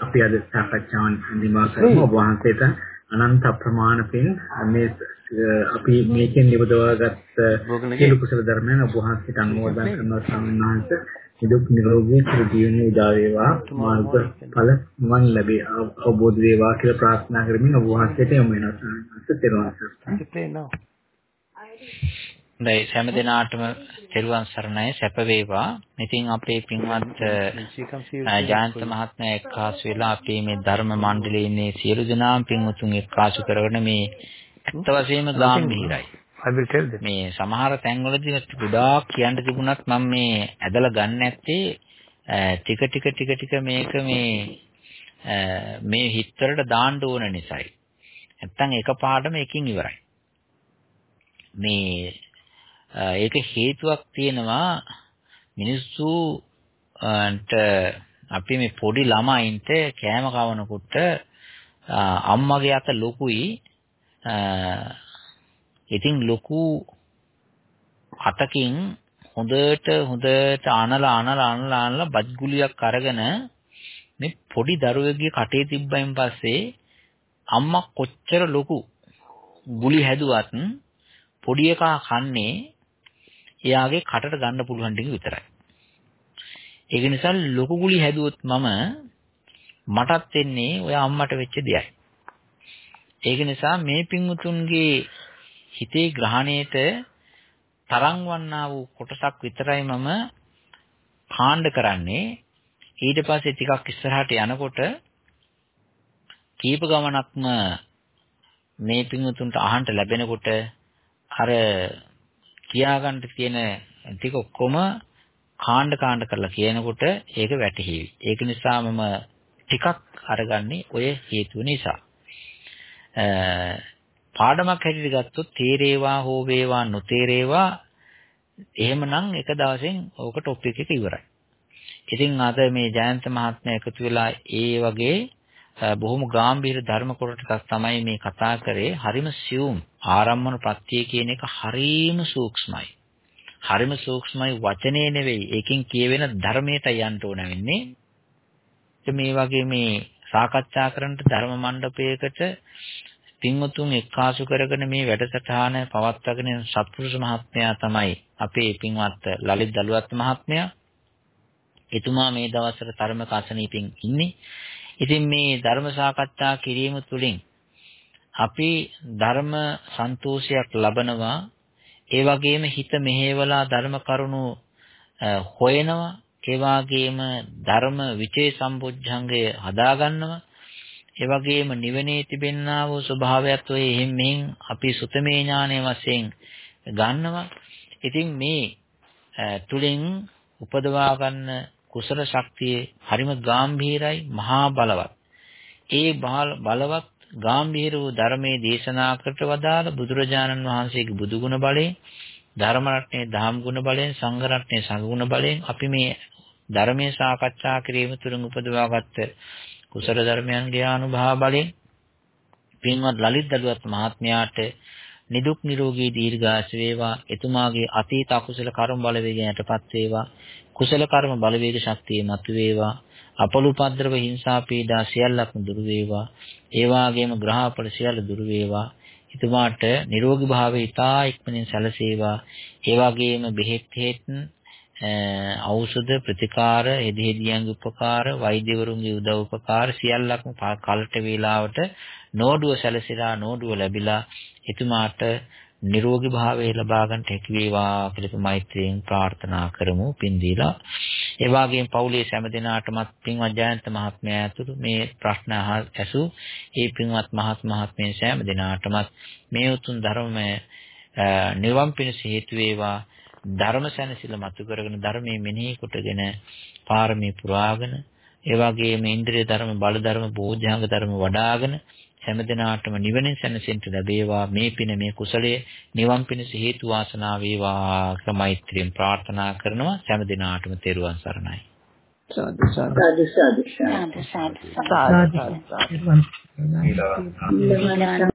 අපි අද සාකච්ඡාවන් නිමා කරමු ඔබ වහන්සේට අනන්ත ප්‍රමාණ පින් මේ අපි මේකෙන් නිබදවාගත් සියලු කුසල ධර්මයන් ඔබ වහන්සේට අනුමෝදන් කරනවා ස්වාමීන් වහන්සේ නිදුක් නිරෝගී ජීවන උදා වේවා. මාර්ග ඵල නිවන් ලැබේ. අවබෝධ වේවා කියලා ප්‍රාර්ථනා කරමින් ඔබ වහන්සේට යොමු වෙනවා. හොඳයි. හැම දිනාටම තෙරුවන් සරණයි. සැප වේවා. ඉතින් අපේ පින්වත් ජයන්ත මහත්මයා එක්කාසු වෙලා අපේ මේ ධර්ම මණ්ඩලයේ ඉන්නේ සියලු දෙනාම පින්වතුන් එක්කාසු කරගෙන මේ ඇත්ත වශයෙන්ම ගැඹීරයි. මේ සමහර තැන්වලදී ගොඩාක් කියන්න තිබුණත් මම මේ ඇදලා ගන්න නැත්තේ ටික ටික ටික ටික මේක මේ මේ හිතවලට දාන්න ඕන නිසායි. නැත්තම් එකපාරටම එකින් ඉවරයි. මේ ඒක හේතුවක් තියෙනවා මිනිස්සුන්ට අපි මේ පොඩි ළමයින්ට කෑම කවනකොට අම්මගේ අත ලොකුයි ඉතින් ලොකු අතකින් හොඳට හොඳට අනලා අනලා අනලා අනලා බත් ගුලියක් අරගෙන මේ පොඩි දරුවෙක්ගේ කටේ තිබ්බයින් පස්සේ අම්මා කොච්චර ලොකු ගුලි හැදුවත් පොඩි එකා කන්නේ එයාගේ කටට ගන්න පුළුවන් ටික විතරයි. ඒක නිසා ලොකු ගුලි හැදුවොත් මම මටත් වෙන්නේ ඔය අම්මට වෙච්ච දෙයයි. ඒක නිසා මේ පින්වුතුන්ගේ හිතේ ග්‍රහණයට තරම් වන්නා වූ කොටසක් විතරයි මම කාණ්ඩ කරන්නේ. ඊට පස්සේ ටිකක් ඉස්සරහට යනකොට කීප ගමනක්ම මේ පින්වුතුන්ට අහන්න ලැබෙනකොට අර කියාගන්න තියෙන ටික ඔක්කොම කාණ්ඩ කාණ්ඩ කරලා කියනකොට ඒක වැටහිවි. ඒක නිසා මම ටිකක් අරගන්නේ ඔය හේතුව නිසා. පාඩමක් හැටියට ගත්තොත් තේරේවා හෝ වේවා නොතේරේවා එහෙමනම් එක දවසෙන් ඕක ටොපික් එක ඉවරයි. ඉතින් අද මේ ජයන්ත මහත්මයා එකතු වෙලා ඒ වගේ බොහොම ගැඹීර ධර්ම කොට ටිකක් තමයි මේ කතා කරේ. හරිම සියුම් ආරම්මන ප්‍රත්‍ය කියන එක හරිම සූක්ෂමයි. හරිම සූක්ෂමයි වචනේ නෙවෙයි. ඒකෙන් කියවෙන ධර්මයට යන්න ඕන වෙන්නේ. මේ වගේ මේ සාකච්ඡා කරන්න ධර්ම මණ්ඩපයකට පින්වතුන් එක්කාසු කරගෙන මේ වැඩසටහන පවත්වාගෙන සත්පුරුෂ මහත්මයා තමයි අපේ පින්වත් ලලිත් දලුවත් මහත්මයා. එතුමා මේ දවස්වල තරමක අසනීපින් ඉන්නේ. ඉතින් මේ ධර්ම සාකච්ඡා කිරීම තුළින් අපි ධර්ම සන්තෝෂයක් ලබනවා ඒ වගේම හිත මෙහෙवला ධර්ම කරුණු හොයනවා ඒ වගේම ධර්ම විචේ සම්බුද්ධංගය හදා ගන්නවා ඒ වගේම නිවනේ තිබෙන්නා වූ ස්වභාවයත් ඔය එහෙන් මෙහෙන් අපි සුතමේ ඥානය වශයෙන් ගන්නවා ඉතින් මේ තුලින් උපදවා ගන්න කුසල ශක්තිය හරිම ගැඹීරයි මහා බලවත්. ඒ බලවත් ගැඹීර වූ ධර්මයේ දේශනා කරට වදාළ බුදුරජාණන් වහන්සේගේ බුදු ගුණ බලයෙන් ධර්ම රත්නයේ දහම් ගුණ බලයෙන් සංඝ රත්නයේ සංඝ ගුණ බලයෙන් අපි මේ ධර්මයේ සාකච්ඡා කිරීම තුළින් උපදවාගත්ත කුසල ධර්මයන්ගේ අනුභව බලයෙන් පින්වත් ලලිත් දලුවත් මහත්මයාට නිදුක් නිරෝගී දීර්ඝාස වේවා. එතුමාගේ අතීත අකුසල කර්ම බලවේගයෙන් යටපත් වේවා. කුසල කර්ම බලවේග ශක්තිය මත වේවා. අපලුපද්‍රව හිංසා පීඩා සියල්ලක්ම දුරු වේවා. ඒ වාගේම ග්‍රහපල සියල්ල දුරු වේවා. එතුමාට නිරෝගී භාවය ඉතා ඉක්මනින් සැලසේවා. ඒ වගේම බෙහෙත් හේත් ඖෂධ ප්‍රතිකාර එදෙහිදියන්ගේ උපකාර වෛද්‍යවරුන්ගේ උදව් උපකාර සියල්ලක්ම කලට වේලාවට නෝඩුව සැලසීලා නෝඩුව ලැබිලා එතුමාට නිරෝගී භාවය ලබා ගන්නට හැකි වේවා කියලා මෛත්‍රියෙන් ප්‍රාර්ථනා කරමු පින් දීලා ඒ වගේම පවුලේ සෑම දිනාටමත් පින්වත් ජයන්ත මහත්මයා ඇතුළු මේ ප්‍රශ්න ඇසු ඒ පින්වත් මහත් මහත්මයන් සෑම දිනාටමත් මේ උතුම් ධර්මය නිවන් පිණිස හේතු වේවා ධර්ම සැනසෙල මතු කරගෙන ධර්මයේ මෙනෙහි කොටගෙන පාරමී පුරාගෙන ඒ වගේම ඉන්ද්‍රිය ධර්ම බල ධර්ම බෝධ්‍යාංග ධර්ම වඩ아가න හැම දිනාටම නිවනින් සැනසෙන්න ලැබේවා. මේ පින මේ කුසලයේ නිවන් පිණිස හේතු වාසනා වේවා. කියලා මෛත්‍රියෙන් ප්‍රාර්ථනා කරනවා. හැම දිනාටම තෙරුවන් සරණයි. සාදු. සාදු සාදු. සාදු සාදු. සාදු